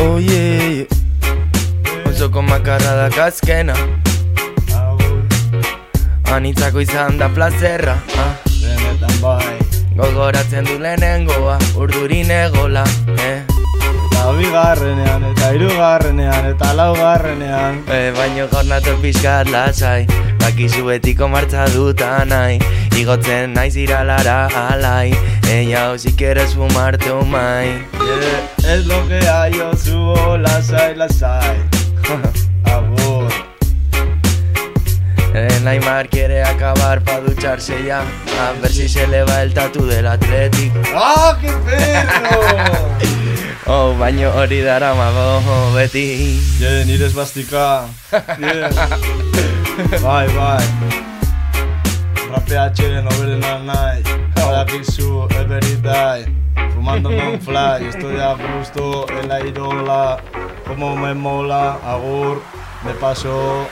Oye, oso makarra da kazkena Anitzako izan da plazerra ah. Gogoratzen du lehenengoa, urdurin egola eh. Eta bigarrenean, eta hirugarrenean, eta laugarrenean. E, baino gaur nator pixkat lasai Bakizu betiko martza duta nahi. Igotzen naiz iralara alai Ella, si quieres fumar, tomai yeah, Es lo que hay, yo subo, lasai, lasai Neymar quiere acabar pa' ducharse ya. A ver si se le va el tatu del Athletic ¡Ah, qué perro! Oh, baino hori dara mago beti Yeah, nire esbastika Yeah Bai, bai Rapeatxe noberena nahi Badakizu, every day Fumándome un fly. Estoy a gusto en la irola Como me mola Agur. Me paso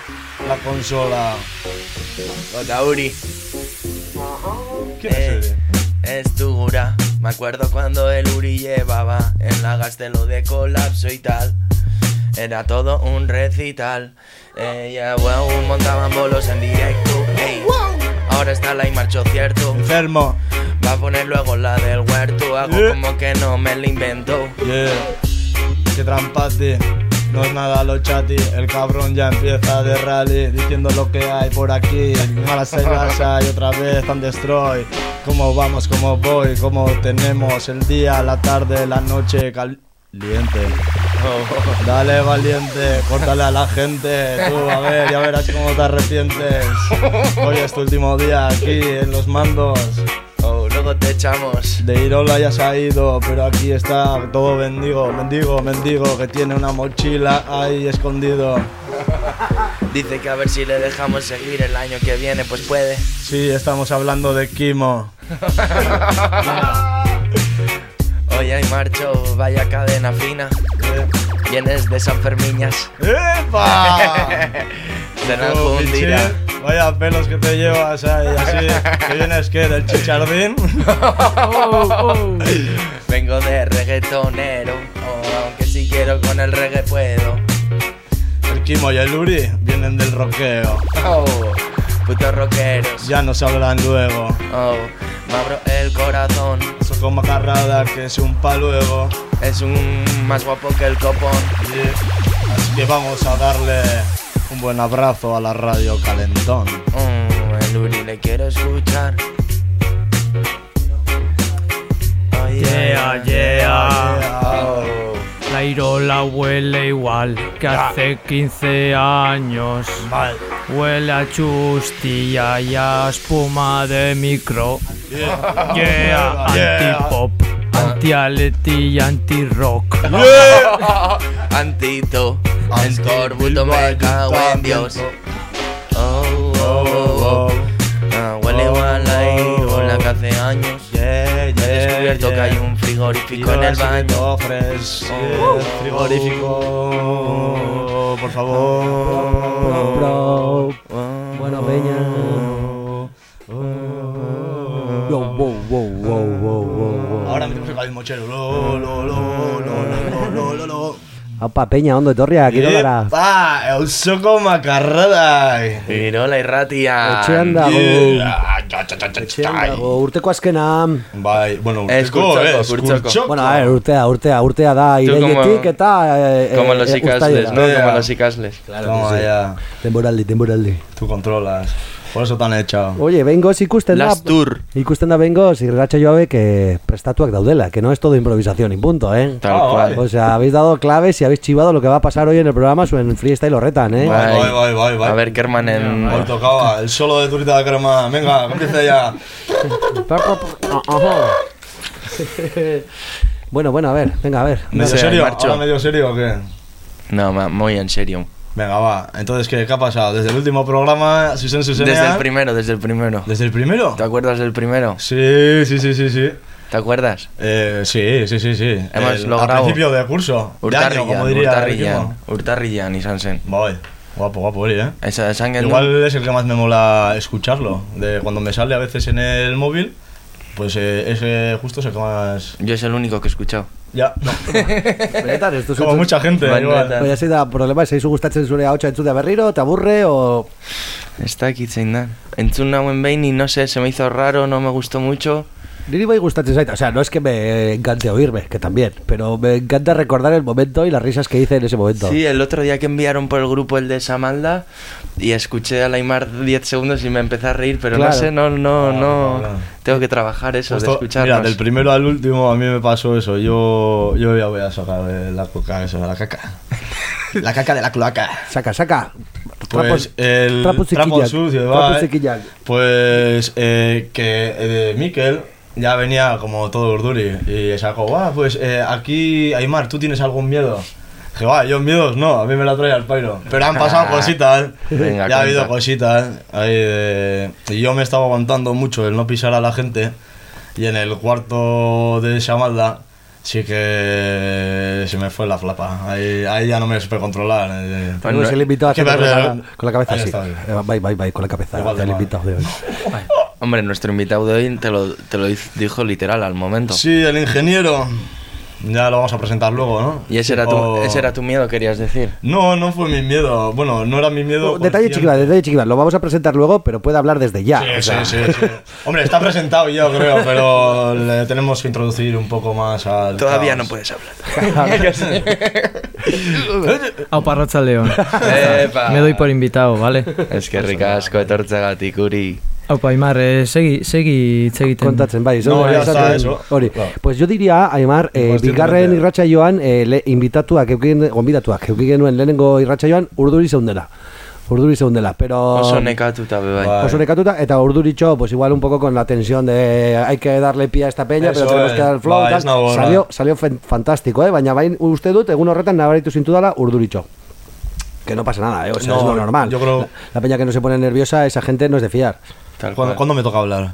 la consola. Ota uri ¿Quién es Eh. ese? Es tu gura Me acuerdo cuando el Uri llevaba En la gastelo de colapso y tal. Era todo un recital. Ella, wow, montaban bolos en directo. Ey. Ahora está la y marchó cierto. Enfermo. Va a poner luego la del huerto. Hago Yeah. como que no me lo invento. Yeah. Que trampate No es nada lo chati, el cabrón ya empieza de rally Diciendo lo que hay por aquí. Malas selvas hay otra vez tan destroy. Cómo vamos, cómo voy, cómo tenemos el día, la tarde, la noche caliente Dale valiente, córtale a la gente Tú, a ver, ya verás cómo te arrepientes. Hoy es tu último día aquí en los mandos Te echamos de Irola ya se ha ido, pero aquí está todo mendigo, mendigo, mendigo, que tiene una mochila ahí escondido. Dice que a ver si le dejamos seguir el año que viene Pues puede Sí, estamos hablando de Kimo. Hoy hay marcho, vaya cadena fina Vienes de San Fermiñas ¡Epa! Oh, Vaya pelos que te llevas ahí, así. ¿Que vienes qué? ¿Del chichardín? Vengo de reggaetonero oh, Aunque si quiero con el reggae puedo El Kimo y el Uri vienen del roqueo. Oh, putos rockeros Ya nos hablan luego. Oh, me abro el corazón Soco macarrada que es un paluego. Es un más guapo que el copón Y- Así que vamos a darle un buen abrazo a la radio Calentón. Oh, el Uri le quiero escuchar Oh, Yeah, yeah. Oh. La Irola huele igual que hace 15 años. Mal. Huele a chustilla y a espuma de micro. Yeah, anti-pop, anti-aleti y anti-rock. Antito, Anti- escorbuto me cago en Dios. Oh, oh, oh, oh. Ah, huele igual ahí, hola que hace años. Yeah, He descubierto que hay un frigorífico en el baño. Fresh, Oh. frigorífico, por favor. Calimochero. Lo, lo, lo, lo, lo, lo, lo, lo. Apa, peña, ondo etorriak, irolara. Epa, eusoko makarrada. Irola irratia Etxean dago. Etxean dago, urteko azkena. Bai, bueno, urteko, kurtzoko, ez, kurtzoko. kurtzoko. Bueno, a ver, urtea, urtea, urtea da ireietik eta... eh, Como eh, los eh, ikasles. ¿no? Yeah. Como los ikasles Toma ya, Denboraldi, denboraldi. tú controlas. Por eso te han echado. Oye, bengoz ikusten da... Las tour Ikusten da bengoz irratxa joabe que prestatuak daudela, que no es todo improvisación y punto, ¿eh? Tal Ah, cual vale. O sea, habéis dado claves y habéis chivado lo que va a pasar hoy en el programa su en freestyle horretan, ¿eh? Bai, bai, bai, bai, bai. A ver, Kerman en... Hoy tocaba el solo de turita de crema. Venga, que empiece ya. bueno, bueno, a ver, venga, a ver. ¿Medio serio? marcho. ¿Ahora medio serio o qué? No, ma- muy en serio Venga, va. Entonces, ¿qué, qué ha pasado? Desde el último programa, Susan. Desde el primero, desde el primero. ¿Desde el primero? ¿Te acuerdas del primero? Sí, sí, sí, sí, sí. ¿Te acuerdas? Eh, sí, sí, sí, sí. Hemos El- logrado- Al principio de curso. De año, Urtarrillan, como diría el Urtarrillan, equipo. Urtarrillan y Sansen. Voy. Guapo, guapo, ¿eh? Esa Sangen Igual es el que más me mola escucharlo. De cuando me sale a veces en el móvil, pues eh, ese justo es el que más... Yo es el único que he escuchado. Ya, no. Benetan, ez duzu Como mucha gente, igual. Baina zein da problema, ez zaizu gustatzen zure ahotsa entzutea berriro, te aburre, o... Ez dakit zein da. Entzun nauen behin y no sé, se me hizo raro, no me gustó mucho. Niri bai gustatzen zait, o sea, no es que me encante oírme, que también, pero me encanta recordar el momento y las risas que hice en ese momento. Sí, el otro día que enviaron por el grupo el de Samalda y escuché a Laimar 10 segundos y me empecé a reír, pero Claro. no sé, no, no, No, no. Tengo que trabajar eso, Justo, de escucharnos. mira, del primero al último a mí me pasó eso. Yo, yo ya voy a sacar la coca, eso, la caca. La caca de la cloaca. Saca, saca. Pues el trapo trapo sucio, trapo va, eh. Pues eh, que eh, Miquel ya venía como todo urduri y sacó, ah, pues eh, aquí, Aymar, ¿tú tienes algún miedo? Dije, va, yo miedos no, a mí me la trae al pairo. Pero han pasado cositas, Venga, ya ha habido cuenta. cositas. ahí de- Y yo me estaba aguantando mucho el no pisar a la gente. Y en el cuarto de Shamalda sí que se me fue la flapa. Ahí, ahí ya no me supe controlar. Pues no- es el invitado ¿Qué haciendo con, la, con la cabeza Ahí así. Eh, Bye, bye, bye, con la cabeza. Igual de el invitado de hoy. Hombre, nuestro invitado de hoy te lo, te lo dijo literal al momento. Sí, el ingeniero. Ya lo vamos a presentar luego, ¿no? Y ese era, tu, O- ese era tu miedo, querías decir. No, no fue mi miedo. Bueno, no era mi miedo. Detalle chiquival, detalle chiquival. Lo vamos a presentar luego, pero puede hablar desde ya. Sí, o sea, sí, sí, sí. Hombre, está presentado yo creo, pero le tenemos que introducir un poco más al. Todavía caos. no puedes hablar. Hau parrotza león. Me doy por invitado, ¿vale? Es que ricasco etortzagatik, Uri. Hau Aimar, eh, segi, segi hitz egiten. kontatzen, bai. No, ya está, eso. Hori. Claro. Pues yo diría, Aimar, eh, bigarren irratxa joan, eh, le, invitatuak, eukin, gonbidatuak, eukin genuen lehenengo irratxa joan, urduri zeundela. Urduri zeundela, pero... Oso nekatuta be bai. Bai. Oso nekatuta, eta urduritxo, pues igual un poco con la tensión de hay que darle pie a esta peña, Eso pero tenemos es. que dar el flow, Bai, tal. salió, salió fantástico, eh? baina bain uste dut, egun horretan nabaritu zintudala urduritxo. Que no pasa nada, eh? o sea, No, es lo normal. yo creo- la, la peña que no se pone nerviosa, esa gente no es de fiar. Tal ¿Cuándo, cuándo me toca hablar?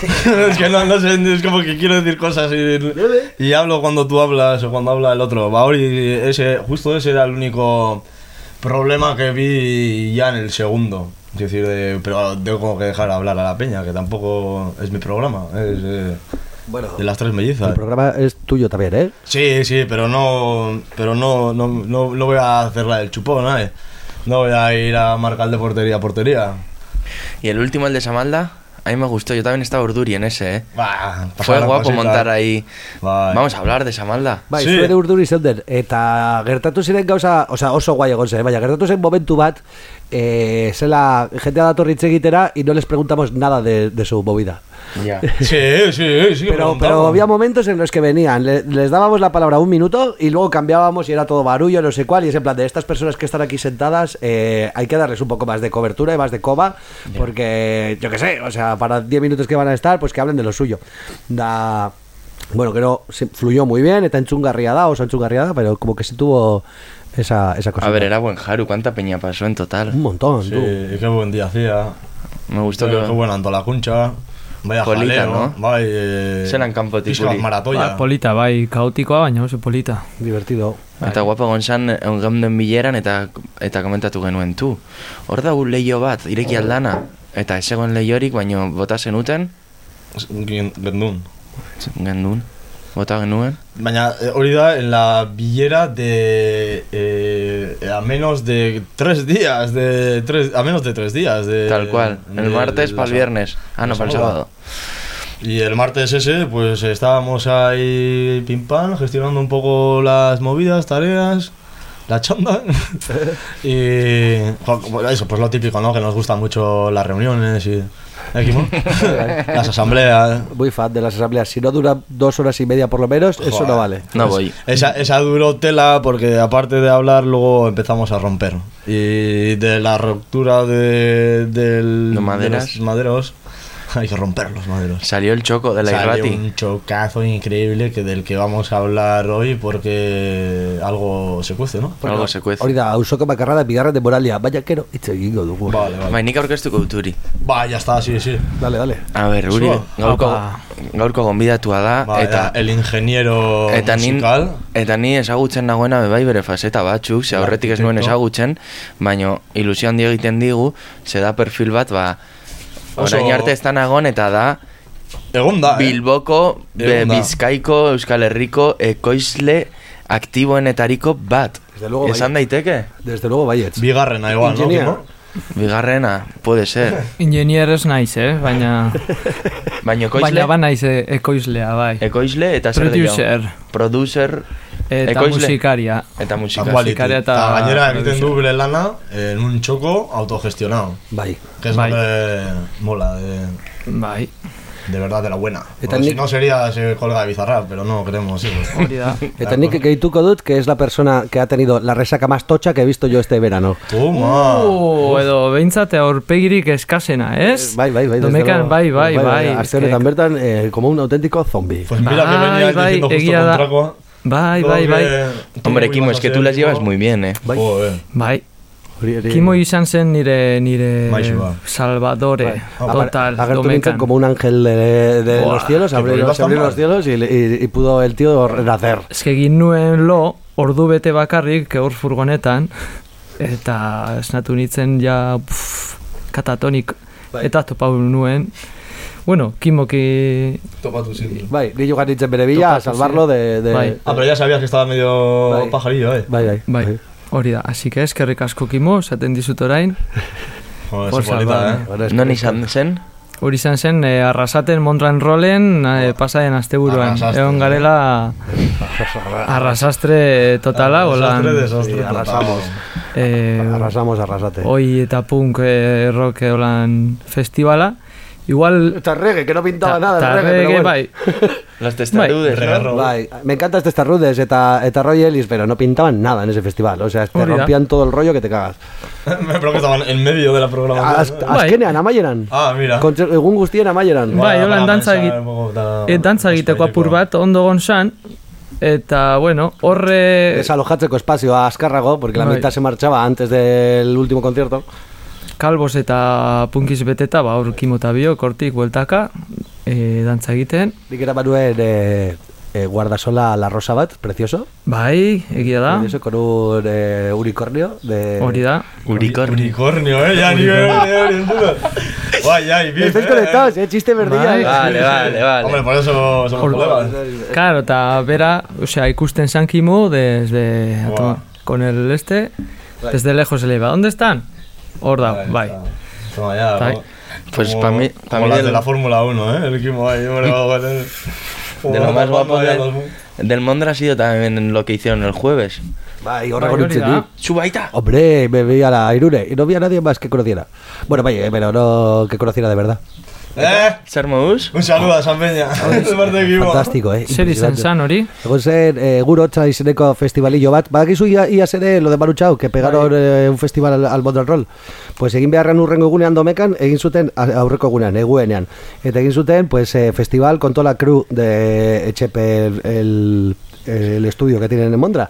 es que no, no sé, es como que quiero decir cosas y, y hablo cuando tú hablas o cuando habla el otro. Bauri, ese, justo ese era el único problema que vi ya en el segundo. Es decir, de- pero tengo como que dejar hablar a la peña, que tampoco es mi programa, es eh, Bueno, de las tres mellizas. el programa es tuyo también, ¿eh? Sí, sí, pero no, pero no, no, no, no voy a hacer la del chupón, ¿eh? No voy a ir a marcar de portería a portería. Y el último, el de Samalda, a mí me gustó. Yo también estaba Urduri en ese, ¿eh? Bah, Fue guapo cositas. montar ahí. Bai. Vamos a hablar de Samalda. Bai, Sí. zuere urduri zeuden, eta gertatu ziren gauza, osea, oso guai egon zen, baina gertatu zen momentu bat, eh, zela, jentea datorri hitz egitera y no les preguntamos nada de, de su movida. Ya. Sí, sí, sí. Pero, pero había momentos en los que venían, le- les dábamos la palabra un minuto y luego cambiábamos y era todo barullo, no sé cuál, y es en plan de estas personas que están aquí sentadas, eh, hay que darles un poco más de cobertura y más de coba, porque yo qué sé, o sea, para 10 minutos que van a estar, pues que hablen de lo suyo. Da, bueno, que no, se- fluyó muy bien, está enchungarria da, oso enchungarria da, pero como que sí tuvo esa, esa cosa. A ver, era buen Haru. ¿Cuánta peña pasó en total? Un montón, Sí, tú. qué buen día hacía. Me gustó Qué, que... qué buen Anto la Cuncha. Vaya Polita, jaleo, ¿no? Bai, eh, Zelan kanpotik pixka bat uri. maratoia. Ba, polita, bai, kaotikoa, baina oso polita. Divertido. Eta guapo gonzan geunden bileran eta eta komentatu genuen tu. Hor da leio bat, ireki aldana. Eta ez egon leiorik, baino bota zenuten, Gen- Gendun. gendun, bota genuen. Baina eh, hori da en la villera de eh, a menos de tres días de tres a menos de tres días de Tal cual, de el martes para el viernes. Ah, no, para el sábado. Y el martes ese, pues estábamos ahí pim pam, gestionando un poco las movidas, tareas, la chanda. y eso, pues lo típico, ¿no? Que nos gustan mucho las reuniones y Las asambleas. Muy fan de las asambleas. Si no dura dos horas y media por lo menos, eso Joder. no vale. No voy. Esa, esa duró tela porque aparte de hablar luego empezamos a romper. Y de la ruptura de, del, ¿De maderas? los maderos, Hay que romper los maderos. Salió el choco de la Salió Irrati. un chocazo increíble que del que vamos a hablar hoy porque algo se cuece, ¿no? Algo se cuece. Hori da, ausoko bakarra da bigarren demoralia, baina kero, hitz egingo dugu. Vale, vale. Bai, nik aurkeztuko dut uri. Va, ya está, sí, sí. Dale, dale. A ber, uri, Zua. gaurko, gaurko gonbidatua da, Va, eta... el ingeniero Eta nin, musical. eta ni ezagutzen nagoena bebai bere faseta batzuk, ze Bai, aurretik ez nuen ezagutzen, baino ilusio handi egiten digu, ze da perfil bat, ba, Oso- orain arte ez nagon, eta da Egon da, eh? Bilboko, be, Egon da. Bizkaiko, Euskal Herriko, ekoizle aktiboenetariko bat. Desde luego, Esan daiteke? Desde luego, baietz. Bigarrena igual, ¿no? Ingeniero. Kimo? Bigarrena, puede ser. Ingenier ez naiz, eh? Baina, Baina ekoizle, baina ba naiz eh, ekoizlea, bai. ekoizle eta zer Producer. Producer Eta ekoizle. musikaria. eta musika. Quality. Musikaria eta Eta gainera egiten du bere lana en un choco autogestionado. Bai. Que es Bai. mola de, Bai, de verdad de la buena. Eta Porque si nik- no sería se colga de bizarrap, pero no queremos eso. hori da. Eta nik gehituko dut, que es la persona que ha tenido la resaca más tocha que he visto yo este verano. Toma. Uh, edo behintzat aurpegirik eskasena, ez? Bai, bai, bai. Domekan, bai, bai, bai. Aste honetan bertan, eh, como un auténtico zombie. Pues mira que Bai, venía bai, diciendo justo contracoa. Bai, bai, bai. tú Hombre, Kimo, es que tú las llevas muy bien, eh. Bai. Bai, Kimo izan zen nire nire Maixu ba. Salvadore, total, Agertu nintzen domekan. como un ángel de, de Buah, los cielos, abrió, se tan los cielos y, y- y pudo el tío renacer. Ez que egin nuen lo, ordu bete bakarrik, eur furgonetan, eta esnatu nintzen ja pff, katatonik, Bai. eta topau nuen. Bueno, kimoki... Topatu sí. Bai, ni joan nintzen bere bila Topatu, salvarlo de... de Bai. Ah, pero ya sabías que estaba medio Bai. pajarillo, eh. Bai, bai. Bai, hori da, así que eskerrik asko kimo, esaten dizut orain. Joder, ese bolita, eh. Non que- izan zen? Hori izan zen, eh, arrasaten Mondran Rolen eh, pasaden asteburuan. Arrasastre. Egon garela arrasastre totala, holan. Desastre. Sí, arrasamos. Eh, Arrasamos, arrasate. Oi eta punk eh, rock holan festivala. Igual... Eta reggae, que no pintaba ta- nada el ta reggae, pero reggae, bueno. bai. Las testarudes, Bai. ¿no? Bai, me encanta este Starrudes eta, eta Roy Ellis, pero no pintaban nada en ese festival. O sea, te Hori da. rompían todo el rollo que te cagas. Me creo que estaban en medio de la Az, programación. ¿eh? Bai. azkenean, amaieran. Ah, mira. Kontzer- Egun guztien amaieran. Bai, Para- holan para dantza pensar egit- un poco da- E, dantza egiteko apur bat ondo gon san, eta, bueno, horre... Desalojatzeko espazioa azkarrago, porque la Bai. mitad se marchaba antes del último concierto. Kalbos eta punkiz beteta, ba, hor kimo eta biok, hortik, bueltaka, e, dantza egiten. Nik era banuen eh, eh, guardasola la rosa bat, precioso. Bai, egia da, Precioso, con un eh, unicornio. De... hori da. Unicornio. Unicornio, eh, ya ni ni Guay, ya, y bien. Estáis eh. conectados, eh, chiste verdilla. Bai. Vale, vale, vale. Hombre, por eso somos Or- colegas. Claro, eta bera, osea, ikusten san kimo desde, to- con el este, desde lejos se le iba. ¿Dónde están? Hor da, bai. Toma ya, Bai. como- Pues como- pa' mí- pa' como mí del- de la Fórmula 1, ¿eh? El equipo ahí, hombre, va a poner- como De lo más guapo del, del Mondra ha sido también lo que hicieron el jueves. Bai, nintzen da. ni. ¡Subaita! Hombre, me veía la Irure y no había nadie más que conociera. Bueno, vaya, eh, pero no que conociera de verdad. ¿Eh? ¿Zer moduz? Un saludo a San Peña. Fantástico, eh. Zer izan san hori? Egon zen, eh, guro hotza izeneko festivalillo bat. Badakizu ia, ia ere lo de Maruchao, que pegaron eh, un festival al, al Modern Roll. Pues egin beharren urrengo egunean domekan, egin zuten a- aurreko egunean, eguenean. Eta egin zuten, pues, eh, festival con toda la crew de Echepe, el, el, el estudio que tienen en Mondra.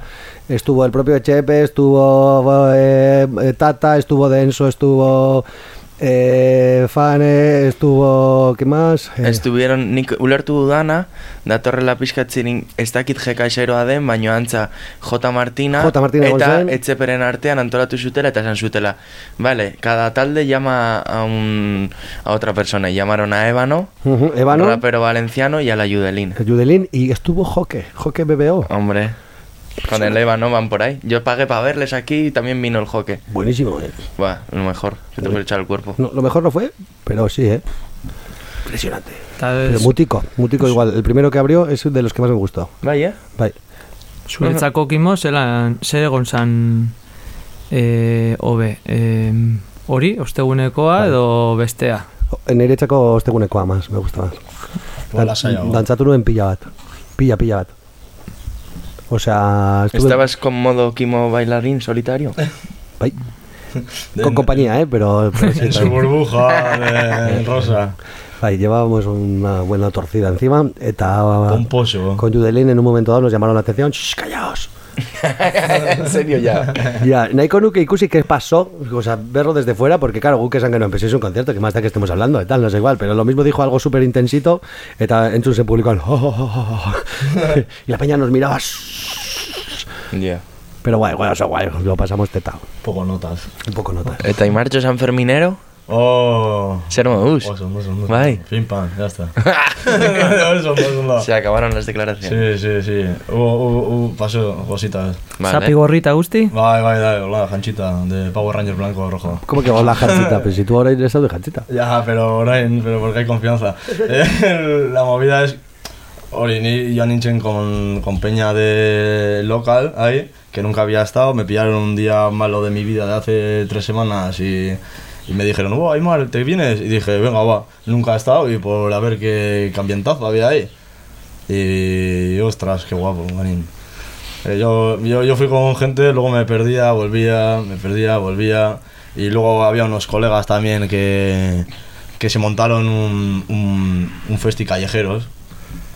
Estuvo el propio Echepe, estuvo eh, Tata, estuvo Denso, estuvo... Eh, Fane, estuvo... ¿Qué más? Eh, Estuvieron, nik ulertu dudana, datorrela pixkatzen ez dakit jekaiseroa den, baino antza J. Martina, J. Martina eta. Etzeperen artean antolatu zutela eta esan zutela. Vale, cada talde llama a, un, a otra persona. Llamaron a Ébano, ujú, Ébano, rapero valenciano, y a la Yudelín. Judelín, y estuvo Joque, Joque BBO. Hombre, con el Ébano van por ahí. Yo pagué para verles aquí y también vino el joque. Buenísimo, eh. Buah, lo mejor, que te puede echar el cuerpo. No, lo mejor no fue, pero sí, ¿eh? Impresionante. Pero Mutico, Mutico igual. El primero que abrió es de los que más me gustó. Vaya. Bai. zuretzako kimo, zelan, zer egon san e, hobe, e, hori, ostegunekoa edo bestea? En Iretzako ostegunekoa más, me gusta más. Pues lasaiago. dantzatu nuen pila bat. Pilla, pilla bat. O sea, estuve... ¿Estabas con modo Kimo bailarín solitario? Con compañía, ¿eh? Pero... pero sí, En su burbuja de rosa. Bai, llevábamos una buena torcida encima. Eta Pomposo. con Judelin en un momento dado nos llamaron la atención. ¡Shh, callaos! en serio ya. Ya, nahiko nuke ikusi qué pasó, o sea, verlo desde fuera, porque claro, guk que no empecéis un concierto, que más da que estemos hablando de tal, no sé igual, pero lo mismo dijo algo súper intensito, eta entzun se publicó el, "Oh, oh, oh, oh", y la peña nos miraba, Ya. pero guay, guay, o sea, guay, lo pasamos teta, Poco notas. un poco nota. Eta imartxo San Ferminero? Oh. Oso, oso, oso. Bai. Fin pan, ya está. Oso, oso, oso. Se acabaron las declaraciones. Sí, sí, sí. Hubo, hubo, hubo, pasó cositas. Zapi gorrita guzti? Bai, bai, bai, hola, janchita de Power Ranger blanco rojo. ¿Cómo que hola, Janchita? Pero si tú ahora eres de Janchita. Ya, pero orain, pero porque hay confianza. La movida es... Ori, ni yo ninchen con, con peña de local ahí, que nunca había estado. Me pillaron un día malo de mi vida de hace tres semanas y, y me dijeron, wow, Aymar, ¿te vienes? Y dije, venga, va. Nunca he estado y por a ver qué cambientazo había ahí. Y, ostras, qué guapo, manín. Eh, yo, yo, yo fui con gente, luego me perdía, volvía, me perdía, volvía. Y luego había unos colegas también que, que se montaron un, un, un festi callejeros.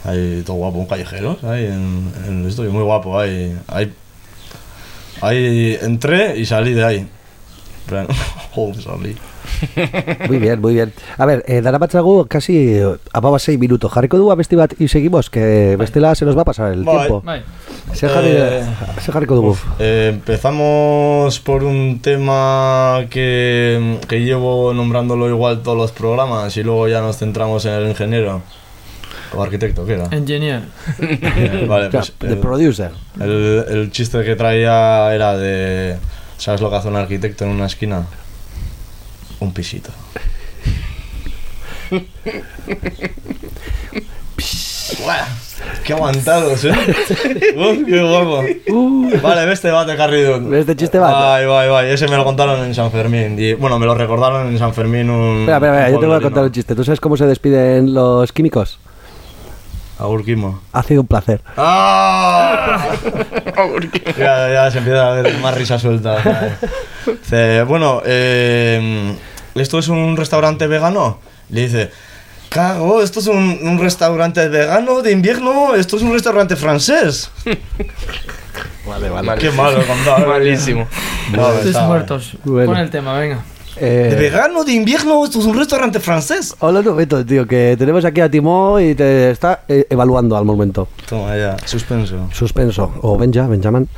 Ahí todo guapo, un callejeros, ahí en, en esto, y muy guapo, ahí, ahí, ahí entré y salí de ahí. Plan, Joder. Muy bien, muy bien. A ver, eh, daramatzagu casi eh, ababa 6 minutos. Jarriko dugu abesti bat y seguimos, que bestela se nos va a pasar el Bai. tiempo. Bai. Se jarri, Eh, se jarriko dugu. Eh, empezamos por un tema que, que llevo nombrándolo igual todos los programas y luego ya nos centramos en el ingeniero o arquitecto, ¿qué era? Engineer. Eh, vale, pues the el, producer. el- el chiste que traía era de... ¿Sabes lo que hace un arquitecto en una esquina? Un pisito. Buah, ¡Qué aguantados, eh! Uf, ¡Qué guapo! Vale, beste bat ekarri dut. Beste txiste bat? Bai, bai, bai, ese me lo contaron en San Fermín. Y, bueno, me lo recordaron en San Fermín un... Espera, espera, espera, yo te voy a contar un chiste. ¿Tú sabes cómo se despiden los químicos? Agur Kimo. Ha sido un placer. ¡Ah! ya, ya se empieza a ver más risa suelta. Dice, bueno, eh, ¿esto es un restaurante vegano? Le dice, cago, esto es un, un restaurante vegano de invierno, esto es un restaurante francés. Vale, vale. Qué malo contado. Malísimo. No, Estos está- muertos. Bueno. Pon el tema, venga. De Eh, vegano de invierno, esto es un restaurante francés. hola, un momento, tío, que tenemos aquí a Timó y te está eh, evaluando al momento. Toma ya, suspenso. Suspenso. O Benja, Benjamin.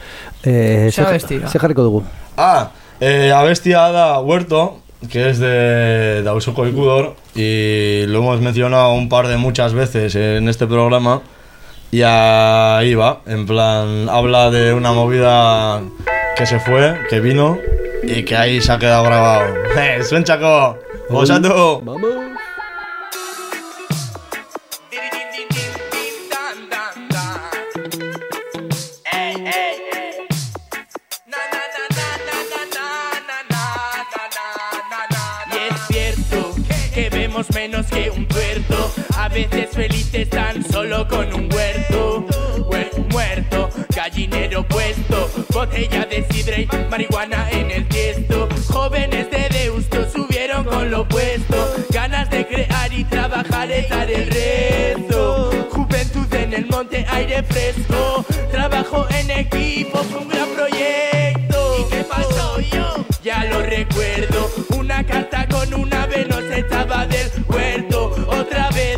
Eh, Se ha se- vestido. Se jarriko dugu. Ah, eh, Abestia da Huerto, que es de Dausoko y Cudor, y lo hemos mencionado un par de muchas veces en este programa. Y ahí va, en plan, habla de una movida que se fue, que vino, y que ahí se ha quedado grabado. ¡Eh, Suenchaco! ¡Osatu! Vamos. Es menos que un tuerto. A veces felices tan solo con un huerto. Gallinero puesto. Botella de sidra y marihuana en el tiesto. Jóvenes de Deusto subieron con lo puesto. Ganas de crear y trabajar es dar el resto. Juventud en el monte, aire fresco. Trabajo en equipo, fue un gran proyecto. ¿Y qué pasó yo? Ya lo recuerdo. Una carta con un ave nos echaba del huerto. Otra vez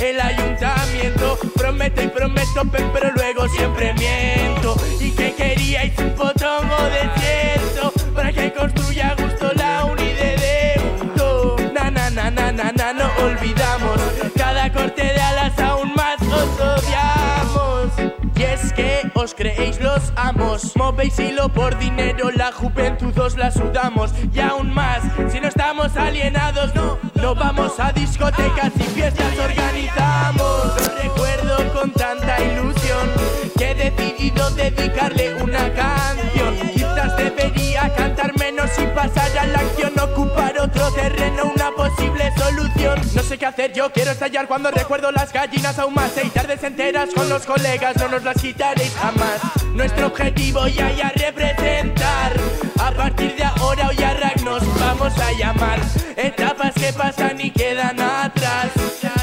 el ayuntamiento promete y prometo, pe- pero luego siempre miento. ¿Y que queríais un potongo desierto? Para que construya a gusto la uni de Deusto. Na na na na na na, no olvidamos. Cada corte de alas aún más os odiamos. Y es que os creéis los amos Movéis hilo por dinero, la juventud os la sudamos Y aún más, si no estamos alienados No, no vamos a discotecas y fiestas organizamos yo quiero estallar cuando recuerdo las gallinas aún más. Y tardes enteras con los colegas, no nos las quitaréis jamás. Nuestro objetivo ya ya representar. A partir de ahora hoy a Rack vamos a llamar. Etapas que pasan y quedan atrás.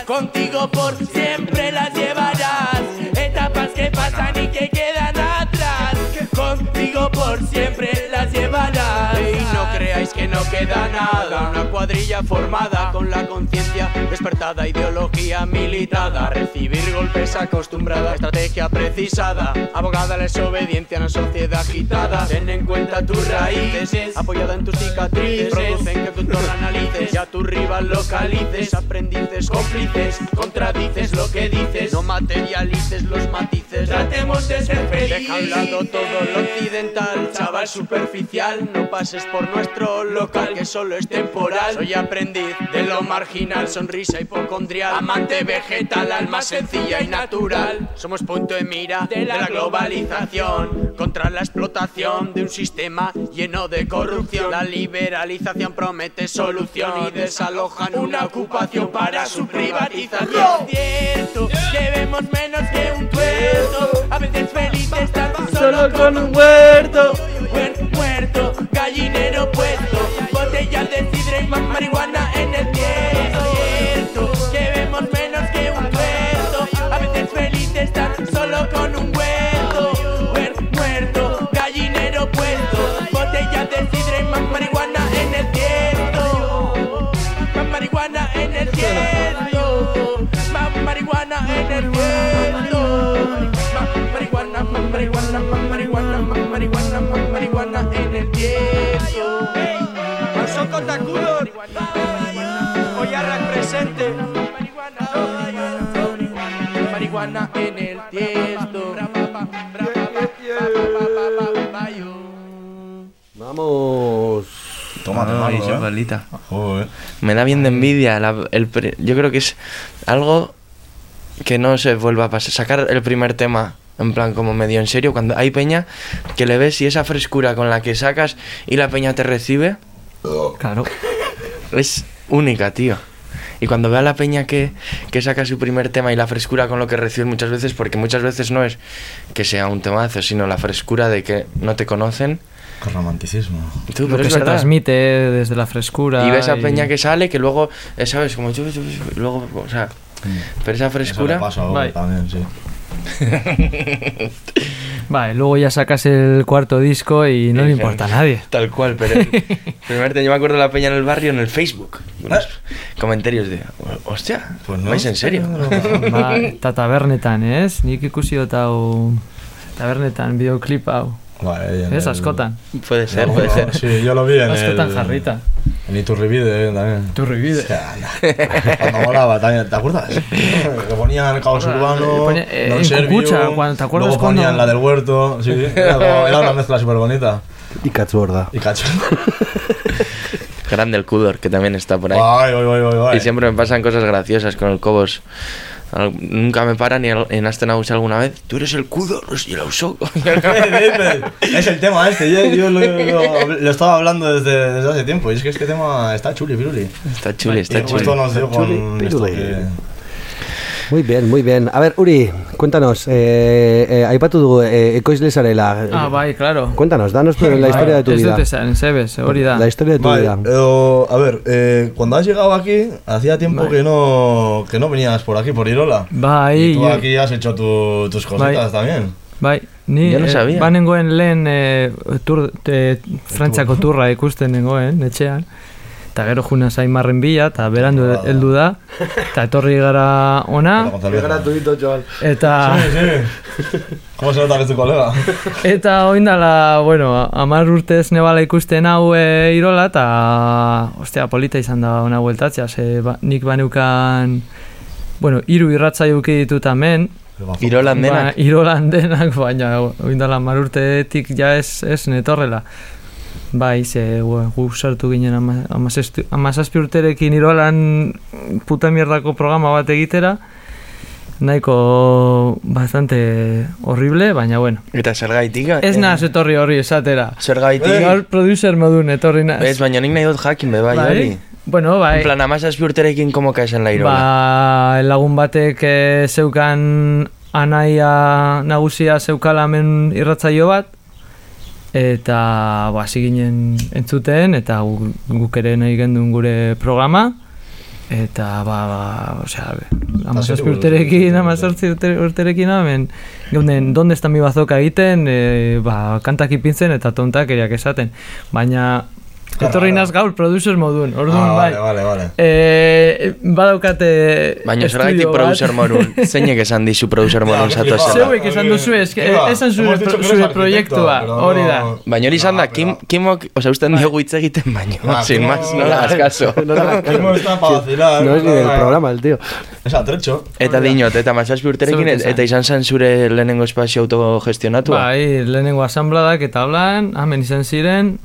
Contigo por siempre las llevarás. Etapas que pasan y que quedan atrás. Contigo por siempre las llevarás. Y no creáis que no queda nada. Una cuadrilla formada con la conciencia Ideología militada Recibir golpes acostumbrada Estrategia precisada Abogada la desobediencia en una sociedad agitada. Ten en cuenta tus raíces Apoyada en tus cicatrices. Producen que tu entorno analices Y a tu rival localices. Aprendices, cómplices Contradices lo que dices. No materialices los matices Tratemos de ser felices Deja a un lado todo lo occidental, chaval superficial. No pases por nuestro local, que solo es temporal. Soy aprendiz de lo marginal, sonrisa hipocondrial. Amante vegetal, alma sencilla y natural. Somos punto de mira de la globalización. Contra la explotación de un sistema lleno de corrupción. La liberalización promete solución y desalojan una ocupación para su privatización. cierto que vemos menos que un tuerto A veces felices tan Solo con un huerto. Muerto, gallinero puesto Botellas de sidra y más marihuana en el Vamos. Tómate, esa eh. palita. Joder. Me da bien de envidia. la- el pre- yo creo que es algo que no se vuelva a pasar. Sacar el primer tema, en plan, como medio en serio, cuando hay peña que le ves y esa frescura con la que sacas y la peña te recibe, Claro. es única, tío. Y cuando veo a la peña que, que saca su primer tema y la frescura con lo que recibe muchas veces, porque muchas veces no es que sea un temazo, sino la frescura de que no te conocen. Qué romanticismo. Tú, Lo pero que es se verdad. transmite desde la frescura. Y ves a y- peña que sale, que luego, eh, ¿sabes? Como chu, chu, chu, luego, o sea, pero esa Eso le frescura. pasa a también, sí. Vale, luego ya sacas el cuarto disco y no le importa a nadie. Tal cual, pero primer yo me acuerdo de la peña en el barrio en el Facebook. Unos comentarios de, hostia, Pues no. ¿vais en serio? Ba, eta tabernetan, ez? Nik ikusi dut hau tabernetan bideoclip hau. Vale, en Ez, el- puede ser, No, puede no, ser. Sí, yo lo vi en Askotan el... jarrita. En Iturribide eh, también. Turribide. Hostia, anda. Cuando molaba también, ¿te acuerdas? Que ponían caos urbano, Ponía- eh, Servium, Cucucha, cuando- ¿te acuerdas luego cuando- ponían la del huerto, sí, era, como- era una mezcla súper bonita. Y Katsuorda. Y cacho. Grande el Cudor, que también está por ahí. Ay, ay, ay, ay, ay. Y siempre me pasan cosas graciosas con el Cobos. Al- Nunca me paran y al- en Astenausa alguna vez. Tú eres el Cudor y el Ausó. es el tema este, yo, yo lo, lo- lo estaba hablando desde, desde hace tiempo y es que este tema está chuli, piruli. Está chuli, está y chuli. justo nos dio con Chuli, esto piruli. que... Muy bien, muy bien. A ver, Uri, cuéntanos. Eh, eh, aipatu dugu, eh, ekoizle zarela. Ah, bai, claro. Cuéntanos, danos la historia de tu Ez vida. dut esan, zebez, hori da. La historia de tu Vale, vida. eh, a ver, eh, cuando has llegado aquí, hacía tiempo Vale. que no que no venías por aquí, por Irola. Bai, y tú aquí has hecho tu- tus cositas Bai. también. Bai, ni Yo no eh, sabía. banengoen lehen eh, tur, te, Frantziako turra ikusten nengoen, etxean. Eta gero juna zaimarren bila, eta berandu Ba. heldu da. Eta etorri gara ona, eta... ¿Cómo se nota que colega? Eta oindala, bueno, amar urtez nebala ikusten hau e, irola, eta, ostia, polita izan da ona bueltatzea, ze ba, nik baneukan, bueno, hiru irratza juki ditut hemen, Irolan denak. Ba, irolan denak, baina oindala amar urtetik ja ez, ez netorrela. Bai, ze gu, sartu ginen ama- amazazpi amazazpi urterekin irolan puta mierdako programa bat egitera, nahiko bastante horrible, baina bueno. Eta zergaitik. Ez eh, naz etorri horri esatera. Zergaitik. Gaur producer modun etorri naz. Ez, baina nik nahi dut jakin be bai hori. Bueno, bai, En plan, amazazpi urterekin komo kaesan la irola. ba, lagun batek eh, zeukan anaia nagusia zeukala hemen irratzaio bat, eta ba, hasi ginen entzuten, eta gu- guk ere nahi gendun gure programa, eta ba, ba osea, amazazpi urterekin, urte- urterekin hemen, geunden, donde está mi bazoka egiten, e, ba, kantak ipintzen eta tontakeriak esaten, baina etorri naz gaur producer modun, orduan Ah, bai. vale, vale, vale. Eh, badaukate Baina zergatik bat. producer morun. Zeinek esan dizu producer morun Ya, zatu flipa. Zeuek esan duzu, Iba, esan zure, zure proiektua, hori da. Baina hori izan da, Kim, Kimok, oza, usten diogu hitz egiten baino, sin más, no la hagas caso. Kimo está para vacilar. No es ni del Vale. programa el tío. Es atrecho. Eta dinot, eta mazazpi urterekin, eta izan zen zure lehenengo espazio autogestionatua. Bai, lehenengo asambladak eta hablan, hemen izan ziren,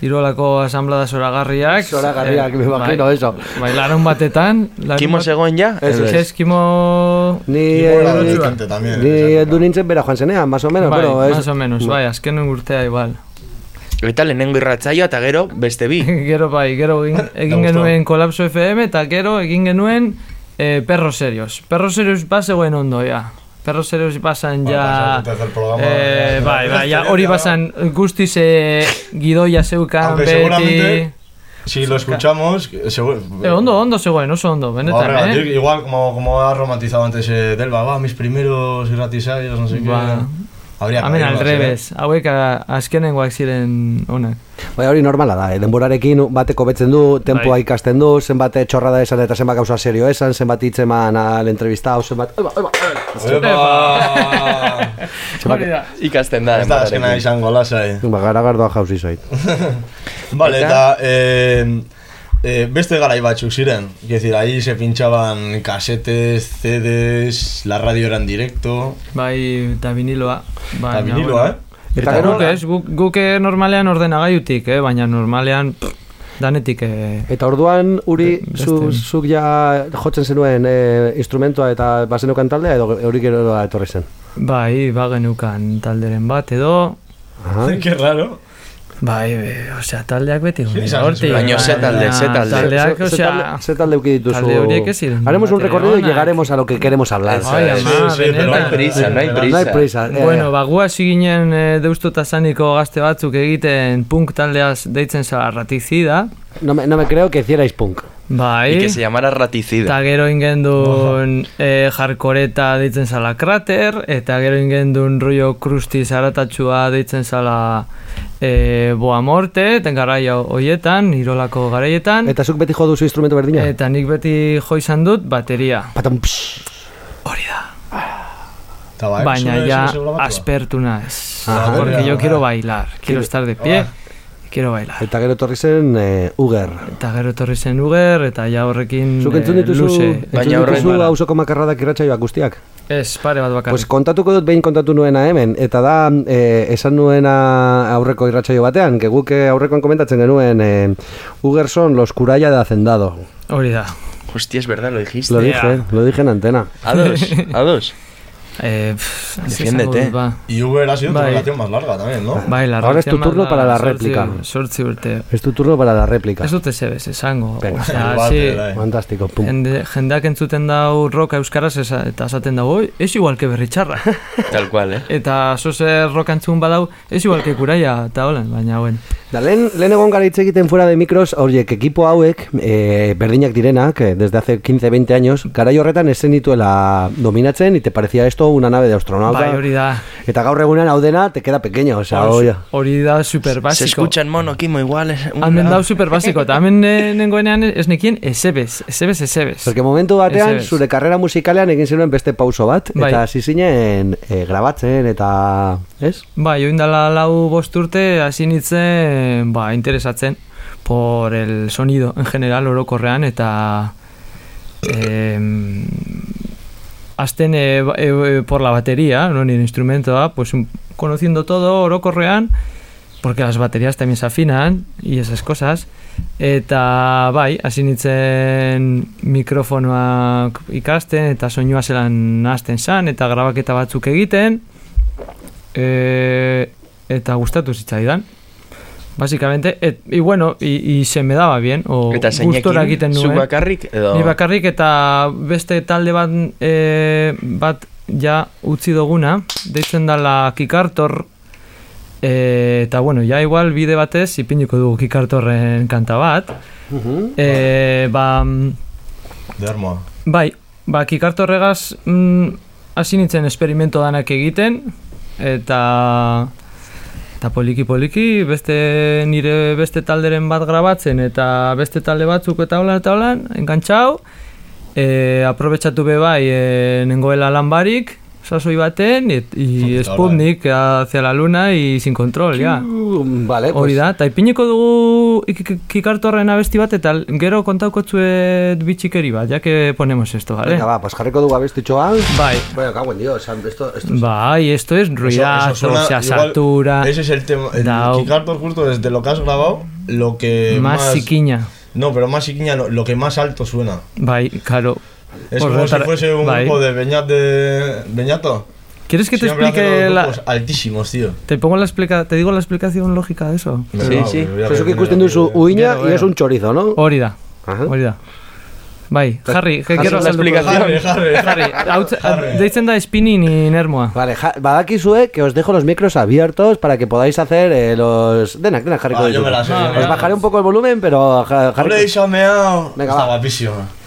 Irolako asamblada zoragarriak. Zoragarriak, me imagino bai, eso. Bai, larun batetan. larun Kimo bat- zegoen ja? Eso es. Ez, Kimo... Ni, Kimo eh, adolescente también. ni nintzen bera joan zenean, más o menos. bai, bueno, es- más o menos, bai, azken urtea igual. Eta lehenengo irratzaioa eta gero beste bi. gero bai, gero egin, egin genuen Kolapso FM eta gero egin genuen eh, Perro Serios. Perro Serios bazegoen ondo, ja. Perro Serios basan ja... programa, eh, ya, bai, bai, ya, ja, hori ya. basan guztiz eh, gidoia zeukan Aunque beti... Si lo escuchamos, seguro. Eh, ondo, ondo zegoen, oso ondo, benetan, Horregatik, eh? Igual como, como ha romantizado antes eh, Delva, va, mis primeros irratizaios, no sé qué. Ba, Habría que Hemen oírlos, aldrebez, hauek azkenengoak ziren onak. Bai, hori normala da, eh? denborarekin bateko betzen du, tempoa Bai. ikasten du, zenbat txorrada esan eta zenbat gauza serio esan, zenbat hitzeman al entrevistao, zenbat... Eba, eba, eba. Epa! Hori da. Ikasten da, Ez da, azkena denborarekin. izango lasai. Ba, garagardoa jauzi zoit. Vale, Eta? eta... Eh, eh, beste garai batzuk ziren. Es decir, ahí se pinchaban casetes, CDs, la radio era en directo. Bai, eta viniloa. Eta baina, viniloa, eh? Eta Eta guk gero- ez, guk, guk eh, normalean ordenagaiutik, eh? baina normalean pff, danetik... Eh, Eta orduan, Uri, zu, zuk ja jotzen zenuen eh, instrumentoa eta bazenukan taldea, edo hori gero da etorri zen? bai, bagenukan talderen bat edo... Aha. Qué raro. Bai, be, osea, taldeak beti izan hortik. zuen? Baina ze talde, ze talde? Taldeak, osea... ze talde euki dituzu? talde horiek ez ziren Haremos un recorrido y llegaremos a lo que queremos hablar. Ai, Sí, ama, benetan. no hay prisa, no hay prisa. No hay prisa. eh, Bueno, ba, gu hasi ginen e, deustu zaniko gazte batzuk egiten punk taldeaz deitzen zala ratizida. no, me, no me creo que hicierais punk. Bai. Y que se llamara Raticida. Eta gero ingendun e, jarkoreta deitzen zala krater, eta gero ingendun rollo krusti zaratatxua deitzen zala e, boa morte, eta garaia hoietan, irolako garaietan, Eta zuk beti jo duzu instrumento berdina? eta nik beti jo izan dut bateria. Patam, psh. Hori da. Bai, Baina ja seguramatua. aspertu naiz. Ah, Porque ya, yo ya. quiero bailar, quiero estar de pie, quiero bailar. Eta gero etorri zen eh, Uger. Eta gero etorri zen Uger, eta ja horrekin Zuk entzun eh, dituzu, luze. entzun Baina dituzu hausoko makarradak irratsaioak guztiak? Ez, pare bat bakarrik. Pues kontatuko dut behin kontatu nuena hemen, eta da eh, esan nuena aurreko irratsaio batean, que guk eh, aurrekoan komentatzen genuen eh, Ugerson los curaya de hacendado. Hori da. Hostia, es verdad, lo dijiste. Lo dije, lo dije en antena. A dos, a dos. Eh, pff, Defiéndete. ba. Y Uber ha sido tu Bai. relación más larga también, ¿no? Bai, la Ahora es tu turno para la réplica. Sortzi urte. Es tu turno para la réplica. Ez dute zebez, esango. Venga. Osea, El bate, bai. Fantástico, pum. jende, jendeak entzuten dau roka euskaraz esa- eta esaten dau, oi, ez igual que berritxarra. Tal cual, eh. eta zoze roka entzun badau, ez igual que kuraia, eta holen, baina hoen. Da, lehen, lehen egon gara hitz egiten fuera de micros, horiek ekipo hauek, eh, berdinak direnak, eh, desde hace 15-20 años, garai horretan esen dituela dominatzen, y te parecía esto una nave de astronauta. Bai, hori da. Eta gaur egunean hau dena, te queda pequeño, o sea, hori... Hori da super Se basiko. escucha en mono, Kimo, igual. Hemen dau super basiko, eta hemen eh, nengoenean ez nekien esebez, esebez, esebez. Porque momentu batean, Ez, ez. zure karrera musikalean egin zenuen beste pauso bat, Bai. eta hasi zinen eh, grabatzen, eta... Ez? Bai, oindala lau bost urte hasi nintzen, ba, interesatzen por el sonido en general orokorrean eta eh, azten eh, ba- eh, por la batería, no nire instrumentoa, pues un- conociendo todo orokorrean, porque las baterías también se afinan y esas cosas. Eta bai, hasi nintzen mikrofonoak ikasten eta soinua zelan hasten zan eta grabaketa batzuk egiten e, eta gustatu zitzaidan. Básicamente, et, y bueno, y, y se me daba bien, o Eta gustora egiten zeinekin, zu nuen. bakarrik, edo... Ni bakarrik eta beste talde bat, e, bat ja utzi duguna, deitzen dala Kikartor, e, eta bueno, ja igual bide batez ipiniko dugu Kikartorren kanta bat. e, ba, mm, Dermoa. bai, ba, Kikartorregaz mm, hasi nintzen esperimento danak egiten, eta eta poliki poliki beste nire beste talderen bat grabatzen eta beste talde batzuk eta hola eta hola engantxau e, aprobetxatu be bai e, nengoela lan barik sasoi baten et, y Sputnik hacia la luna y sin control ya Vale, hori pues, da eta ipiniko dugu ik- ik- kikartorren abesti bat eta gero kontauko txuet bitxikeri bat ya que ponemos esto vale venga, va, pues jarriko dugu abestitxoa. bai Bueno, cago en Dios, esto, esto es... Bai, esto es ruidazo, suena- se igual, satura. Ese es el tema. El. Kikartor justo desde lo que has grabado, lo que más más... siquiña. No, pero más siquiña, lo, lo que más alto suena. Bai, claro. Es pues como si fuese un Bye. grupo de Beñat de... Beñato. ¿Quieres que Siempre te explique la... altísimos, tío. Te pongo la explica... te digo la explicación lógica de eso. Sí, sí. sí. Pues eso que cuestión de su eh. uña y es un chorizo, ¿no? Horida. Horida. Bai, jarri, pues, gero azaldu. Jarri, jarri, jarri. Hau, deitzen da spinning inermoa. Vale, ja, badakizue que os dejo los micros abiertos para que podáis hacer eh, los... Denak, denak jarriko ah. Os bajaré un poco el volumen, pero jarri... Ole, iso meao. Venga, Está guapísimo.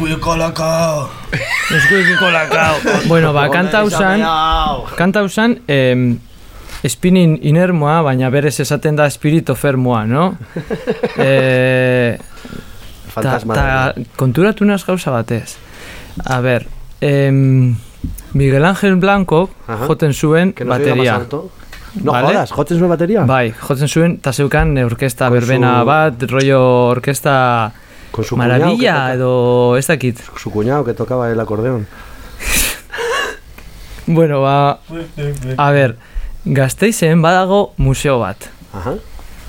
Yeah. Nesquik colocado. Bueno, ba, kanta usan, kanta usan, em, spinning inermoa, baina berez esaten da espirito fermoa, no? eh, Fantasma. Ta, ta konturatu naz gauza batez. A ber, em, Miguel Ángel Blanco Ajá. joten zuen Que no bateria. alto. No Vale. jodas, jotzen zuen bateria? Bai, jotzen zuen, ta zeukan orkesta berbena su- bat, rollo orkesta Con su maravilla edo ez dakit. Su cuñado que tocaba el acordeón. Bueno, ba, a ber, Gasteizen badago museo bat. Ajá.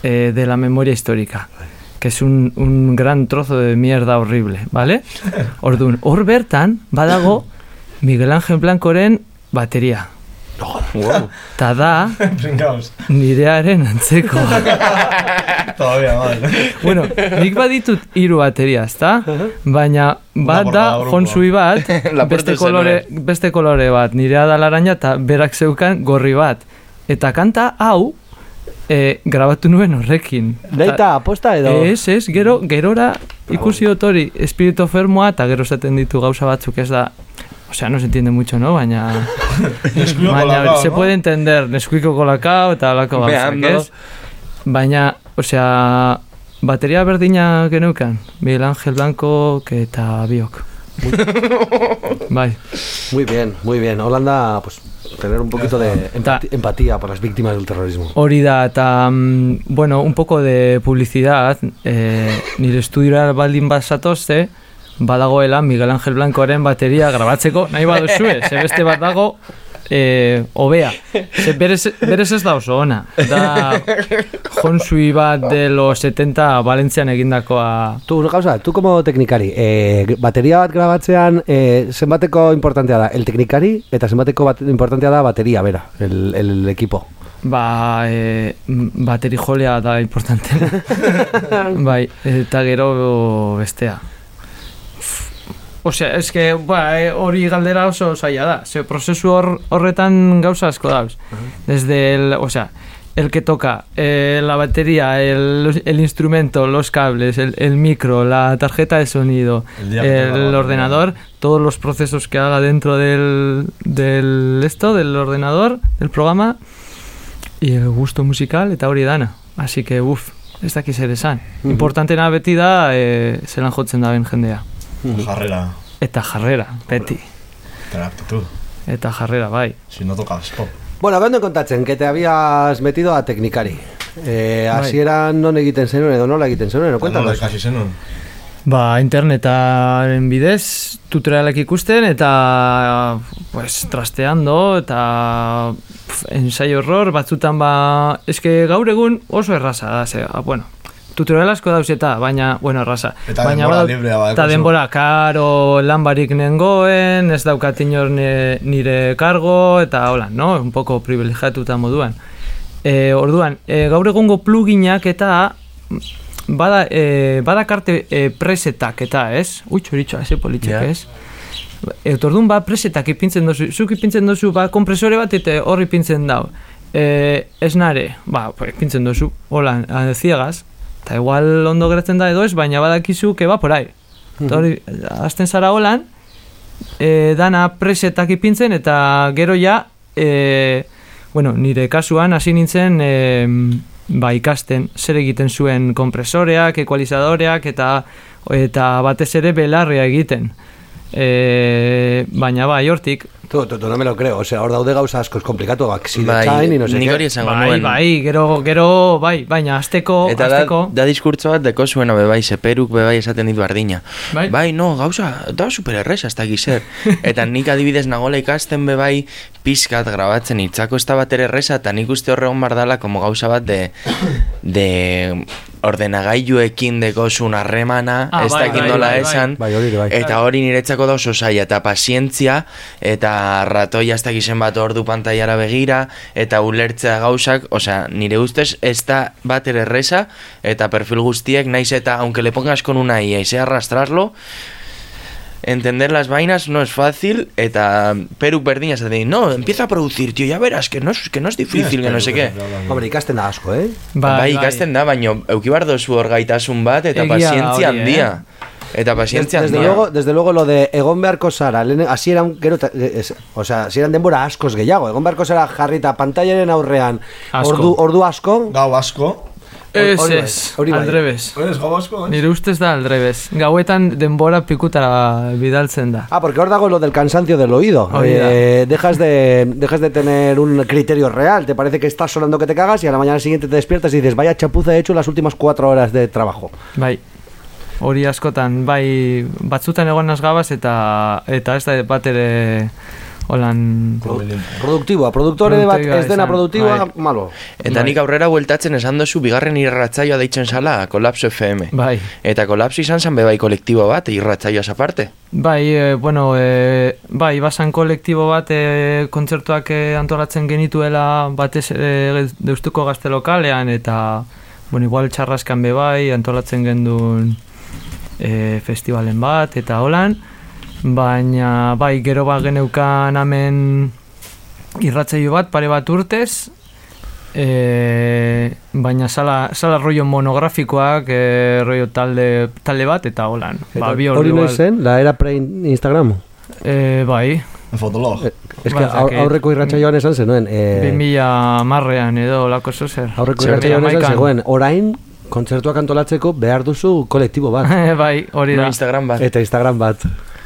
eh, de la memoria histórica, que es un, un gran trozo de mierda horrible, ¿vale? Orduan, hor bertan badago Miguel Ángel Blancoren bateria. Ta da, nirearen antzeko. Todavía mal. bueno, nik baditut hiru bateria, ezta? Baina bat da jonsui bat, beste kolore, beste kolore bat, nirea da laranja eta berak zeukan gorri bat. Eta kanta hau, e, grabatu nuen horrekin. Deita, aposta edo... Ez, ez, gero, gerora ikusi dut hori espirito fermoa eta gero esaten ditu gauza batzuk ez da O sea, no se entiende mucho, ¿no? Baina, baina colocado, se puede entender Nesquiko kolakao eta alako gauzak, Beando. ez? Baina, o sea, bateria berdina geneukan Miguel Ángel Blanco eta biok Bai. Muy bien, muy bien. Holanda, pues tener un poquito de empati- empatía por las víctimas del terrorismo. Hori da, eta, mm, bueno, un poco de publicidad, eh, nire estudiora baldin bat zatozte, badagoela Miguel Ángel Blancoaren bateria grabatzeko, nahi baduzue, ze beste bat dago, eh, obea. Ze berez, berez ez da oso ona. Da, jonsui bat de los 70 Valentzian egindakoa... Tú, una causa, tú como teknikari, eh, bateria bat grabatzean, eh, zenbateko importantea da el teknikari, eta zenbateko bat, importantea da bateria, bera, el, el equipo. Ba, e, bateri jolea da importante. bai, eta gero bestea. Osea, es que, ba, e, hori galdera oso zaila da. Ze prozesu hor, horretan gauza asko dauz. Desde el, o sea, el que toca, eh, la batería, el, el instrumento, los cables, el, el micro, la tarjeta de sonido, El el ordenador, todos los procesos que haga dentro del, del esto, del ordenador, del programa, y el gusto musical eta hori dana. Así que, uff, ez dakiz ere esan. Importantena beti da, e, zelan jotzen daben jendea. Jarrera, Eta jarrera, beti. tener actitud. Eta jarrera, bai. Si no tocas pop. Bueno, hablando kontatzen, que te habías metido a teknikari. Eh, Bai. non egiten zenuen edo nola egiten zenuen, Nola cuéntanos. ikasi zenuen. Ba, internetaren bidez, tutorialak ikusten eta pues, trasteando eta pf, ensaio horror batzutan ba... eske gaur egun oso erraza da, ze, ah, bueno, tutorial asko dauz eta, baina, bueno, erraza. Eta baina denbora badau- librea badaukazu. Eta denbora, karo, lan barik nengoen, ez daukat inor nire kargo, eta hola, no? Un poco privilegiatuta moduan. E, orduan, e, gaur egungo pluginak eta bada, e, badakarte e, presetak eta, ez? Ui, txoritxoa, ze politxek, Ja. ez? Eta orduan ba presetak ipintzen dozu, zuk ipintzen dozu ba kompresore bat eta horri ipintzen dau. E, esnare, ba, pues, ipintzen dozu, hola, a ciegas, eta igual ondo geratzen da edo ez, baina badakizu que va por ahí. Eta hori, azten zara holan, e, dana presetak ipintzen eta gero ja, e, bueno, nire kasuan hasi nintzen e, ba, ikasten zer egiten zuen kompresoreak, ekualizadoreak eta eta batez ere belarria egiten. E, baina bai, hortik, Tú, tú, tú, no me lo creo. O sea, hor daude gauza asko komplikatuak. Si Bai, chain y no sé qué. hori esango bai, nuen. bai, gero, gero, bai, baina azteko, Eta da, azteko, da diskurtso bat deko zuena bebai, seperuk bebai esaten ditu ardina. Bai. Bai, no, gauza, da super erresa, ez da gizer. Eta nik adibidez nagola ikasten bebai pizkat grabatzen hitzako ez da bat ere erresa, eta nik uste horregon bardala como gauza bat de, de ordenagailuekin dekozun harremana, Ah, ez bai, dakit bai, nola bai, bai. esan, Bai, ere bai. Eta hori niretzako da oso zaila eta pazientzia eta ratoia ez dakizen bat ordu pantailara begira eta ulertzea gauzak, osea, nire ustez ez da bat ere erresa eta perfil guztiek naiz eta aunque le pongas con una IA y sea arrastrarlo entender las vainas no es fácil eta peruk berdina esaten dit, no, empieza a producir, tío, ya verás que no es, que no es difícil, que no sé qué. Hombre, ikasten da asko, eh? Bai, ikasten da, baino eukibar dozu hor gaitasun bat eta Egia pazientzia handia. Eta pazientzia Desde, handia. luego, desde luego lo de egon beharko zara, lehen, hasieran gero, ta- es, o sea, hasieran denbora askoz gehiago, egon beharko zara jarrita pantailaren aurrean, Asko. ordu, ordu asko, Gau asko. Ez, bai, ez, bai. eh? Nire ustez da aldrebes. Gauetan denbora pikutara bidaltzen da. Ah, porque ahora hago lo del cansancio del oído. Eh, dejas, de, dejas de tener un criterio real. Te parece que estás sonando que te cagas y a la mañana siguiente te despiertas y dices, vaya chapuza he hecho las últimas cuatro horas de trabajo. Bai. Hori askotan, bai, batzutan egon naz gabaz eta eta ez da bat ere holan... Produktiboa, produktore bat ez dena produktiboa, bai. malo. Eta nik aurrera bueltatzen esan dozu bigarren irratzaioa deitzen zala, Kolapso FM. Bai. Eta kolapso izan zen bebai kolektibo bat, irratzaioaz aparte. Bai, e, bueno, e, bai, basan kolektibo bat e, kontzertuak e, antolatzen genituela batez e, deustuko gazte lokalean eta, bueno, igual txarraskan be bai, antolatzen gendun e, festivalen bat eta holan, baina bai, gero ba geneukan hemen irratzaio bat, pare bat urtez, e, baina sala, sala rollo monografikoak, e, rollo talde, talde bat eta holan. Ba, bi Hori noiz zen, la era pre-Instagram. E, bai, Fotolog. Eh, Es Ba, que ez aur- dakit. aurreko irratsaioan esan zenuen. Eh, 2000 marrean edo lako zozer. aurreko Zer, irratsaioan esan zegoen, orain kontzertuak antolatzeko behar duzu kolektibo bat. bai, hori No da. Instagram bat. Eta Instagram bat.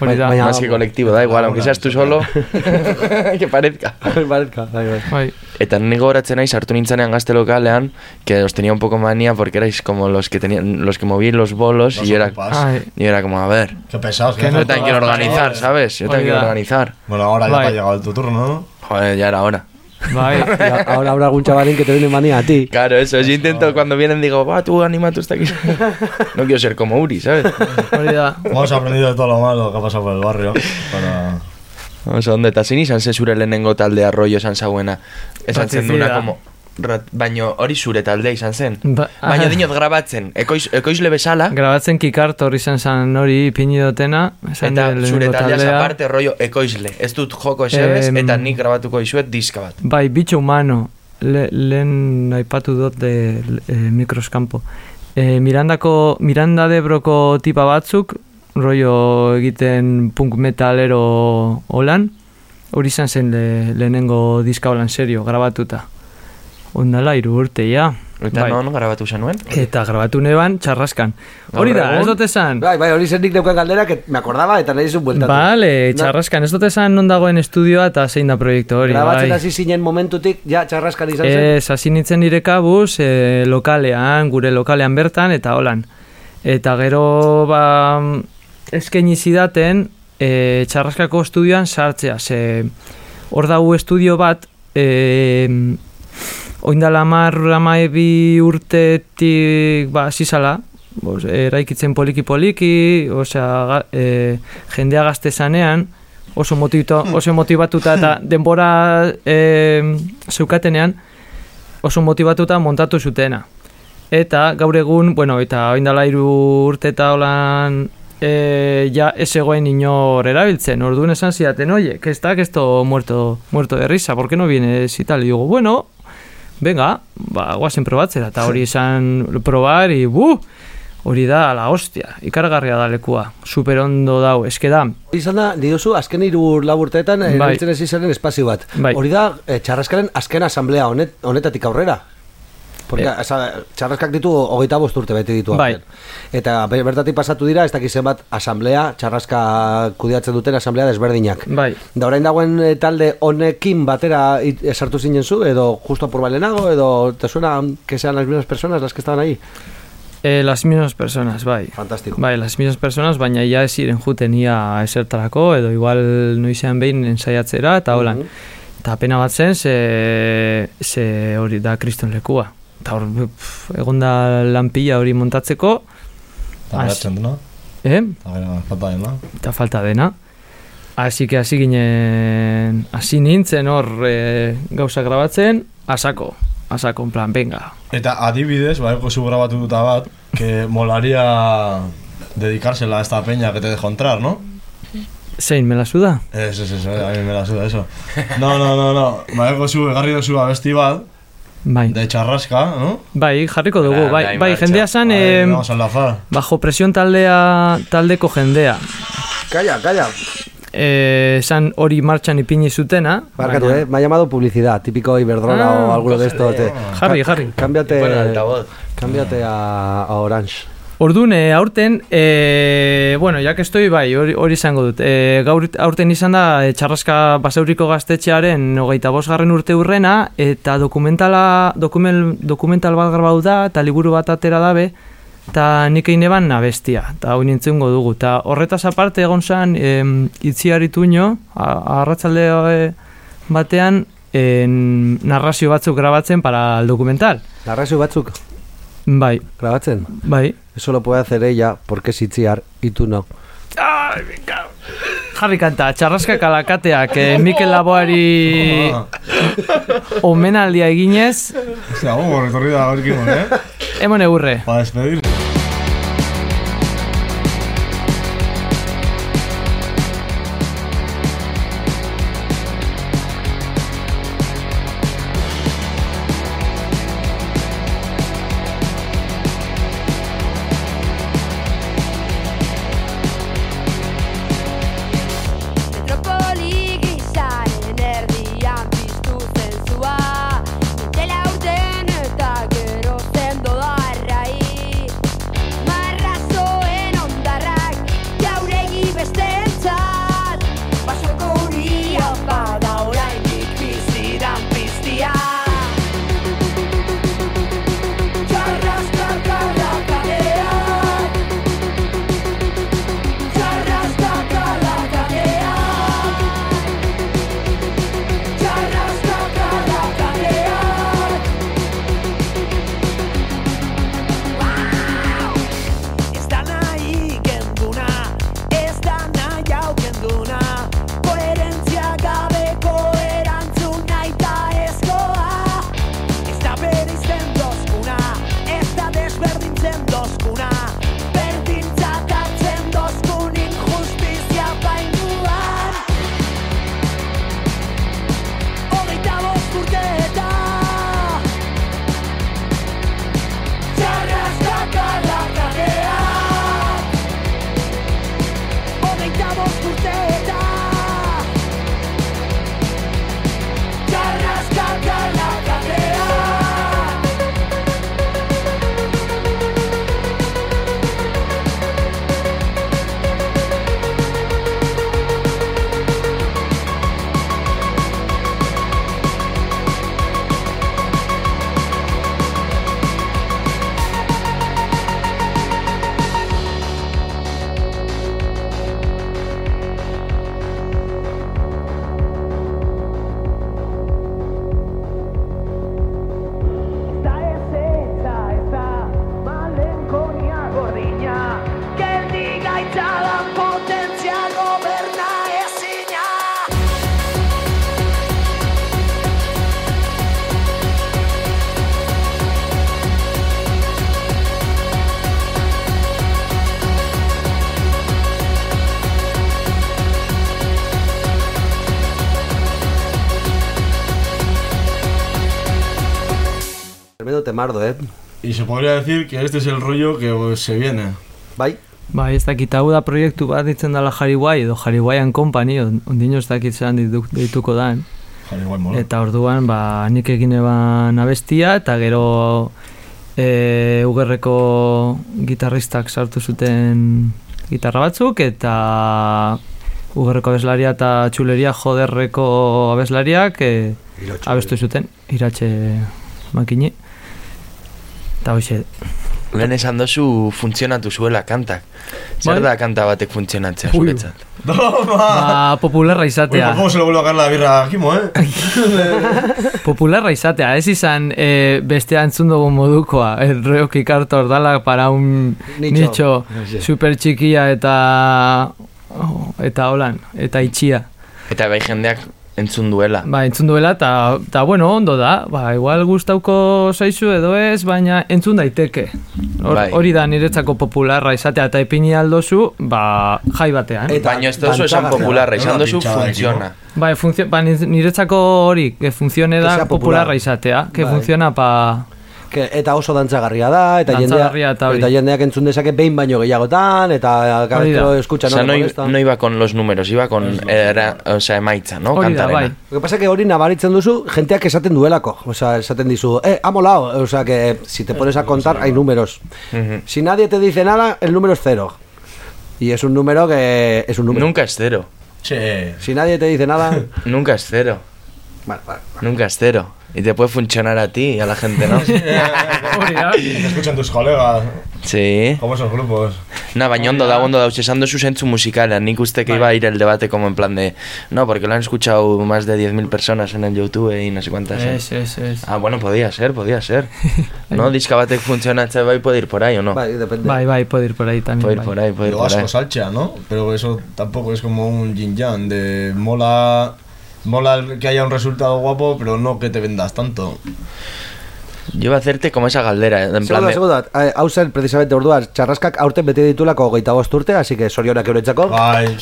Hori da. Baina- Más que colectivo, da igual, aunque seas tú solo, que parezca. Bai, bai. Bai. Eta ni gogoratzen naiz sartu nintzanean gazte lokalean, que os tenía un poco manía porque erais como los que tenían, los que movían los bolos Los y yo era, ocupas. Ay, yo era como, a ver, Qué pesados. Que no yo también quiero organizar, ¿sabes? Yo también quiero organizar. Bueno, ahora ya Bai. te ha llegado tu turno, ¿no? Joder, ya era hora. A- ahora habrá algún chavalín que te viene manía a ti. Claro, eso, yo intento cuando vienen digo, va, tú anima, tú está aquí. no quiero ser como Uri, ¿sabes? Hemos aprendido de todo lo malo que ha pasado por el barrio. Para... Oso, onde, eta zein izan ze zure lehenengo taldea rollo esan zauena. Esan zen como... Rat, baino hori zure taldea izan zen. Ba- Baina dinot grabatzen, ekoiz, ekoizle bezala, Grabatzen kikart hori izan zen hori ipini dutena. esan eta zure taldea. aparte rollo ekoizle. Ez dut joko esebez, Em, eta nik grabatuko izuet diska bat. Bai, bitxo humano, le, lehen aipatu dut de e, mikroskampo. E, Mirandako, Miranda Debroko tipa batzuk, rollo egiten punk metalero holan, hori izan zen le, lehenengo diska holan serio, grabatuta. Ondala, iru urte, ja. Eta Bai. non grabatu zenuen? Eta grabatu neban txarraskan. Hori da, ez dut esan. Bai, bai, hori zen nik neukan galdera, que me acordaba eta nahi zuen bueltatu. Bale, No. txarraskan, ez dut esan non dagoen estudioa eta zein da proiektu hori. Grabatzen bai. hasi zinen momentutik, ja, txarraskan izan zen. Ez, hasi nintzen nire kabuz, e, lokalean, gure lokalean bertan, eta holan. Eta gero, ba, eskaini zidaten, e, txarraskako estudioan sartzea, ze hor dago estudio bat, e, oindala mar, bi urtetik, ba, zizala, Bos, eraikitzen poliki-poliki, osea, e, jendea gazte zanean, oso, motibito, oso motibatuta eta denbora e, zeukatenean, oso motibatuta montatu zutena. Eta gaur egun, bueno, eta oindala hiru urte eta holan e, ja ez egoen inor erabiltzen. Orduan esan zidaten, oye, que está que esto muerto, muerto de risa, ¿por qué no vienes y tal? Y digo, bueno, venga, ba, guazen probatzera, eta hori izan probar, y bu, hori da, la hostia, ikargarria da lekua, super ondo dau, eske da, Izan da, diozu, azken hiru laburteetan Bai. erabiltzen ez izaren espazio bat. Bai. Hori da, eh, txarraskaren azken asamblea honet, honetatik aurrera. Porque, Eh. esa, txarraskak ditu hogeita bost urte bete ditu Bai. Eta be- bertatik pasatu dira, ez dakiz zenbat asamblea, txarraska kudeatzen duten asamblea desberdinak. bai, Da orain dagoen eh, talde honekin batera it- eh, sartu zinen zu, edo justo por balenago, edo te suena que sean las mismas personas las que estaban ahí? eh, las mismas personas, bai. Fantástico. Bai, las mismas personas, baina ja ez ziren juten ia esertarako, edo igual noizean behin ensaiatzera, eta holan. Mhm. Eta pena bat zen, ze, ze hori da kriston lekua. Eta hor, egon da lanpila hori montatzeko, Eta geratzen duna. eh? Eta falta dena. eta falta dena. Así que hasi ginen, hasi nintzen hor e, gauza grabatzen, asako, asako, en plan, venga. Eta adibidez, bai, zu grabatu duta bat, que molaría dedicársela a esta peña que te dejo entrar, ¿no? Zein, me la suda? Eso, eso, eso, a mí me la suda eso. No, no, no, no. Maeko zu, egarri dozu abesti bat, Bai, de charrasca, ¿no? bai, jarriko dugu, Bai, bai, bai, jendea zan, eh, bajo presión taldea, taldeko jendea. Calla, calla. Eh, zan hori martxan ipini zutena. Barkatu, eh? Me ha llamado publicidad, típico Iberdrola Ah, o alguno de estos. te- Jarri, jarri. Cámbiate, altavoz. cámbiate a, a Orange. Orduan, e, aurten, e, bueno, ya que estoy, bai, hori, izango dut. E, gaur aurten izan da, e, txarraska basauriko gaztetxearen hogeita bosgarren urte urrena, eta dokumentala, dokumen, dokumental bat grabau da, eta liburu bat atera dabe, eta nik egin eban nabestia, eta hori nintzengo dugu. Eta horretaz aparte egon zan, e, itziarituño, a- arratsalde e, batean, en, narrazio batzuk grabatzen para el dokumental. Narrazio batzuk, Bai, grabatzen. bai. Eso lo puede hacer ella, porque es itziar, y tú no. Jarri kanta, txarraska kalakateak, eh, Mikel Laboari omenaldia eginez, Hostia, gogor, etorri da gaurkimon, eh? emon egurre. Para despedir. Temardo, eh. Y se podría decir que este es el rollo que se viene. Bai? Bai, ez dakit hau da proiektu bat ditzen dela Jariguai edo Jariguaian Company, on- ondino ez dakit zelan ditu- deituko da. Igual mola. Eta orduan, ba, nik egin eban abestia, eta gero e, ugerreko gitarristak sartu zuten gitarra batzuk, eta ugerreko abeslaria eta txuleria joderreko abeslariak e, abestu zuten, iratxe makine. Eta hoxe, Lehen esan dozu funtzionatu zuela kantak. Zer Bai. da kanta batek funtzionatzea Ui. zuretzat? ba, popularra izatea. ¿Cómo se le vuelve a caer la birra a Kimo, eh? Popularra izatea, ez izan e, bestea entzun dugun modukoa. El Rocky Carter dala para un Nicho. nicho, super txikia eta oh, eta holan, eta itxia. Eta bai jendeak entzun duela. Ba, entzun duela eta, eta bueno, ondo da. Ba, igual gustauko zaizu edo ez, baina entzun daiteke. Hor- Bai. Hori da niretzako popularra izatea eta ipini aldozu, ba, jai batean. Eta Baina ez dozu esan popularra, esan dozu funtziona. Bai, funtzio, ba, nire- niretzako hori, que funcione da popular. popularra izatea, que Bai. funciona pa... Que, eta oso dantzagarria da, eta, Dantzagarria jendeak, eta eta jendeak entzun dezake behin baino gehiagotan, eta da. lo escucha O sea, no, no, le i- molesta. no iba con los números, iba con era, o sea, emaitza, no? Hori da, bai. Lo que pasa que hori nabaritzen duzu, jenteak esaten duelako. O sea, esaten dizu, eh, ha molado. O sea, que si te pones a contar, hay números. Si nadie te dice nada, el número es cero. Y es un número que... Es un número. Nunca es cero. Che. Si nadie te dice nada... Nunca es cero. vale, vale. Nunca es cero. Y te puede funcionar a ti y a la gente, ¿no? Te escuchan tus colegas. Sí. Como esos grupos. Na, baina ondo da, ondo da, esan dozu zentzu musikalean, nik uste que iba a ir el debate como en plan de, no, porque lo han escuchado más de 10.000 personas en el YouTube y no sé cuántas. ¿eh? Es, es, es. Ah, bueno, podía ser, podía ser. no, diska batek funtzionatzea bai puede ir por ahí o no? Vale, depende. Bai, bai, puede ir por ahí también. Puede ir bai. por ahí, puede ir Lo por ahí. asco salcha, ¿no? Pero eso tampoco es como un yin yang de mola mola que haya un resultado guapo, pero no que te vendas tanto. Yo iba a hacerte como esa galdera, en plan Segundo, de... segundo. Eh, precisamente, orduan, txarraskak aurten bete ditulako hogeita bost urte, así que sorionak euretzako. Bai.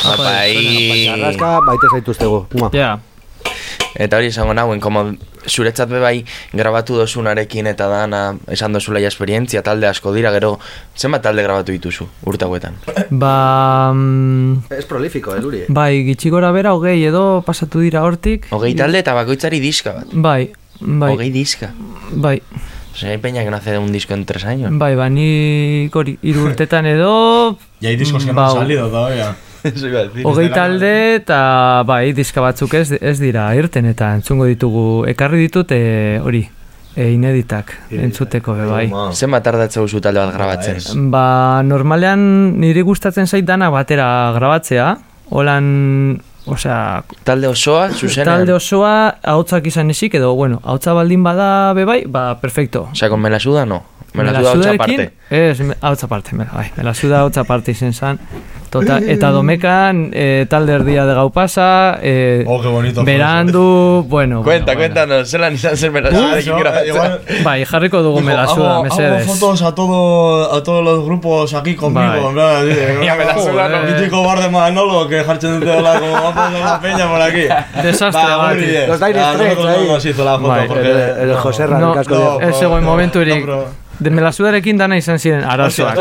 Y... Txarraska, baite zaituztegu. Eta hori esango nauen, como zuretzat be bai grabatu dozunarekin eta dana esan dozula ja esperientzia talde asko dira, gero zenbat talde grabatu dituzu urtauetan? ba... mm, Es prolífico, eh, Luri. Bai, gitxi gora bera hogei edo pasatu dira hortik. Hogei talde eta bakoitzari diska bat. Bai, bai, Hogei diska. bai, O sea, hay peña que no hace un disco en tres años. bai, ba, nik hori hiru urtetan edo... Y hay discos que no Bau. han salido todavía. Hogei talde eta bai, diska batzuk ez, ez dira irten eta entzungo ditugu, ekarri ditut e, hori, e, ineditak, entzuteko be bai. Zenbat tardatzeu zu talde bat grabatzen? ez. Ba, normalean niri gustatzen zait dana batera grabatzea, holan, osea, Talde osoa, zuzenean? talde osoa ahotsak izan ezik, edo, bueno, ahotsa baldin bada be bai, ba, perfecto. O sea, con Melasuda no. Melasuda hotza aparte. Ez, me- ahotsa aparte, mela, bai, melasuda ahotsa aparte izen zan. Tota, eta domekan, e, talde erdia de gau pasa, e, Oh, qué bonito. berandu, bueno, Cuenta, bueno, bueno. cuéntanos, zelan izan zen Melasuda. Eso, igual- Bai, jarriko dugu melasuda, hago, mesedes. hago fotos a, todo, a todos los grupos aquí conmigo. Bai. Ya me la suda, joder, no. Mítico bar de Manolo que jartzen dute hola como vamos de la peña por aquí. Desastre Va, bat. muy bien. Los Dire Ah, Straits ahí. no nos hizo la foto Bai. porque... El, el José Ra, No, casco no, de... Ez zegoen no, momenturik. no, pero- De melasudarekin dana izan ziren arazoak.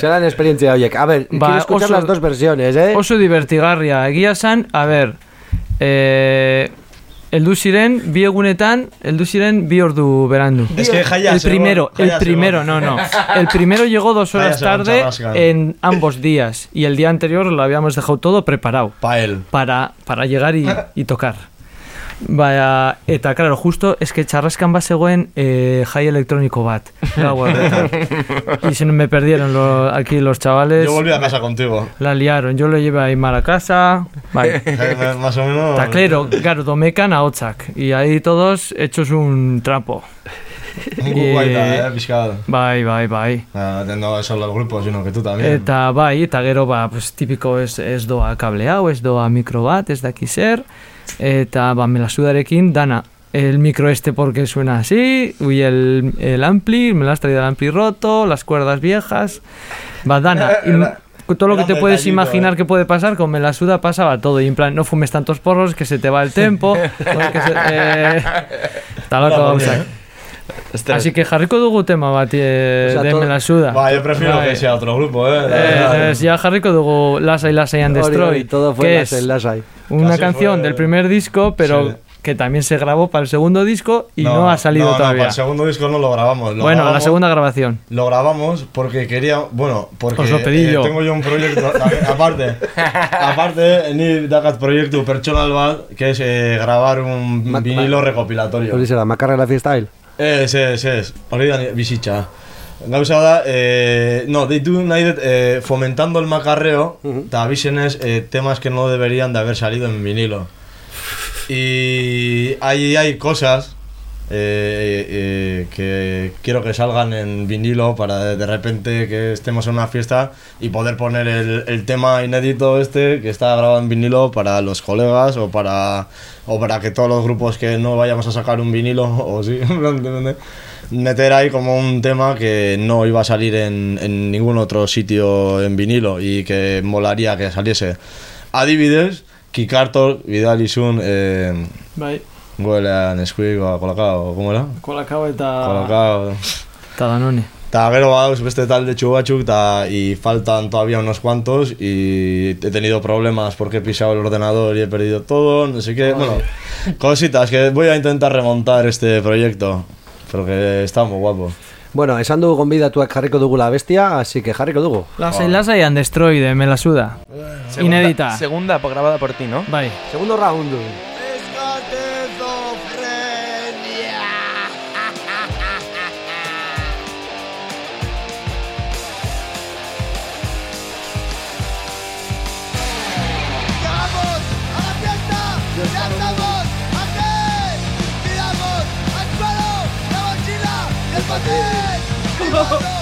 Serán experiencia, oye. A ver, Ba, quiero escuchar oso- las dos versiones, ¿eh? Oso divertigarria. Egia zan, a ber, eh, eldu ziren, bi egunetan, eldu ziren bi ordu berandu. Es que Jaya el primero, el primero, no, no. El primero llegó dos horas tarde en ambos días y el día anterior lo habíamos dejado todo preparado Pa' él. para, para llegar y, y tocar. Baina, eta, claro, justo, es que txarraskan bat zegoen eh, jai elektroniko bat. Y se me perdieron lo- aquí los chavales. Yo volví a casa contigo. La liaron, yo lo llevé a Aymar a casa. Bai. Eh, Más o menos... Está claro, claro, domekan a Otzak. Y ahí todos hechos un trapo. Un cucuaita, eh, piscado. Bai, bai, bai. Ah, no solo el grupo, sino que tú también. Eta bai, eta gero ba, pues, tipiko ez, ez doa kable hau, ez doa mikro bat, ez daki zer. Eta ba, melasudarekin dana. El micro este porque suena así, y el, el ampli, me lo has traído el ampli roto, las cuerdas viejas. Va, dana. Y todo lo que te puedes imaginar eh. que puede pasar con Melasuda pasaba todo. Y en plan, no fumes tantos porros que se te va el tempo. se- eh, Talako Hola, gauzak. Estres. Así que jarriko dugu tema bat eh, O sea, de todo- me la suda. Va, yo prefiero Bai. que sea otro grupo, eh. Eh, es, ya jarriko dugu Lasai Lasai and Destroy, hori, todo fue que las es Lasai. una Casi canción fue- del primer disco, pero Sí. que también se grabó para el segundo disco y no, ha salido no, No, todavía. para el segundo disco no lo grabamos. lo bueno, la grabamos- segunda grabación. Lo grabamos porque quería, bueno, porque Os lo pedí eh, yo. tengo yo un proyecto, aparte, aparte, ni dakat proyecto personal bat, que es eh, grabar un vinilo recopilatorio. Hori zera, makarrela freestyle. Ez, ez, ez, hori da bizitza. Gauza da, eh, no, deitu nahi dut, eh, fomentando el macarreo, eta abisenez eh, temas que no deberían de haber salido en vinilo. Y hay, hay cosas eh, eh, que quiero que salgan en vinilo para de, repente que estemos en una fiesta y poder poner el, el tema inédito este que está grabado en vinilo para los colegas o para, o para que todos los grupos que no vayamos a sacar un vinilo o sí, meter ahí como un tema que no iba a salir en, en ningún otro sitio en vinilo y que molaría que saliese. Adivides, Kikartor, Vidal Isun, eh, Bai, Huelean, Squeak, o Colacao, ¿cómo era? kolakao eta, Colacao. eta danone. Ta gero badauz beste talde batzuk ta, y faltan todavía unos cuantos y he tenido problemas porque he pisado el ordenador y he perdido todo, no sé qué, bueno, cositas que voy a intentar remontar este proyecto, porque está muy guapo. Bueno, esan dugu gonbidatuak jarriko dugu la bestia, así que jarriko dugu. Lasai Lasai and Destroy de Me la suda. Segunda- Inédita. Segunda, grabada por ti, ¿no? Bai. Segundo round. ¡Ya estamos aquí! ¡Tiramos al la mochila y el papel!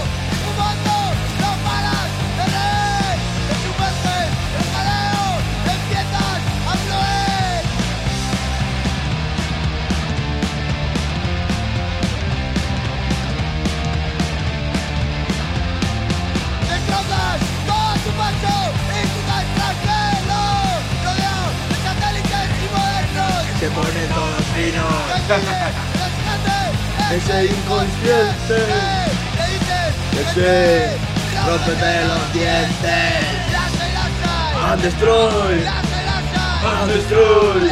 se pone todo fino. Ese inconsciente. Ese rompete los dientes. And destroy. And destroy.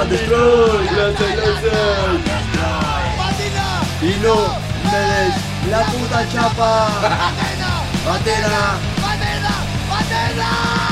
And destroy. Y no me des la puta chapa. Batera. Batera. Batera.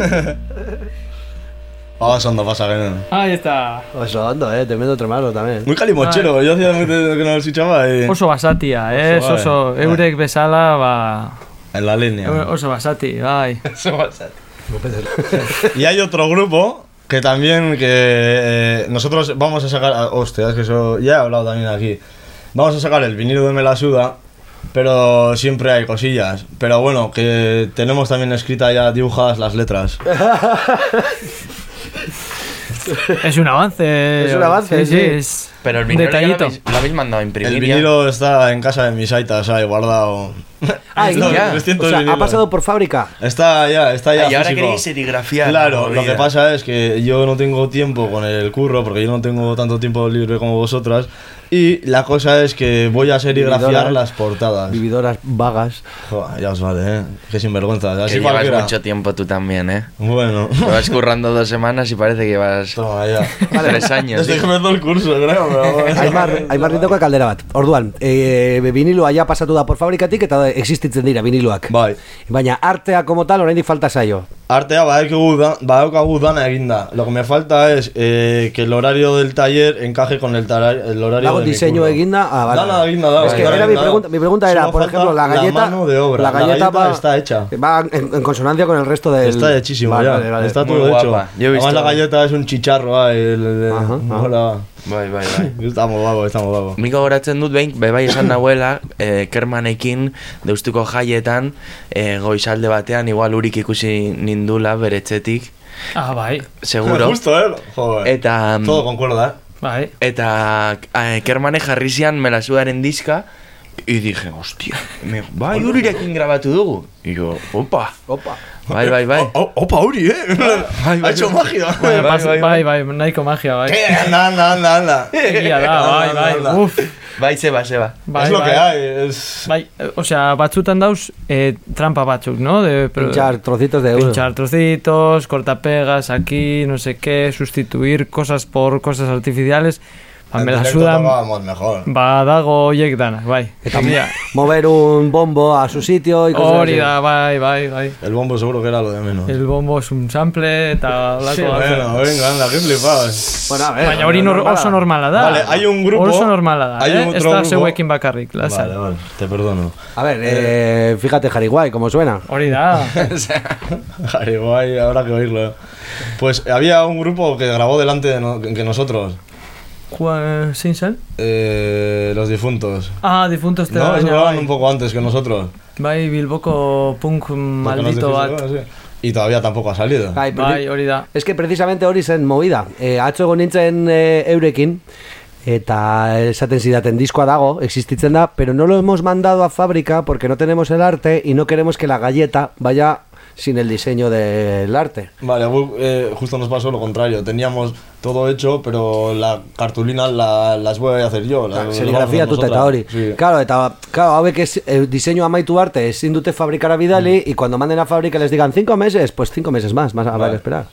Vamos ondo pasa genuen. Ahí está. Oso ondo, eh, tremendo tremalo también. Muy calimochero, yo hacía que no lo escuchaba y... Oso basatia, eh? Oso. Oso, eurek bezala, ba... En la línea. Oso basati, bai. Y hay otro grupo que también que eh, nosotros vamos a sacar... ah, Hostia, es que eso ya he hablado también aquí. Vamos a sacar el vinilo de Melasuda, pero siempre hay cosillas. Pero bueno, que tenemos también escritas ya dibujadas las letras. Es un avance. Es un avance, sí. sí, sí. es Pero el vinilo ya lo detallito. habéis, lo habéis mandado a imprimir. El ya. vinilo está en casa de mis aitas ahí guardado. Ah, Está ya. 300 O sea, ha vinilos. pasado por fábrica. Está ya, está ya y ahora físico. queréis serigrafiar. Claro, la lo que pasa es que yo no tengo tiempo con el curro, porque yo no tengo tanto tiempo libre como vosotras. Y la cosa es que voy a serigrafiar Vividora. las portadas. Vividoras vagas. Joder, ya os vale, ¿eh? Qué sinvergüenza. Que Así llevas cualquiera. mucho tiempo tú también, ¿eh? Bueno. Te vas currando dos semanas y parece que llevas Toma ya. tres años. Desde ¿sí? que me el curso, creo. Aimar, Aimar rindoko kaldera bat. Orduan, e, viniloa ja pasatu da por fabrikatik eta existitzen dira viniloak. Bai. Baina artea como tal oraindik falta zaio. Artea badaukagu da, badaukagu dana eginda. Lo que me falta es eh, que el horario del taller encaje con el, el horario Dago de mi diseño curro. eginda, ah, vale. Dana eginda dago, Es que era mi pregunta, mi pregunta era, por ejemplo, la galleta, mano de obra. la galleta, va, está hecha. va en, en consonancia con el resto del... Está hechísimo Vale, ya. vale, vale. Está Muy todo hecho. guapa. Yo he Además visto- la galleta es un chicharro. ah, el, el- Ajá, mola. Bai, bai, bai. Estamos vagos, estamos vagos. Nik gogoratzen dut behin, bebai esan nahuela, eh, kermanekin, deustuko jaietan, eh, goizalde batean, igual urik ikusi nindula beretzetik, Ah, bai, seguro. Justo, eh. Joder. Eta, Todo concuerda, eh. bai. eta eh, kermane jarri zian melasuaren diska, y dije, hostia, me, bai, urirekin grabatu dugu. Y yo, opa, Opa. bai, bai, bai. Oh, opa, Uri, eh. bai, ha hecho bai. magia. Bai, bai, bai. nahiko magia, bai. Eh, Anda, anda, anda, anda. Egia da, bai, bai, uf. Bai, zeba, zeba. Bai, es lo que hay. Es... Bai, eh, osea, batzutan dauz eh, trampa batzuk, ¿no? De, pero- Pinchar trocitos de euro. Pinchar trocitos, cortapegas aquí, no sé qué, sustituir cosas por cosas artificiales. Me la sudan, mejor. ba, dago oiek danak, bai. Eta mover un bombo a su sitio y cosas Hori así. da, bai, bai, bai. El bombo seguro que era lo de menos. El bombo es un sample eta olako Sí, bueno, venga, anda, qué flipados. Bueno, a ver, Baina hori nor, oso normala da. Vale, hay un grupo- Oso normala da, hay eh? otro Ez da grupo- zeuekin bakarrik. Vale, vale, te perdono. A ver, eh, fíjate, Jariguay, cómo suena. Hori da. Jari, guay, habrá que oírlo. eh. Pues había un grupo que grabó delante de no- que nosotros, Jua- Zein zen? eh, los difuntos. Ah, difuntos No, baina, grababan bai. un poco antes que nosotros. Bai, Bilboko punk maldito bat. "Ah, sí". Y todavía tampoco ha salido. Bai, Bai, hori da. Es que precisamente hori zen movida. E, atzo egon nintzen e, eurekin, eta esaten zidaten diskoa dago, existitzen da, pero no lo hemos mandado a fábrica porque no tenemos el arte y no queremos que la galleta vaya sin el diseño del arte. Vale, eh, justo nos pasó lo contrario. Teníamos todo hecho, pero la cartulina la, las voy a hacer yo. la- las serigrafia vamos a tuta eta nosotras. hori. Sí. Claro, eta, claro, hauek ez, el diseño amaitu arte ezin dute fabricar a Vidali y cuando manden a fábrica les digan cinco meses, pues cinco meses más, más habrá Vale. que esperar.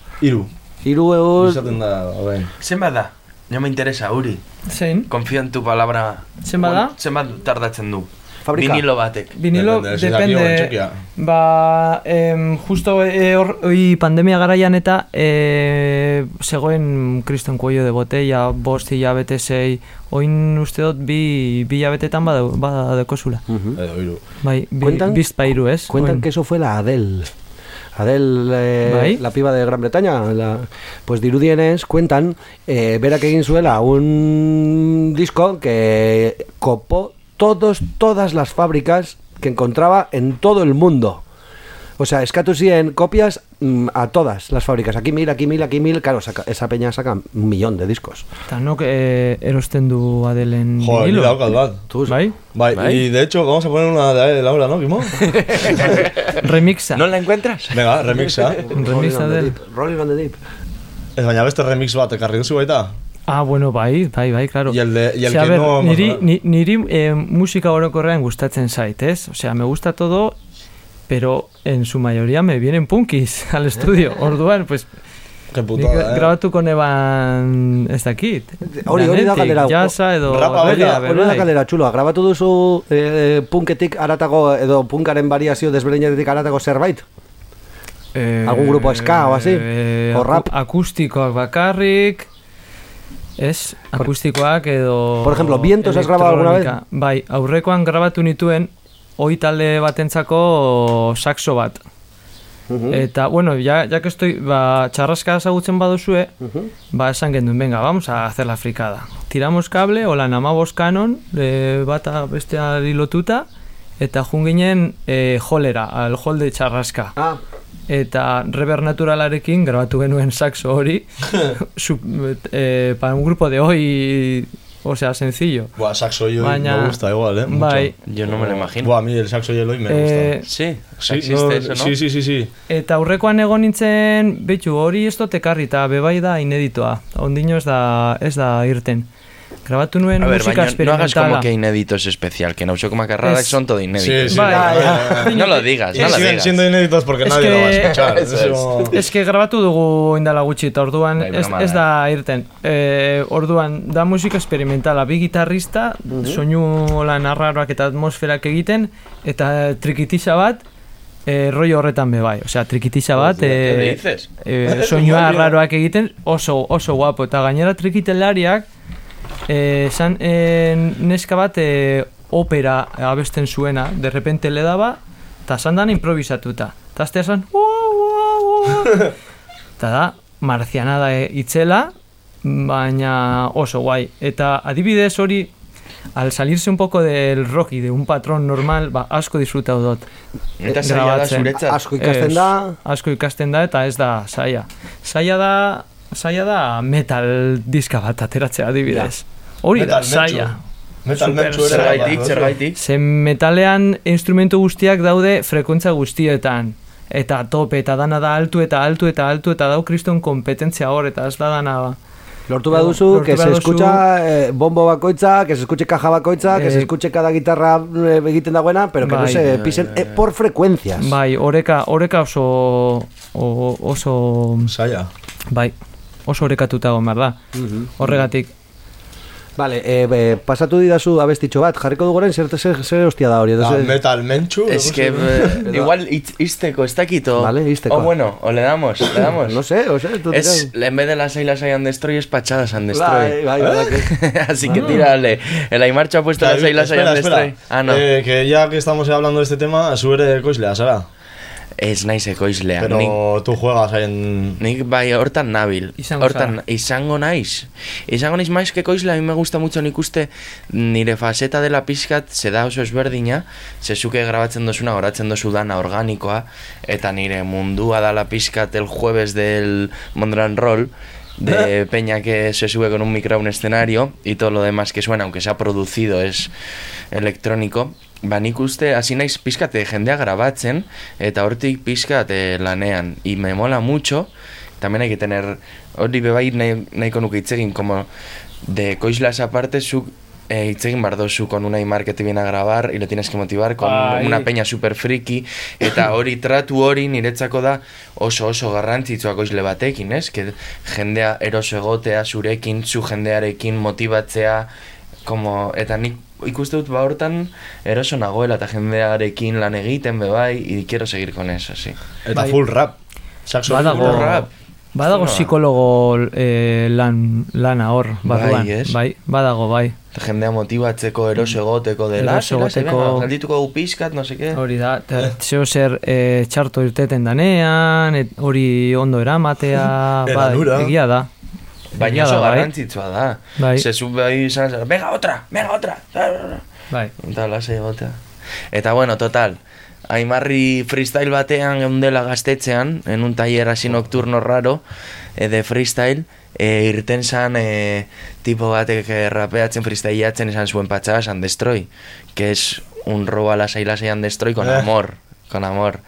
Izaten da, orain. Zenbat da? No me interesa, Uri. Zein? Confío en tu palabra. Zenbat da? Zenbat tardatzen du? Fabrika. Vinilo batek. Vinilo, Depende, depende. Ba, em, justo eh, hor, hoi pandemia garaian eta eh, zegoen kriston kuello de botella, bost hilabete sei, oin uste dut bi, bi hilabetetan bada, bada dekozula. Eh, hiru. Bai, bi, Cuentan- bizt pairu, ez? Cuentan que eso fue la Adele. Adele, eh, Bai. la piba de Gran Bretaña, la, pues dirudienez cuentan eh, berak egin zuela un disco que copó todos, todas las fábricas que encontraba en todo el mundo. O sea, eskatu ziren copias mm, a todas las fábricas. Aquí mil, aquí mil, aquí mil. Claro, saca- esa peña saca un millón de discos. Eta nok eh, erosten du Adelen Joder, vinilo. ni daukat bat. Bai? Bai, Bai. y de hecho vamos a poner una de Laura, ¿no, Kimo? Remixa. ¿No la encuentras? Venga, remixa. Remix Rolling on the Adele. Deep, Rolling on the Deep. Ez baina beste remix bat ekarri duzu baita? Ah, bueno, bai, bai, bai, claro. Y el de- y el Osea, que a ver, no- Niri, ni, niri eh, musika orokorrean gustatzen zait, ez? O sea, me gusta todo, pero en su mayoría me vienen punkis al estudio. Orduan, pues, Qué putada, eh. grabatuko neban ez dakit. Hori, hori da galdera. Jasa edo... Rapa be Hori da bai. galera txuloa, grabatu duzu eh, punketik aratago edo punkaren variazio desberdinetik aratago zerbait? Eh, ¿Algún grupo ska o así? eh, ¿O rap? Akustikoak bakarrik... Ez, akustikoak edo... Por ejemplo, ¿Vientos has grabado alguna vez? Bai, aurrekoan grabatu nituen, oi talde batentzako saxo bat. Eta, bueno, ya, ya que estoy, ba, txarraska ezagutzen baduzue, ba, esan genduen, venga, vamos a hacer la fricada. Tiramos kable, hola, namabos kanon, e, bata besteari lotuta, eta junginen e, jolera, al jol de txarraska. Ah, Eta rever naturalarekin grabatu genuen saxo hori, su, e, para un grupo de hoy, o sea, sencillo. Buah, saxo y hoy Baina- me gusta igual, eh. mucho. Bai, Yo no me lo imagino. Buah, a mí el saxo y el hoy me Eh, gusta. Sí, Sí, existe no, eso, ¿no? sí, sí, sí, sí. Eta aurrekoan egon nintzen, betxu, hori ez dut ekarri, eta bebai da ineditoa. Ondino ez da, ez da irten. Grabatu nuen A ver, musika no hagas como que inédito es especial, que Nausoko Macarrada Es- son todo inéditos. Sí, sí. Bai, No lo digas, no lo siguen digas. siendo inéditos porque Es nadie lo va a que- escuchar. Eso Eso- Ez que grabatu dugu indala gutxi, eta orduan Bai, ez, ez da. irten. E, orduan, da musika experimentala, bi gitarrista, soinu lan arraroak eta atmosferak egiten, eta trikitisa bat, e, rollo horretan be bai. Osea, trikitixa bat, ¿qué e, e, soinua raroak egiten oso, oso guapo. Eta gainera trikitelariak, e, san, e, neska bat e, opera abesten zuena, de repente le daba, eta sandan improvisatuta. Eta aztea san, "Ua, ua, ua." Eta da, marzianada e, itzela, baina oso guai. Eta adibidez hori, al salirse un poco del rock y de un patrón normal, ba, asko disfrutau dut. Eta zaila da zuretzat. Asko ikasten da. Asko ikasten da eta ez da saia. Saia da, saia da metal diska bat ateratzea adibidez. Hori da. Metal ere. Zergaitik, zergaitik. Zen metalean instrumentu guztiak daude frekuentza guztietan. Eta tope, eta dana da altu eta altu eta altu eta dau kriston kompetentzia hor, eta ez da dana... Lortu baduzu, que se escucha eh, bombo bakoitza, que se escuche caja bakoitza, que se Eh, escuche cada guitarra eh, egiten dagoena, pero que no bai. se pisen eh, por frecuencias. Bai, oreka, oreka oso... o- oso... Saia. Bai, oso orekatuta behar da. Horregatik, Vale, eh, eh, pasatu didazu abestitxo bat, jarriko duguren zer, zer, zer hostia da hori. Da, entonces- metal mentsu. Es que eh, igual izteko, ez dakito. Vale, izteko. O bueno, o le damos, le damos. No sé, o sea, tú Es, en vez de las Ailas Hayan Destroy, es Pachadas and Destroy. bai, bai, que- Así que tírale. El Aimarcho ha puesto las Ailas espera, Hayan espera. Destroy. Ah, no. Eh, que ya que estamos hablando de este tema, zu ere ekoizlea, zara. Ez naiz ekoizlea. Pero Nik, tú juegas en... nik bai hortan nabil. Izango hortan, zara. izango naiz. Izango naiz maiz que ekoizlea, a mí me gusta mucho nik uste nire faseta dela pixkat, ze da oso ezberdina, ze zuke grabatzen dozuna, oratzen dozu dana organikoa, eta nire mundua dala pixkat el jueves del Mondran Roll, de peña que se sube con un micro a un escenario y todo lo demás que suena, aunque sea producido, es electrónico. Ba, nik uste, hasi naiz pizkate jendea grabatzen, eta hortik pizkate lanean. Y me mola mucho, también hay que tener, hori bebai nahi, nahiko nuke hitz egin, como de coislas aparte, zuk eh, hitz egin behar dozu con una Aimar que te viene a grabar y le tienes que motivar con Bai. una peña super friki eta hori tratu hori niretzako da oso oso garrantzitsua koizle batekin, ez? Que jendea eroso egotea zurekin, zu jendearekin motibatzea como, eta nik ikuste dut ba hortan eroso nagoela eta jendearekin lan egiten bebai y quiero seguir con eso, sí. Eta Bai. full rap. Saxo Badago, full rap. badago Zuma. psikologo eh, lan, lana hor, barruan. Bai, ez? bai, badago, bai. Eta jendea motibatzeko eroso egoteko dela, Eroso egoteko- venga, geldituko gu pixkat, no sé qué. Hori da, zeo zer e, txarto irteten danean, hori ondo eramatea, bai, egia da. Baina oso da, bai. garrantzitsua da. Bai. Se sube ahí, izan zer, venga otra, venga otra. Bai. Eta lasa egotea. Eta bueno, total. Aimarri freestyle batean geundela gaztetzean, en un taller así nocturno raro, eh, de freestyle, eh, irten zan eh, tipo batek rapeatzen freestyleatzen esan zuen patxaba san destroy, que es un robo a lasai lasaian destroy con Eh. amor, con amor.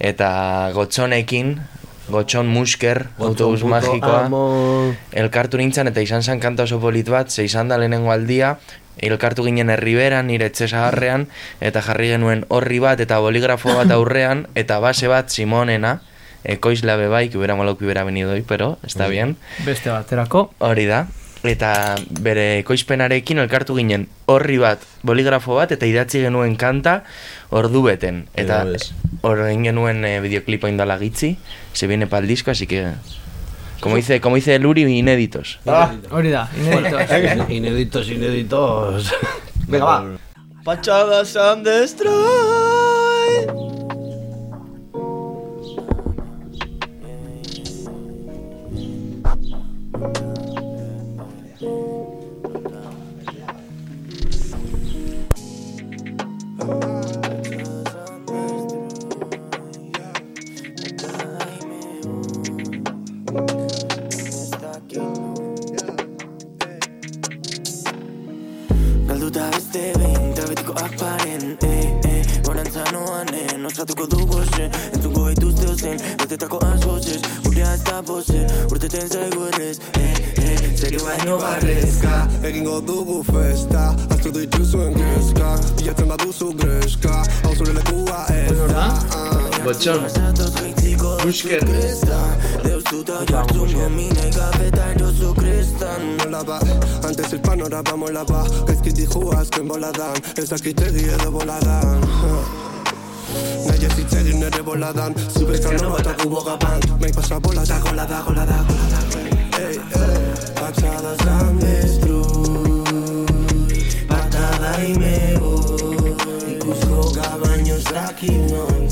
Eta gotxonekin, gotxon musker, autobus magikoa, amo. elkartu nintzen eta izan zen kanta oso polit bat, ze izan da lehenengo aldia, elkartu ginen herriberan, nire etxe zaharrean, eta jarri genuen horri bat eta boligrafo bat aurrean, eta base bat Simonena, ekoizla bebai, que hubiera venido hoy, pero está bien. Beste baterako, Hori da. Eta bere ekoizpenarekin elkartu ginen horri bat, boligrafo bat, eta idatzi genuen kanta ordu beten. Eta hor egin genuen eh, videoclipa indala gitzi, se viene pa'l disco, así que... Como dice, como dice Luri, inéditos. Ah, hori da, inéditos. Inéditos, inéditos. Venga, va. Pachadas and destroy. Aparen eh, eh, Gorantza noan, eh, nosatuko dugu ze Entzungo dituzte ozen, betetako asgozez Gurea ez da boze, urteten zaigu errez eh, eh, Serio baino barrezka. Egingo dugu festa Astro dituzuen kezka. Bilatzen baduzu greska. Hau zure lekua ez da Bochón. Pushker. Antes el pan, ahora. Es que dijo asco en voladan. Es aquí te guía de voladan. Naia zitzegin ere boladan. Zubetzano bat aku bogapan Maik pasa bolada, golada, golada, golada Ei, ei, patxada zan Patada y me voy. Ikusko gabaino ez dakit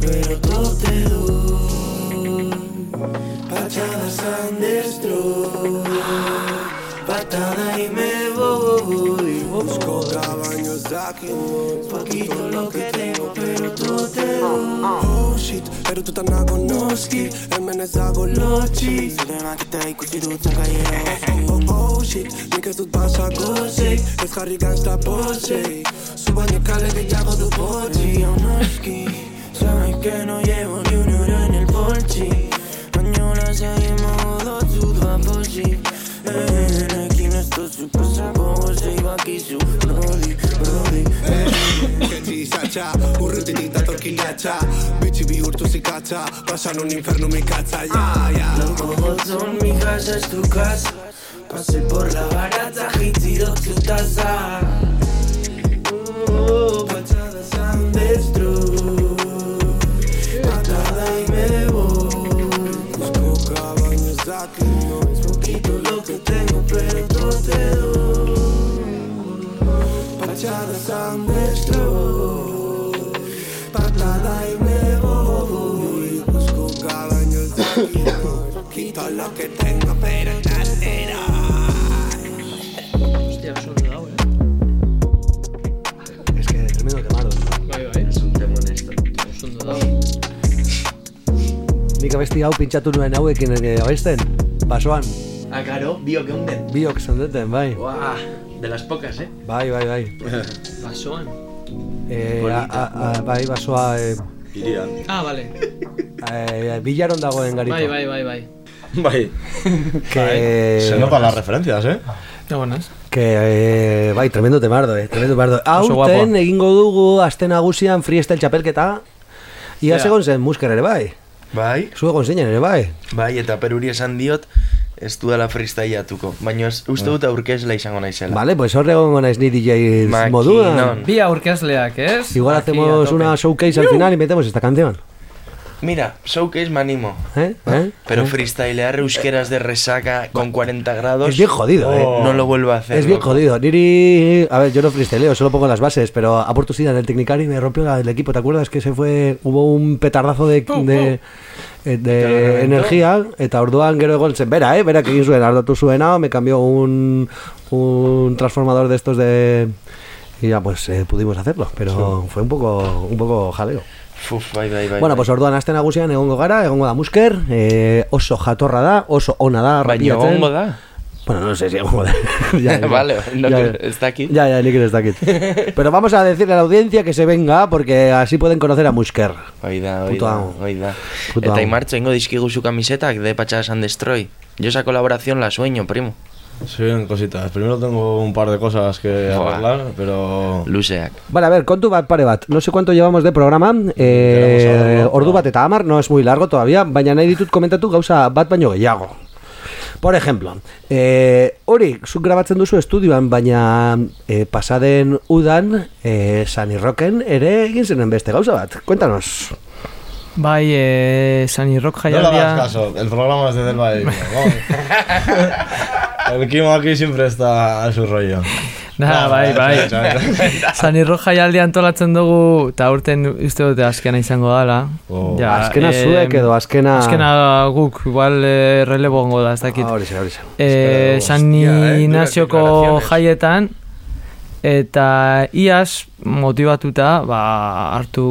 però tot è dur. Pachada sandestro, patada y me voy. Busco caballos aquí, poquito lo que tengo, pero todo te doy. Oh, shit Pero tu tana conoschi E me ne sa con l'occhi Se le manchi te i Oh oh shit Mica sto passa così E scarica sta pose Su bagno cale che giago tu poci E Sabes que no llevo ni un euro en el bolsillo. Mañana seguimos dos sud a posi. Eh, aquí no estoy su pasaporte, se iba aquí su brody, brody. Kenji Sacha, urrutitita torquillacha. Bici bi urtusi cacha, pasano un inferno mi cazza, ya, ya. Los son mi casa, es tu casa. Pasé por la barata, hit y dos tu taza. Oh, pachadas han destruido. Pachadas han destruido Patada y me voy Busco cabañas aquí no Quito lo que tengo pero ya será Hostia, oso ondo dago, eh? Es que tremendo temardo. Bai, bai. Es un tema honesto. Oso ondo dago. Nik abesti hau pintsatu nuen hauekin eh, abesten. Basoan, Ah, claro, bio que hunden. biok zendeten, bai. Buah, de las pocas, eh. Bai, bai, bai. Basoan. Eh, a, a, a, bai, basoa eh, Ah, vale. eh, bilaron dagoen garito. Bai, bai, bai, bai. Bai. Que, Se notan las referencias, eh? Ja, buenas. que eh, bai, tremendo temardo, eh, tremendo temardo. Aurten egingo dugu aste nagusian freestyle txapelketa. Ia Ja. segon zen musker ere bai. Bai, Zu egon zinen ere bai. bai, eta peruri esan diot, ez dudala freestyleatuko. Baina ez, uste dut aurkezla izango naizela. Vale, pues hor egongo naiz ni DJ moduan. Bi aurkezleak, ez? Igual Aquí, hacemos una showcase al final y metemos esta canción. Mira, showcase me animo. ¿Eh? ¿Eh? Pero ¿Eh? freestylear euskeras de resaca con 40 grados... Es bien jodido, eh. No lo vuelvo a hacer. Es bien loco. jodido. Niri, a ver, yo no freestyleo, solo pongo las bases, pero a por tu sida en el Technicari me rompió la- el equipo. ¿Te acuerdas que se fue, hubo un petardazo de, de, eh, de energía eta orduan gero egon zen, bera, eh, bera egin zuen, ardatu zuena, me cambió un, un transformador de estos de... Y ya pues eh, pudimos hacerlo, pero fue un poco, un poco jaleo. Fuf, bai, bai, bai. bueno, pues orduan aste nagusian egongo gara, egongo da musker, eh, oso jatorra da, oso ona da, Baina rapiatzen. egongo da. Bueno, no sé si egongo da. Ya, ya. Vale, no, Ya, que está aquí. Ya, ya, ni que está aquí. Pero vamos a decirle a la audiencia que se venga, porque así pueden conocer a Musker. Hoi da, hoi Puto da, amo. hoi da. Puto Eta imartxo ingo dizkigu su camisetak de Pachadas and Destroy. Yo esa colaboración la sueño, primo. Sí, cositas. Primero tengo un par de cosas que Buah. arreglar, pero... Luzeak. Vale, a ver, kontu bat pare bat. No sé cuánto llevamos de programa. Eh, ordu bat eta amar, no es muy largo todavía, baina nahi ditut komentatu gauza bat baino gehiago. Por ejemplo, eh, hori, zuk grabatzen duzu estudioan, baina eh, pasaden udan, eh, Sunny Rocken ere egin zenen beste gauza bat. Cuéntanos. Bai, eh, Sunny Rock No le hagas jaialdia... caso, el programa es de mío, vamos. El Kimo aquí siempre está a su rollo. Da, No, bai, bai. Sunny Rock jaialdia antolatzen dugu, eta urten uste dute azkena izango dala. Oh. Azkena eh, zuek edo azkena... Azkena guk, igual eh, relebo gongo da, ez dakit. Ah, hori hori eh, Espero, San hostia, eh, declaraciones. jaietan eta iaz motivatuta ba, hartu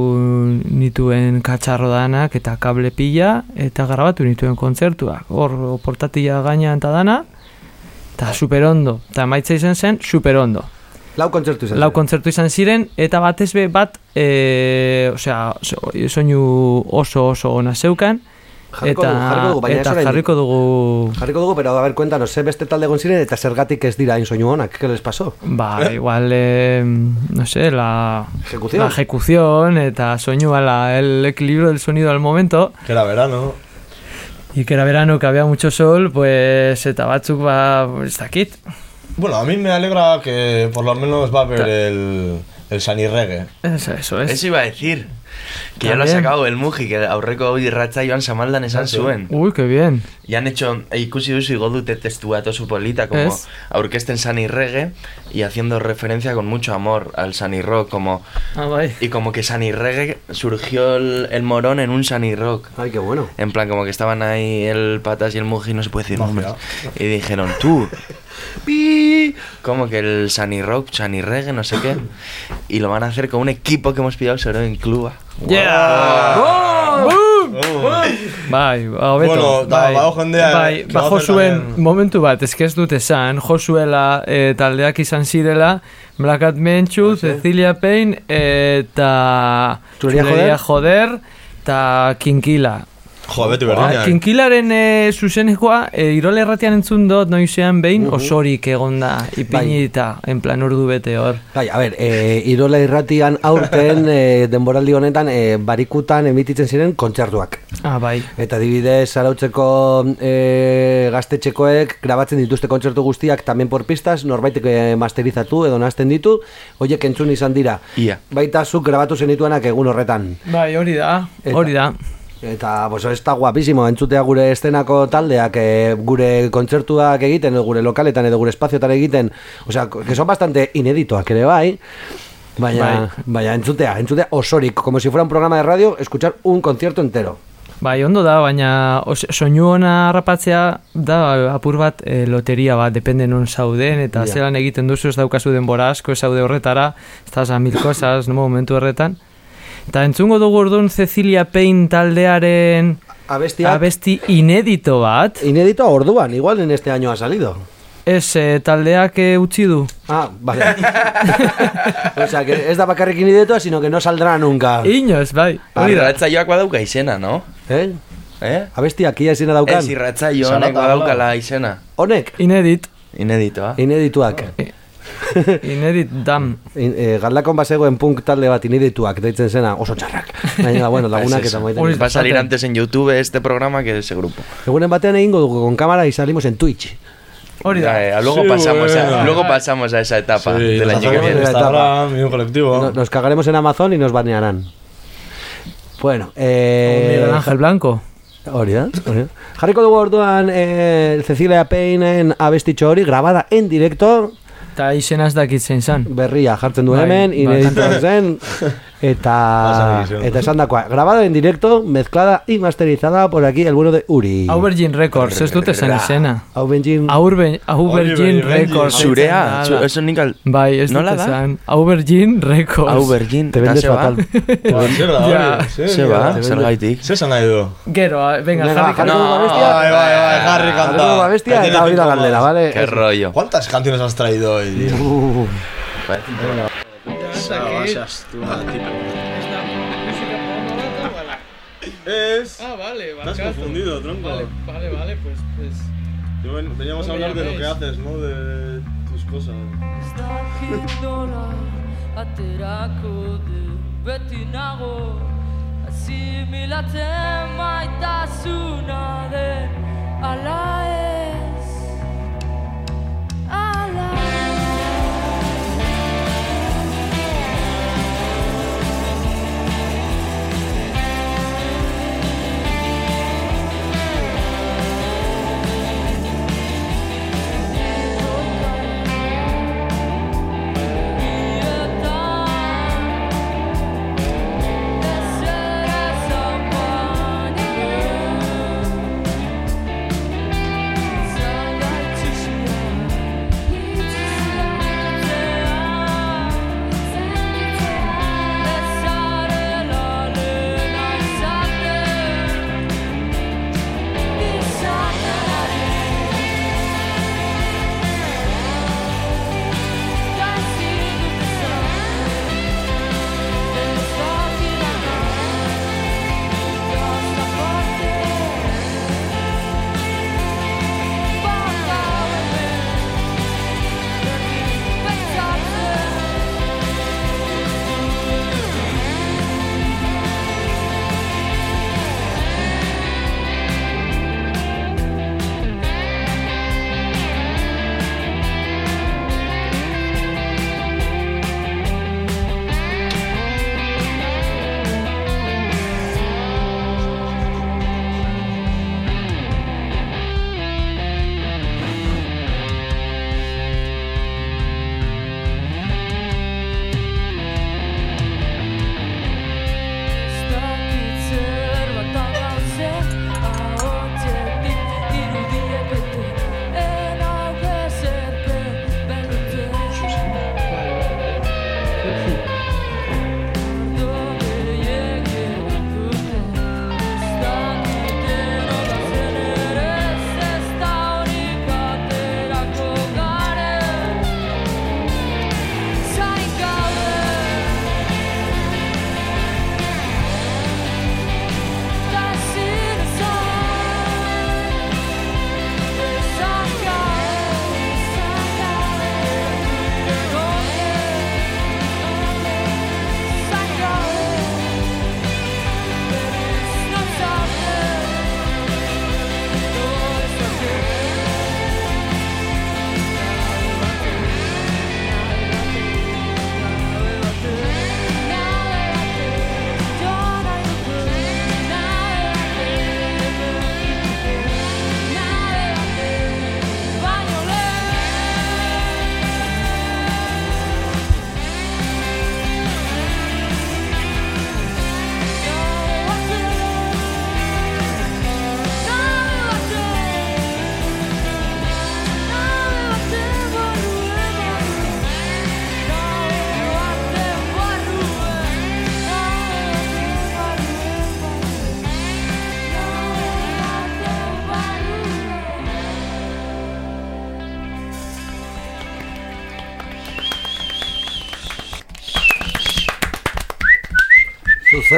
nituen katxarro danak eta kable pila eta grabatu nituen kontzertuak. Hor portatila gainean eta dana eta super ondo eta maitza izan zen super ondo Lau kontzertu izan. lau kontzertu izan ziren eta batez be bat e, osea, so- soinu oso oso ona zeukan Jarriko eta, dugu, jarriko dugu, baina eta jarriko dugu Jarriko dugu, pero a ver, cuéntanos, ze beste talde egon ziren eta zergatik ez dira hain soinu onak, ¿qué les pasó? Ba, igual, eh, no sé, la Ejecución. la ejecución eta soinua, la, el equilibrio del sonido al momento, Que era verano. y que era verano, que había mucho sol, pues, eta batzuk, ba, ez dakit. Bueno, a mí me alegra que por lo menos va a haber el, El sanirregue. Eso, eso es. Eso iba a decir. Que ya lo ha sacado el Muji, que aurreko irratza joan samaldan esan zuen. Uy, qué bien. Y han hecho, e ikusi duzu igo dute testua tosu polita, como Ez. aurkesten Sunny Reggae y haciendo referencia con mucho amor al Sunny Rock, como... Ah. Y como que Sunny Reggae surgió el, el morón en un Sunny Rock. Ay, qué bueno. En plan, como que estaban ahí el Patas y el Muji, no se puede decir nombres. Y dijeron, tú, pi, como que el Sunny Rock, Sunny Reggae, no sé qué. Y lo van a hacer con un equipo que hemos pillado sobre en Cluba. Yeah! Bai, hobeto. Bueno, da, bai, badago jendea, bai, eh, ba, va a jo hacer zuen, también- momentu bat, eske ez dut esan, jo zuela eh, taldeak izan zirela, Black Hat Menchu, Cecilia Payne, eta Chulería Chulería Joder, eta Kinkila. Jo, beti Ba, berdinak. Kinkilaren e, zuzenekoa, e, Irole erratian entzun dut, noizean behin, osorik egonda, ipinita, en plan ordu bete hor. Bai, a ber, e, Irola irratian aurten e, denboraldi honetan e, barikutan emititzen ziren kontzertuak. Ah, bai. Eta adibidez, arautzeko e, gaztetxekoek grabatzen dituzte kontzertu guztiak tamen por pistas, norbaitek e, masterizatu edo nazten ditu, hoiek entzun izan dira. Ia. Baita zuk grabatu zenituenak egun horretan. Bai, hori da, hori da. Eta, pues, ez da guapísimo, entzutea gure estenako taldeak, e, gure kontzertuak egiten, gure lokaletan, edo gure espazioetan egiten, osea, que son bastante ineditoak ere bai, baina, baina entzutea, entzutea osorik, como si fuera un programa de radio, escuchar un concierto entero. Bai, ondo da, baina os- soinu ona harrapatzea da apur bat e, loteria bat, depende non zauden, eta Ja. zelan egiten duzu ez daukazu denbora asko, ez zaude horretara, estás a mil cosas, no momentu horretan. Eta entzungo dugu orduan Cecilia Payne taldearen Abestiak, abesti inedito bat. Inédito orduan, igual en este año ha salido. Ez, e, taldeak e, utzi du. Ah, vale. o sea, que ez da bakarrik inéditoa, sino que no saldrá nunca. Inoz, bai. Hori da. Irratzaioak badauka izena, no? Eh? Eh? Abestiak ia izena daukan. Ez irratzaio honek badaukala izena. Honek, Inedit. Ineditoa. inedituak. Inedit dam. In, e, galdakon bazegoen punk talde bat inedituak deitzen zena oso txarrak. Baina, bueno, lagunak Es eta Va a salir antes en YouTube este programa que ese grupo. Egunen batean egingo dugu con cámara y salimos en Twitch. Hori da. Eh, luego Sí, pasamos a, luego pasamos a esa etapa Sí, del año que viene. en Instagram y un colectivo. No- Nos cagaremos en Amazon y nos banearán. Bueno, Como Miguel eh... Ángel Blanco. Hori da, hori da. Jarriko dugu orduan eh, Cecilia Paynen abestitxo hori grabada en directo Eta izena ez dakit zein zan. berria jartzen du Bai, hemen, bai. zen eta eta esan dakoa, grabada en directo, mezclada y masterizada por aquí el bueno de Uri. Aubergine Records, ez dute zen izena. Aubergine Aubergine Records. Zurea, eso nik al... Bai, ez dute da? zen. Aubergine Records. Aubergine, te vendes se va. fatal. Ba, zer da, hori? Zer Se da? va, zergaitik. Zer nahi du? Gero, ah, venga, jarri jarriko No. Bai, bai, bai. Jarriko dugu abestia Ahí eta hori da tienes galdera, vale? Qué rollo. ¿Cuántas canciones has traído hoy, Hasta que... vayas tú a ti. Esta música monótona la... Es... Ah, vale, vale. Estás confundido, tronco. Vale, vale, vale, pues... pues... Yo ven, veníamos a hablar de lo que haces, ¿no? De tus cosas. aterako de beti nago Asimilatzen maitasuna den Ala ez Ala ez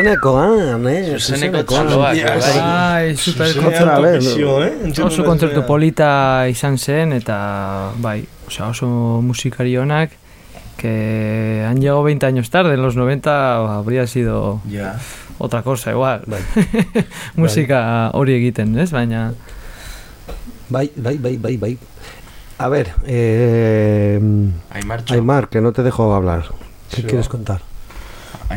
Zuzenekoan, eh? Zuzeneko Zuzenekoan. bai. Bai, super Zuzenean tokizio, eh? Oso dut kontzertu polita izan zen eta bai, osea, oso musikari onak que han llegado 20 años tarde, en los 90 habría sido Ja. otra cosa igual. Musika hori egiten, ez? Baina Bai, bai, bai, bai, bai. A ver, eh. Aymar, que no te dejo hablar. ¿Qué Sí, quieres contar?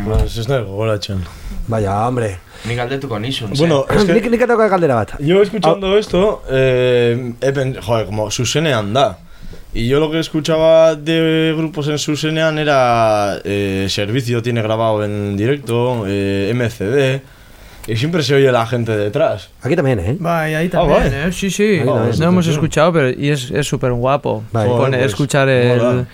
Pues ez nahi gogoratzen. Vaya, hombre. Nik galdetuko nizun, Bueno, es Nik que nik atauka galdera bat. yo escuchando esto, eh, he pen- joder, como Susenean da. Y yo lo que escuchaba de grupos en Susenean era eh, Servicio tiene grabado en directo, eh, MCD, y siempre se oye la gente detrás. Aquí también, ¿eh? Bai, ahí también, también, ¿eh? Sí, sí. Ahí también. no hemos escuchado, pero y es es súper guapo. Pone- pues, escuchar el... mola.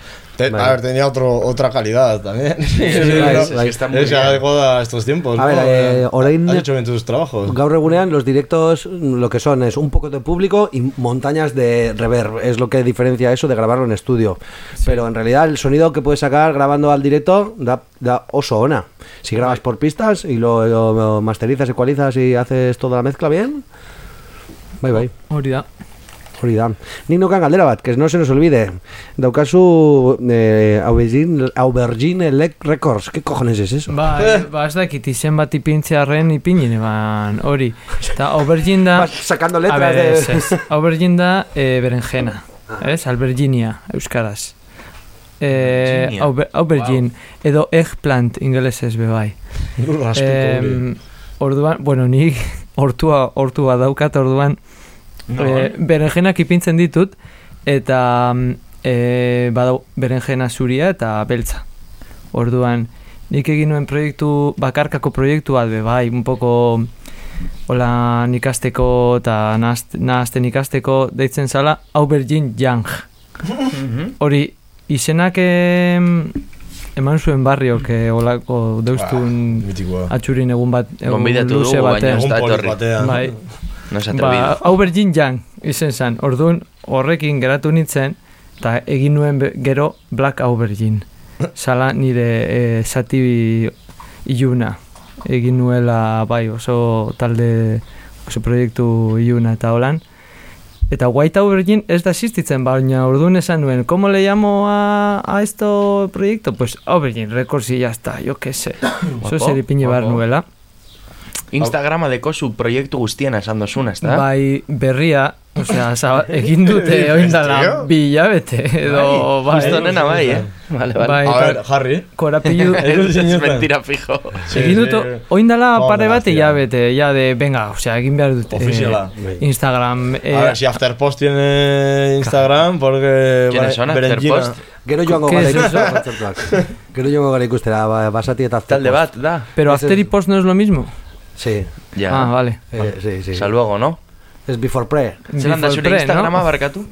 Te- Vale. A ver, tenía otro, otra calidad también. Sí, vale. Está muy es adecuada a estos tiempos. A ver, ¿no? eh, orain- Has hecho bien tus trabajos. Gaur egunean los directos lo que son es un poco de público y montañas de reverb. Es lo que diferencia eso de grabarlo en estudio. Pero en realidad el sonido que puedes sacar grabando al directo da, da oso ona. Si grabas por pistas y lo, lo- lo masterizas, ecualizas y haces toda la mezcla bien, bye bye. Hori da. Hori da. Nik nukan galdera bat, que no se nos olvide. Daukazu eh, Aubergine, Aubergine Elec Records. ¿Qué cojones es eso? Ba, ba, ez dakit izen bat ipintzearen ipinine ban, hori. Eta aubergine da... Vas sacando A letras ver, de... ez. Aubergine da eh, berenjena, ez? Alberginia, euskaraz. Eh, auber, aubergine, edo eggplant ingelesez be bai. Lurraspiko hori. Em, orduan, bueno, nik hortua, hortua daukat orduan No, eh, berenjenak ipintzen ditut eta eh, badau berenjena zuria eta beltza. Orduan, nik egin nuen proiektu, bakarkako proiektu bat, bai, un poco hola ikasteko eta nahazten ikasteko deitzen zala Aubergine Young. Hori, izenak em, eman zuen barriok eh, holako deustun Mitikoa. atxurin egun bat egun luze batean. Egun batean. Bai, No ba. Aubergine Young izen zen. Orduan horrekin geratu nintzen eta egin nuen gero Black Aubergine. Sala nire eh, zati iluna. Egin nuela bai oso talde oso proiektu iluna eta holan. Eta White Aubergine ez da existitzen, baina orduan esan nuen, ¿cómo le llamo a, a esto proyecto? Pues Aubergine Records y ya está, yo qué sé. Eso zer ipini bar nuela. Instagrama deko zu proiektu guztiena esan dozuna, ez da? Bai, berria, osea, zaba, egin dute oindala tío? bi hilabete, edo, bai. Justo nena bai, eh? Vale, vale. Bai, A ver, Harry. korapillu, Ez mentira fijo. Sí, egin dut sí. oindala pare bat hilabete, ya de, venga, osea, egin behar dute. Ofiziala. Instagram, eh, A ver, si Afterpost tiene Instagram, porque... ¿Quiénes son. Afterpost? Gero joango ¿Qué gara ikustera kontzertuak. Gero joango gara ikustera, ba- basati eta Talde Afterpost. bat, da. pero ese After y es- Post no es lo mismo. Sí, Ja. Ah, vale. eh, sí, sí. Hasta luego, no? Es Before Pre. Zeran da Before zure Pre, Instagrama no? barkatu?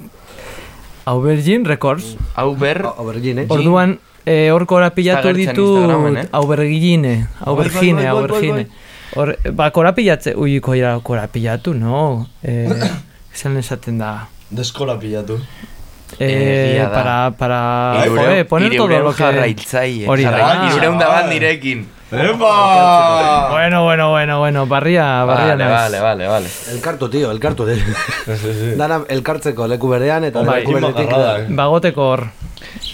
Aubergine Records. Hau ber... Aubergine. Orduan, eh, hor korapilatu Agertzen ditu eh? aubergine, aubergine, aubergine. Hor, ba, korapilatze, ui, koira, korapilatu, no? Eh, esan esaten da. Deskola pilatu. Eh, da. para, para, Hirurehun- joder, poner todo lo que... jarraitzaile. Hori da. Hirurehun da bat chaval. nirekin. ¡Epa! Bueno, bueno, bueno, bueno, barria, barria Vale, vale, vale, vale. Elkartu, tío, elkartu. De. Sí, sí. Dana elkartzeko leku berean eta leku. Bakarrada, eh. Bagoteko hor.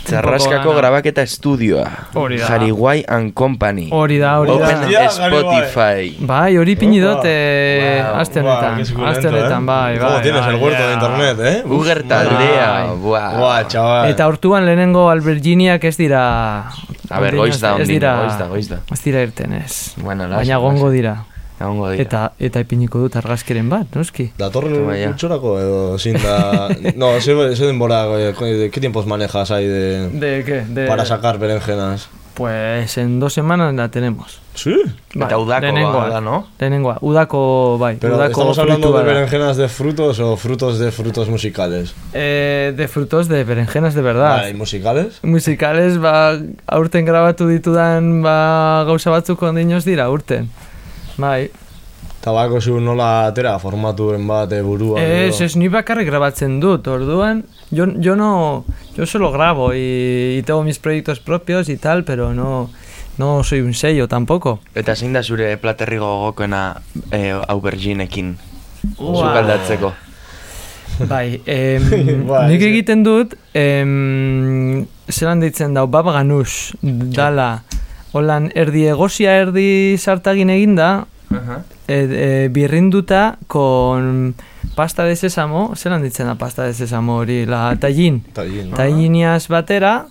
Txarraskako dana. grabaketa estudioa. Hori da. Jariguai and Company. Hori da, hori da. Open Hostia, Spotify. Bai, hori pini dut, eh, Wow. aste honetan. Aste honetan, eh. bai, bai. ¿Cómo tienes bai, el huerto de internet, eh? Uger taldea. Buah. Buah, chaval. Eta hortuan lehenengo Alberginiak ez dira... A ber, goiz da, ondino, goiz da, goiz da. Ez dira irten, ez. Bueno, lasai, Baina gongo dira. Egongo dira. Eta, eta ipiniko dut argazkiren bat, noski? Datorren utxorako edo sin da... No, ese denbora, eh, ¿qué tiempos manejas ahí de... ¿De qué? De... para sacar berenjenas? Pues en dos semanas la tenemos. Sí. Eta udako lehenengoa. da, no? Lehenengoa. Udako, bai. Pero udako estamos hablando de berenjenas de frutos o frutos de frutos musicales. Eh, de frutos de berenjenas de verdad. Vale, ¿y musicales? Musikales, ba, aurten grabatu ditudan ba, gauza batzuk ondinoz dira, aurten. Bai. Tabako zu nola atera formaturen bat eh, buruan. Ez, ez, ni bakarrik grabatzen dut, orduan, yo, yo no, yo solo grabo y, y tengo mis proyectos propios y tal, pero no, No soy un sello tampoco. Eta zein da zure platerri gogokoena e, auberginekin Ua. sukaldatzeko? Bai, em, Bai, nik egiten dut, em, zelan ditzen dau, baba ganus, dala, holan erdi egozia erdi sartagin eginda, e, e, birrinduta con pasta de sésamo, zelan ditzen da pasta de sésamo hori, la tallin. Tallin. Talliniaz batera,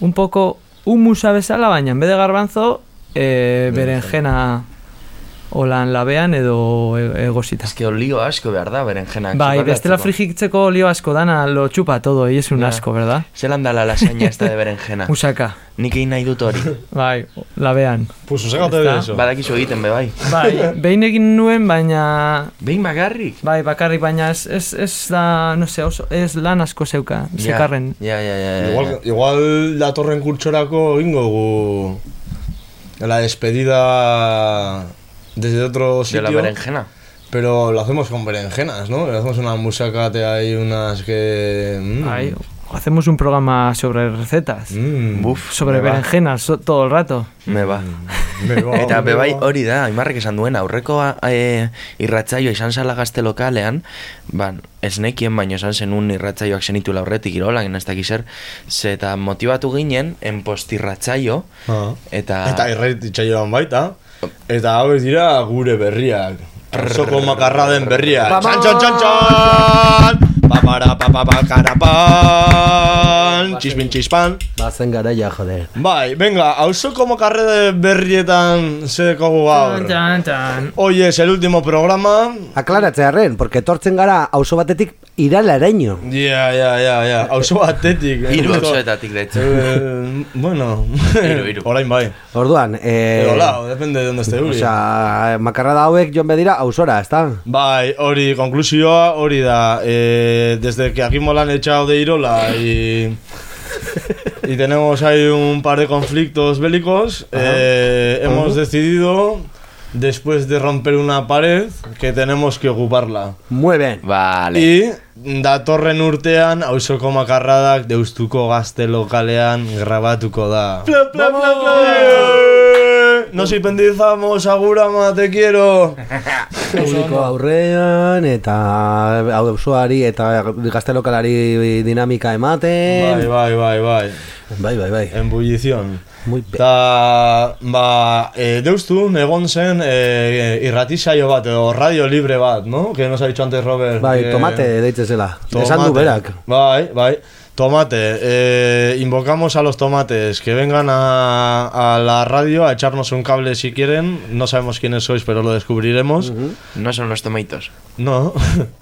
un poco humusa bezala, baina en vez de garbanzo, e, berenjena holan labean edo e- egosita. Ez que olio asko behar da berenjenak. Bai, bestela frijitzeko olio asko dana lo chupa todo y es un Ja. asco, ¿verdad? Zelan da la lasaña esta de berenjena? Usaka. Nik egin nahi dut hori. Bai, labean. Pues usakate Ezta? de eso. Badakizu egiten be bai. Bai, behin egin nuen, baina... Behin bakarrik? Bai, bakarrik, baina ez, ez, ez da, no sé, oso, ez lan asko zeuka, Ja, zekarren. Ja, ja, ja, ja. Igual, igual datorren kurtsorako ingo gu la despedida desde otro De sitio. la berenjena. Pero lo hacemos con berenjenas, ¿no? Le hacemos una musacate ahí, unas que... mm. Ahí, hacemos un programa sobre recetas. Mm. Buf, Sobre va. berenjenas so- todo el rato. Me ba. Me va, Eta me bebai va. hori da, Aimarrek esan duen, aurreko e, irratzaioa izan zala gazte lokalean, ban, ez nekien baino esan zenun irratzaioak zenitula horretik irola, ez dakiz zer, ze eta motibatu ginen, en postirratzaio, Ah. eta... Eta irraititzaioan baita. Eta hauek dira gure berriak. Auzoko makarra den berriak. Txan, txan, txan, txan! Papara, papapa, karapan! Txismin, txispan! Bazen garaia, joder. Bai, venga, auzoko makarre berrietan zedekogu gaur. Tan, tan. Hoy es el último programa. Aklaratzearen, porque tortzen gara auzo batetik iralareño. Ja, ja, ja, ja. Auzo batetik. eh, Hiru justo. auzoetatik, hecho. Eh, bueno, Hiru, hiru. orain bai. Orduan, eh... Edo lau, depende de donde esté O Uri. sea, makarrada hauek joan bedira auzora, ezta? Bai, hori, konklusioa hori da. Eh, desde que aquí han echado de Irola y, y tenemos ahí un par de conflictos bélicos, eh, hemos decidido, después de romper una pared, que tenemos que ocuparla. Muy bien. Vale. Y datorren urtean, auzoko makarradak deustuko gazte lokalean grabatuko da. Nos independizamos, agurama, te quiero. Publiko aurrean, eta auzoari eta gazte lokalari dinamika Bai, ematen. bai, bai, bai. Bai, bai, bai. Embullición. Muy bien. Eta, ba, e, deustu, egon zen e, irratisaio bat, edo radio libre bat, no? Que nos ha dicho antes Robert. Bai, que- tomate deitzen zela. Esan du berak. Bai, bai. Tomate, eh, invocamos a los tomates que vengan a, a la radio a echarnos un cable si quieren. No sabemos quiénes sois, pero lo descubriremos. No son los tomaitos. No.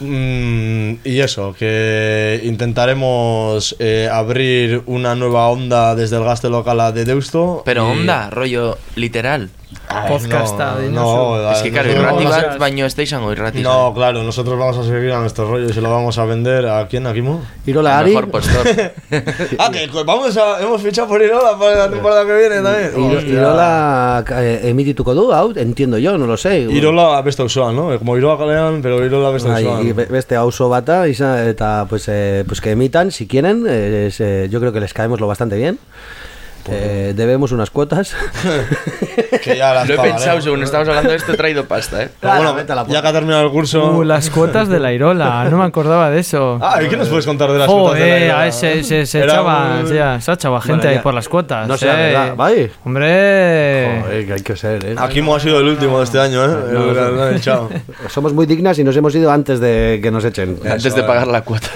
Mm, y eso, que intentaremos eh, abrir una nueva onda desde el gaste local de Deusto. Pero y- onda, rollo literal. Ay, Podcasta, no, dinosu. no, Es que claro, nosotros irrati vamos a- bat, baino ez da izango irrati. No, claro, nosotros vamos a seguir a nuestro rollo y se lo vamos a vender a quién, a Kimo. Irola Ari, Mejor postor. Ah, que pues vamos a. Hemos fichado por Irola para la temporada que viene también. Hostia. Irola eh, emitituko du, hau, entiendo yo, no lo sé. Irola beste auzoan, ¿no? Como Irola kalean, pero Irola beste auzoan. y be- beste auzo bata izan- eta pues, eh, pues que emitan si quieren eh, es, eh, yo creo que les caemos lo bastante bien Eh, debemos unas cuotas Que ya las Lo he pensado, según estamos hablando de esto, he traído pasta, ¿eh? Pero bueno, vete a la ya que ha terminado el curso. Uh, las cuotas de la Irola, no me acordaba de eso. Ah, ¿y qué nos puedes contar de las cuotas de la Irola? se, se echaba, un- ya, se echaba gente Bueno, ahí por las cuotas. no sea eh. ¿vale? Hombre. Joder, que hay que ser ¿eh? Aquí hemos sido el último de este año, ¿eh? No, no. echado. somos muy dignas y nos hemos ido antes de que nos echen Antes de pagar la cuota.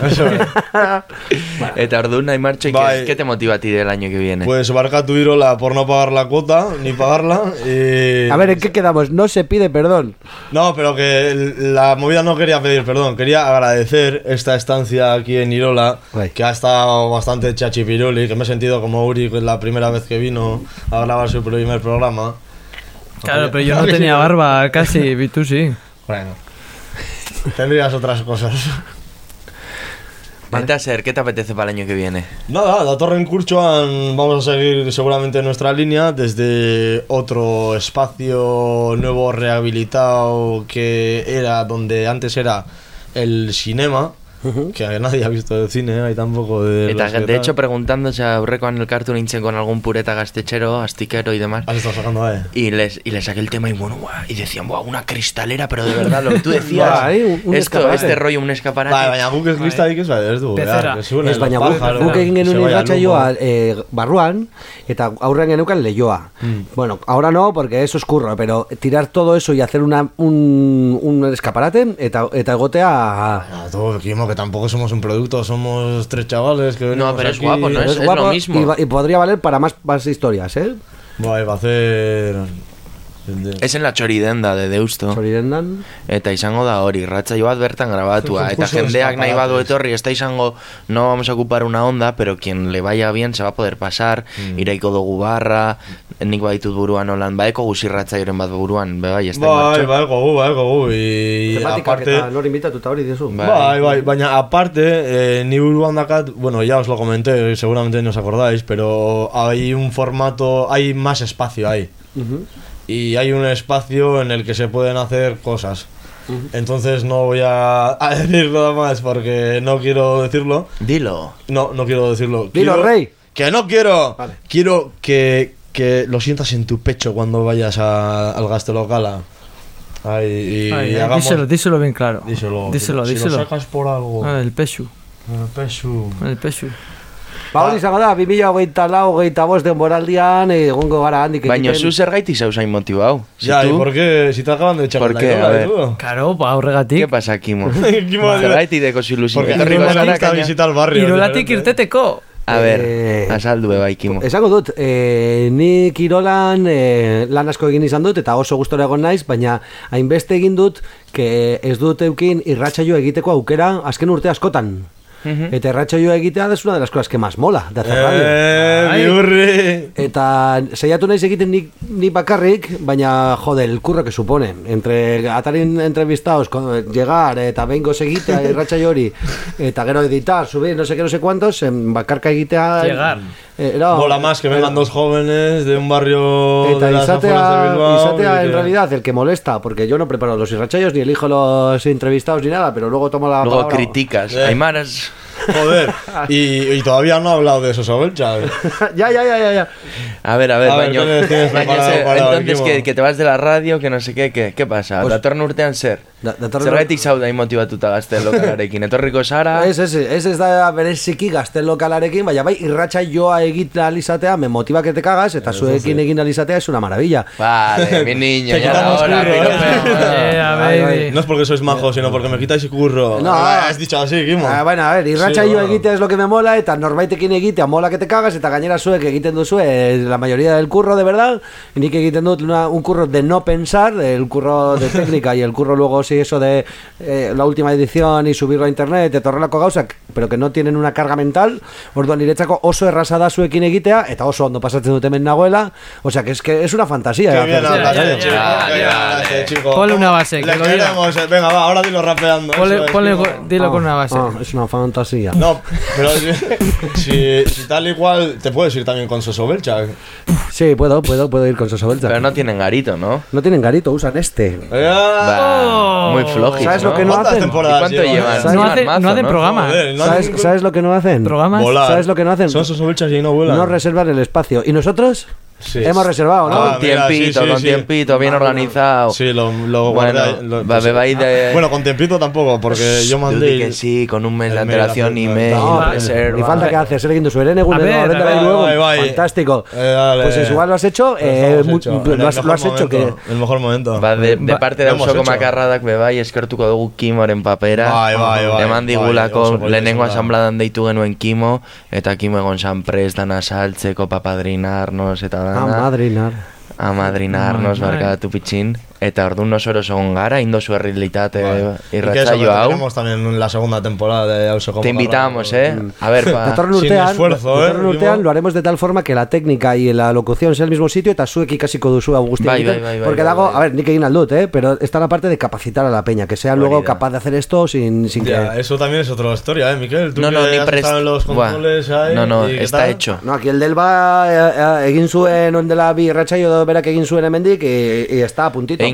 Eta orduan, Aimartxo, ¿y Bai. ¿qué, ¿qué te motiva a ti del año que viene? Pues barca tu Irola por no pagar la cuota, ni pagarla. Y... a ver ¿en qué quedamos? no se pide perdón No, pero que la movida no quería pedir perdón, quería agradecer esta estancia aquí en Irola, Guay. que ha estado bastante chachipiruli, que me he sentido como Uri, que es la primera vez que vino a grabar su primer programa. Claro, pero yo no tenía barba casi, y tú sí. Bueno, tendrías otras cosas. Vete a ser, ¿qué te apetece para el año que viene? Nada, la Torre en Curchoan vamos a seguir seguramente nuestra línea desde otro espacio nuevo rehabilitado que era donde antes era el cinema, que nadie ha visto el cine, ahí tampoco de Eta, de tal. hecho, preguntándose aurrekoan elkartu nintzen con algún pureta gaztechero, astiquero y demás. Sacando, eh. Y les, y les saqué el tema y bueno, guau, y decían, buah, una cristalera, pero de verdad, lo que tú decías. Bai, un- un esto, escaparate. este rollo, un escaparate. Bai, baina guk ez kristarik ez bai, ez du, behar, Ez baina guk, egin genuen eh, barruan eta aurrean geneukan leioa. Bueno, ahora no, porque eso es curro, pero tirar todo eso y hacer una, un, un escaparate eta, eta egotea... Ah, todo, Tampoco somos un producto, somos tres chavales que venimos pero es aquí. guapo, ¿no? Es- es guapo lo mismo. Y, va- y podría valer para más, más historias, ¿eh? Bai, va a hacer... Es en la choridenda de Deusto. Choridendan. Eta izango da hori, ratzaio bat bertan grabatua. Eta jendeak nahi badu etorri, está izango, no vamos a ocupar una onda, pero quien le vaya bien se va a poder pasar, Mm. iraiko dugu barra, nik baditut buruan holan, baeko guzi ratzaioren bat buruan, bai, ez da Bai, bai, gogu, bai, gogu, y Tematikak aparte... eta nori invitatuta hori dizu. Bai, bai, baina aparte, eh, ni buruan dakat, bueno, ya os lo comenté, seguramente no os acordáis, pero hay un formato, hay más espacio ahí. Ujú. Y hay un espacio en el que se pueden hacer cosas. Entonces no voy a, a decir nada más porque no quiero decirlo. Dilo. No, no quiero decirlo. Dilo, Quiero- Rey. Que no quiero. Vale. Quiero que, que lo sientas en tu pecho cuando vayas a- al Gastelocala. Ahí, y Ay, ay, hagamos... díselo, díselo bien claro. Díselo. Díselo, si díselo. lo sacas por algo. Ah, el pexu. El pesu. El pexu. Ba, hori izango da, 2008 lau, hogeita bost denboraldian, eh, egongo gara handik Baina egiten. zu zergaiti zauz hain motivau. Si Ya, ¿y tú- por qué? Si te acaban de echar ¿Por la qué? idola A y ver. todo. Claro, ba, horregatik. ¿Qué pasa, Kimo? Kimo, Zergaiti deko ilusión. Porque kaina? visitar el barrio. Irolatik irteteko. A ver, Eh, azaldu bai, Kimo. Esango dut, eh, ni kirolan eh, lan asko egin izan dut eta oso gustora egon naiz, baina hainbeste egin dut que ez dut eukin irratsaio egiteko aukera azken urte askotan. Eta irratsaioa egitea da es una de las cosas que más mola de hacer radio. Eh, Ai. biurri. Eta saiatu naiz egiten nik, ni bakarrik, baina jode, el curro que supone. Entre atarin entrevistados, llegar eta behingo egitea irratsaio hori, eta gero editar, subir, no sé qué, no sé cuántos, en bakarka egitea... Llegar. Eh, no, Mola más que vengan dos jóvenes de un barrio Eta de las afueras de izatea, Bilbao. izatea en que- realidad el que molesta, porque yo no preparo los irrachayos ni elijo los entrevistados ni nada, pero luego tomo la Luego palabra. criticas. Eh. Aymaras. Joder, y, y todavía no ha hablado de esos Sobelcha. ya, ya, ya, ya, ya. A ver, a ver, A ver, baño. ¿qué tienes preparado para Entonces, que, que te vas de la radio, que no sé qué, ¿qué, qué pasa? Pues- datorren urtean zer? Da- datorren- Zergatik zauda imotibatuta gazten lokalarekin. Etorriko zara... Ez, ez, ez, ez da bereziki gazten lokalarekin, baina bai, irratsaioa egiten alizatea, me motiva que te cagas, eta zuekin egin alizatea es una maravilla. Vale, mi niño, Te ya curro, piropeo. Yeah, Ay, baby. No es porque sois majos, sino porque me quitáis curro. No. Ah, has dicho así, Kimo. Ah, bueno, a ver, irratsaioa Sí, bueno. egitea es lo que me mola, eta norbaitekin egitea mola que te cagas, eta gainera zuek egiten duzue la mayoría del curro, de verdad, nik egiten dut una- un curro de no pensar, el curro de técnica y el curro luego sí eso de eh, la última edición y subirlo a internet, eta horrelako gauzak, pero que no tienen una carga mental, orduan niretzako oso erraza da zuekin egitea, eta oso ondo pasatzen dut hemen nagoela, o sea, que es que es una fantasía. Qué bien chico. chico. Ponle una base, que lo queremos, eh. Venga, va, ahora dilo rapeando. Ponle, eso es, ponle, Kimo. dilo con una base. ah, es una fantasía. No, pero si, si tal igual te puedes ir también con Soso Belcha. Sí, puedo, puedo, puedo ir con Soso Belcha. Pero no tienen garito, ¿no? No tienen garito, usan este. Muy flojis, ¿Sabes ¿no? lo que no ¿Cuántas hacen? ¿Y cuánto llevan? No, hace- mazo, no hacen programa. Joder, no ¿Sabes, hacen- ¿Sabes lo que no hacen? Programas. Volar. ¿Sabes lo que no hacen? Son Soso Belchas y no vuelan. No reservan el espacio. ¿Y nosotros? Sí. Hemos reservado, ¿no? Ah, con mira, tiempito, sí, sí, con tiempito, bien ah, organizado. Sí, lo, lo bueno, guardé, lo, pues, de... Bueno, con tiempito tampoco, porque pues, yo mandé. que sí, con un mes de alteración y mail. No, reserva. Y falta que haces, Ergindu, suelen Fantástico. Pues eso igual lo has hecho. Pues eh, lo has hecho que. El mejor momento. De parte de Osoko Macarradak, Bebai, eskertuko dugu Kimoren papera. Bai, bai, bai. Eman digulako lehenengo asambladan deitu genuen Kimo, eta Kimo egon san prest, dana saltzeko, papadrinarnos, eta banda. Amadrinarnos, ah, ¿verdad? Tu pichín. Eta orduan oso eroso egon gara, Y que eso, que irratzaio hau. tenemos también en la segunda temporada de Auso Te invitamos, eh. A ver, pa... Datorren Sin urtean, esfuerzo, datorren eh, urtean Kimo. lo haremos de tal forma que la técnica y la locución sea el mismo sitio eta zuek ikasiko duzu Agustín Bai, bai, bai, porque dago, a ver, nik egin aldut, eh, pero está la parte de capacitar a la peña, que sea luego capaz de hacer esto sin, sin Ya, que... eso también es otra historia, eh, Miquel. Tú No, que no, ni has prest. en los controles ahí. No, no, está tal. hecho. No, aquí el Delba eh, eh, egin zuen ondela bi irratsaio berak egin zuen hemendik y, y está a puntito.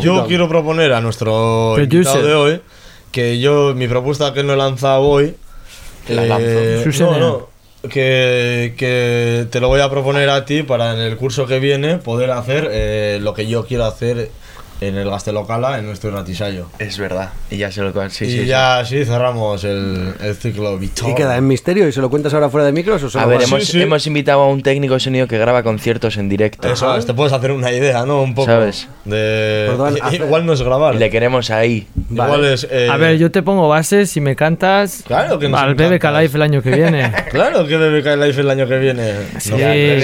Yo quiero proponer a nuestro invitado de hoy que yo, mi propuesta que no he lanzado hoy. La eh, lanzo. Susana. no, no, que, que te lo voy a proponer a ti para en el curso que viene poder hacer eh, lo que yo quiero hacer en el Gastelocala, en nuestro ratisayo. Es verdad. Y ya se lo sí, y sí, sí. ya así cerramos el, el ciclo Vitor. Y queda en misterio y se lo cuentas ahora fuera de micros o solo A ver, hemos, sí. hemos invitado a un técnico de sonido que graba conciertos en directo. Eso es, te puedes hacer una idea, ¿no? Un poco. ¿Sabes? De... Perdón, hace- Igual no es grabar. Le queremos ahí. Igual es. eh, A ver, yo te pongo bases y me cantas Claro que nos al. BBK Live el año que viene. Claro que BBK Live el año que viene. Sí, No,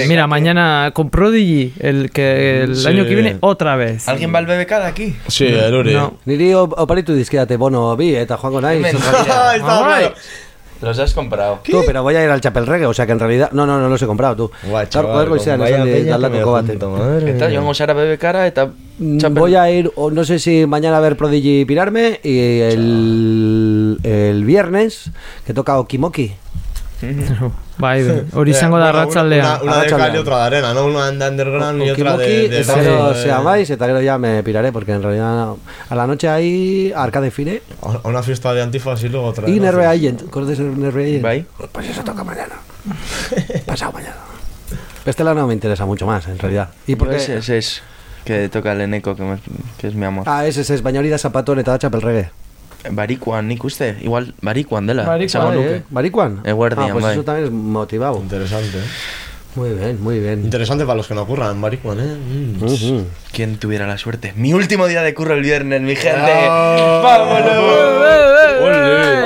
mira, mañana con Prodigy, el que el Sí. año que viene otra vez. ¿Alguien va al BBK de aquí? Sí, el Uri. No. Niri o- oparitu dizkidate bono bi eta joango naiz. Está. Los has comprado. Tú, pero voy a ir al Chapel Reggae, o sea que en realidad... No, no, no los he comprado, tú. Guay, Gaur- chaval, goizean vaya esan que aldatuko junto, madre Eta joango zara eta Mm, txapel- Voy a ir, o no sé si mañana a ver Prodigy pirarme y el, el viernes que toca Okimoki. Bai, hori izango da Eh, bueno, ratzaldean. Una, una de cal y otra de arena, ¿no? Una de underground y otra de. De eta gero se amáis, eta gero ya me piraré porque en realidad a la noche hay Arcade Fire A una fiesta de antifas y luego otra. y. Nerve Agent. ¿Conoces Nerve Agent? Bai. Pues eso toca mañana. Pasado mañana. Este lado no me interesa mucho más, en realidad. ¿Y por Ese, qué? ese es que toca el Eneco, que, me- que es mi amor. Ah, ese es baina hori da eta Reggae. Barikuan, nik uste. Igual, barikuan dela. Barikuan. ¿Eh? ¿Maricuan? Eguerdian, ah, pues bai. eso también es motivado. Interesante. ¿eh? Muy bien, muy bien. Interesante para los que no ocurran, maricuan, ¿eh? Mm. Quien tuviera la suerte. Mi último día de curro el viernes, mi gente. Ah. ¡Vámonos!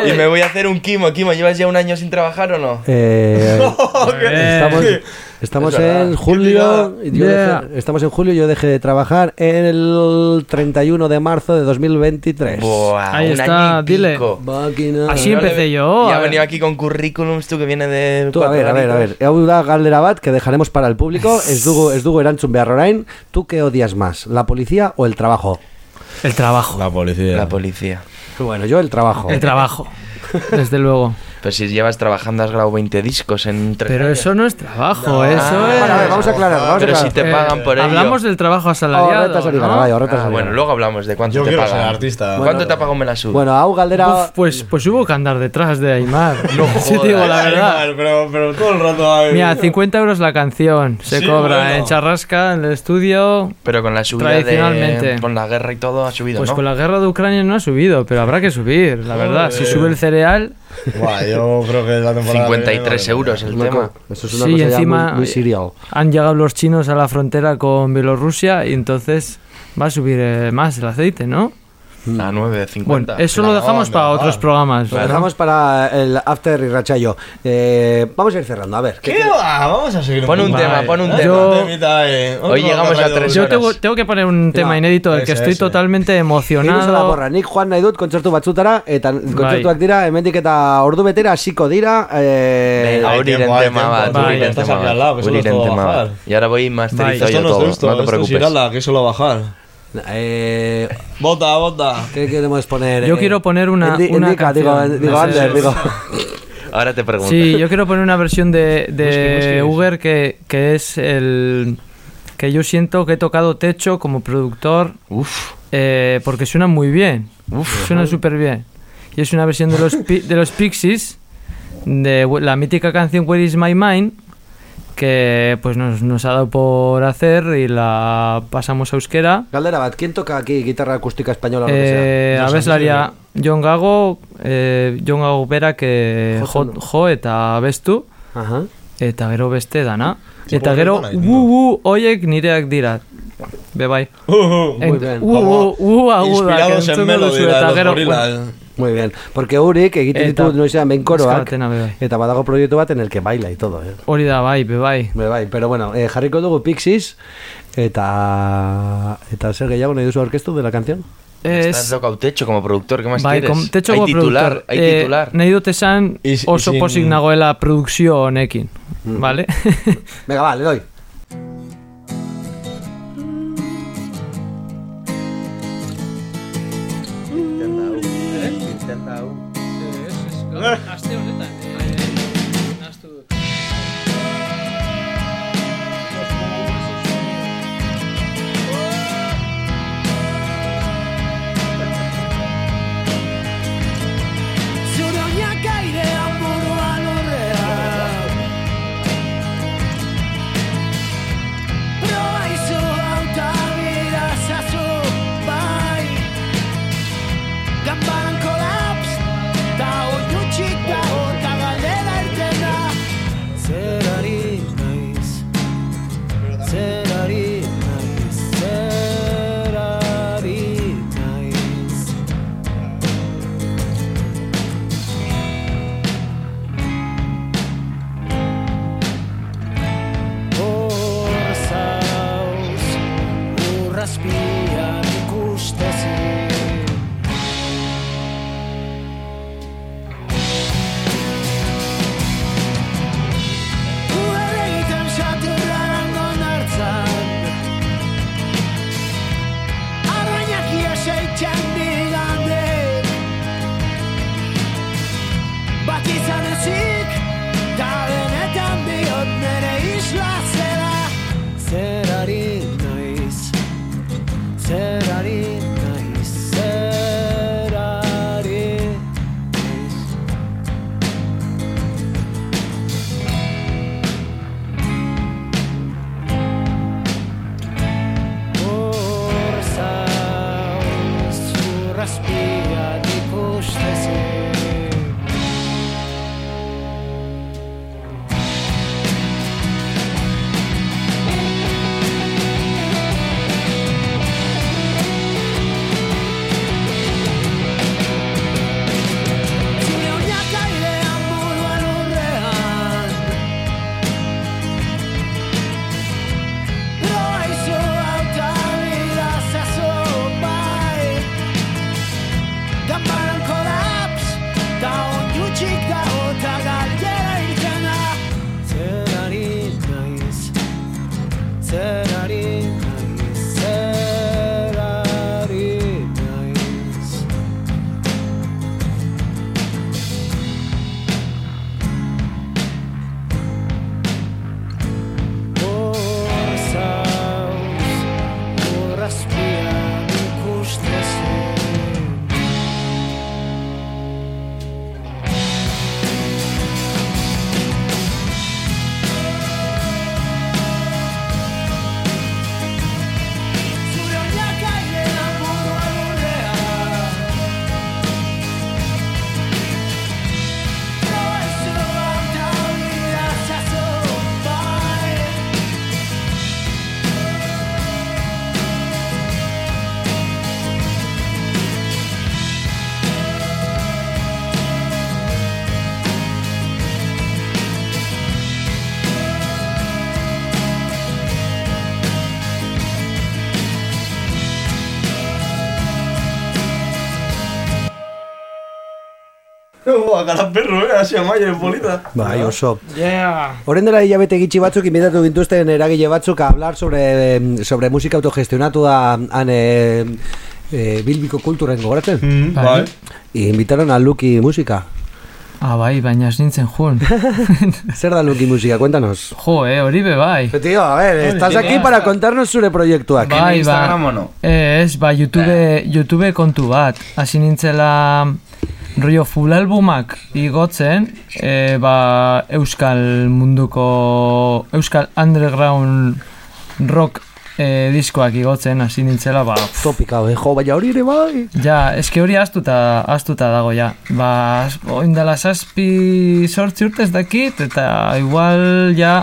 Y me voy a hacer un Kimo. Kimo, ¿llevas ya un año sin trabajar o no? Eh, estamos estamos Es en julio. Yo Yeah. dejé- estamos en julio. Yo dejé de trabajar el 31 de marzo de 2023. Buah, Ahí un está, dile. Máquina. Así empecé yo. Y ha venido aquí con currículums, tú que viene de. Tú, a ver, a ver, a ver. añitos. Hau da galdera bat que dejaremos para el público. Ez dugu, ez dugu erantzun behar orain. ¿Tú qué odias más? ¿La policía o el trabajo? El trabajo. La policía. La policía. Bueno, yo el trabajo. El trabajo. Desde luego. Pero si llevas trabajando, has grabado 20 discos en tres Pero años. eso no es trabajo, No. eso Ah, es. Bueno, a ver, vamos a aclarar. Vamos a Pero si te pagan por ello. Hablamos del trabajo asalariado. Ari gara, ¿no? horretaz Ah, bueno, luego hablamos de cuánto Yo te pagan. artista. ¿Cuánto te paga un Melasud? Bueno, hau galdera... Uf, pues, pues hubo que andar detrás de Aymar. No Sí, te digo la verdad. Ay, Pero, pero todo el rato hay. Mira, 50 euros la canción. Se Sí, cobra bueno. en Charrasca, en el estudio. Pero con la subida Tradicionalmente. de... Con la guerra y todo ha subido, Pues ¿no? con la guerra de Ucrania no ha subido, pero habrá que subir, la verdad. Si sube el cereal, Buah, yo creo que la temporada. que viene 53 no- euros el tema. Eso es una Sí, cosa ya encima- muy, muy serial. han llegado los chinos a la frontera con Bielorrusia y entonces va a subir eh, más el aceite, ¿no? A 9.50. Bueno, eso lo dejamos para otros programas. Lo ¿no? dejamos para el after y rachayo. Eh, vamos a ir cerrando, a ver. ¿qué- ¿Qué va? Vamos a seguir Pon un tema, pon un Yo- tema. Yo- eh. Hoy llegamos a tres Yo horas. tengo, tengo que poner un tema inédito del que estoy totalmente emocionado. porra, nik joan nahi dut kontzertu batzutara, eta kontzertuak dira, hemendik eta ordu betera hasiko dira. Eh, Venga, hay Uriren tiempo, hay tema bat, Bai, Uriren estás tema bat. Y ahora voy masterizo Esto yo no es todo, no te es preocupes. Irala, que eso lo va a bajar. Eh, Bota, bota. ¿Qué queremos poner? Yo Eh, quiero poner una- Indi- una indica, digo, digo, No. Ander, digo. Ahora te pregunto. Sí, yo quiero poner una versión de, de. Uger que, que es el que yo siento que he tocado techo como productor Uf, eh, porque suena muy bien. suena súper bien. Y es una versión de los, pi- de los Pixies de la mítica canción Where is my mind que pues nos, nos ha dado por hacer y la pasamos a euskera. Galdera bat, ¿quién toca aquí guitarra acústica española o lo que sea? Eh, abeslaria Jon Gago, eh, Jon Gago berak eh, jo, jo eta bestu Ajá. eta gero beste dana. Eta gero wu wu hoiek nireak dira. Be bai. Uh, uh. Muy bien. Wu wu wu agudak Inspirados en entzungo Muy bien. Porque Urik egiten ditu noizean behin koroak, bai. eta badago proiektu bat en el que baila y todo, eh. Hori da bai, be bai. Be bai, pero bueno, eh, jarriko dugu Pixies, eta... Eta zer gehiago nahi duzu aurkeztu de la canción? Estás Es tocado techo como productor, ¿qué más bai, quieres? kom, techo hay titular, productor. hay Eh, titular. nahi dut esan oso sin- posik nagoela produkzio honekin. Mm. Vale? Venga, va, le doy. Nós temos Ua, gara perro, eh, hasi amaia, polita. Bai, oso. Yeah. Horren dela hilabete gitxi batzuk invitatu gintuzten eragile batzuk a hablar sobre, sobre música autogestionatua han eh, eh, Bilbiko kulturen gogoratzen. Mm, bai. Y invitaron a Lucky Música. Ah, bai, baina ez nintzen jun. Zer da Lucky Música? Cuéntanos. Jo, eh, hori be bai. Tío, a ver, estás aquí para contarnos zure proiektuak. Bai, Instagram ba, o no? Ez, ba, YouTube, YouTube kontu bat. Hasi nintzela rollo full albumak igotzen, e, ba, euskal munduko, euskal underground rock e, diskoak igotzen, hasi nintzela, ba, pff, Topika, eh, jo, baina hori ere bai. Ja, eske hori astuta, astuta dago ja. Ba, oin dela zazpi sortzi urte ez dakit, eta igual ja...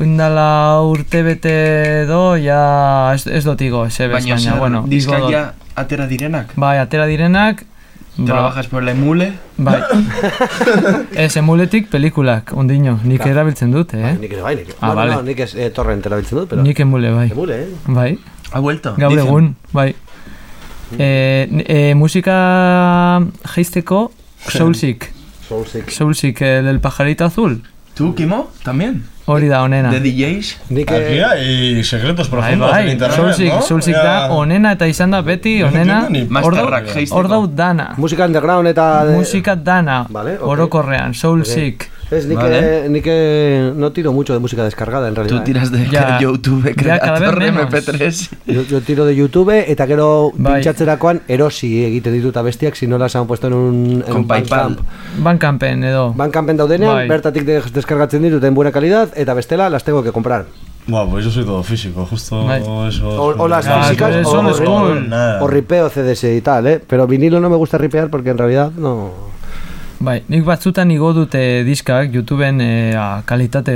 Oin dela urte bete do, ja ez, ez dut igo, ez ebes, Baina, bueno. dut. ja atera direnak. Bai, atera direnak, Te lo bajas por la emule. Bai. Ez, emuletik pelikulak, ondino, nik erabiltzen dut, eh? Nik ere bai, nik. Ah, bueno, vale. no, nik ez eh, torrent erabiltzen dut, pero... Nik emule, bai. Emule, eh? Bai. Ha vuelto. Gaur egun, bai. E, e, musika jaisteko Soulsick. Soulsick. Soulsick, el del pajarito azul. ¿Tú, Kimo? ¿También? Hori da onena. ¿De DJs? Nik eh, hay secretos Bai, profundos en bai, internet, Soulsick, ¿no? Da onena eta izan da beti onena. Hor dau- Masterrak jaisteko. Hor dau dana. musika underground eta... de- Musika dana. Vale, ok. Orokorrean, Soulsick. Es, nik, Vale. eh, nik eh, no tiro mucho de música descargada, en realidad. Tú tiras de Ya. YouTube, menos. MP3. eh. Yo, yo tiro de YouTube eta gero pintxatzerakoan erosi egiten ditut abestiak si no las han puesto en un, en. Bandcamp. Bandcampen edo. Bandcampen daudenean, Bai. bertatik de- deskargatzen ditut en buena calidad eta bestela las tengo que comprar. Buah, pues yo soy todo físico, justo eso. O, o las Ah, físicas eres o, o- o ripeo CDS y tal, ¿eh? Pero vinilo no me gusta ripear porque en realidad no... Bai, nik batzutan igo dute diskak YouTubeen e, a, kalitate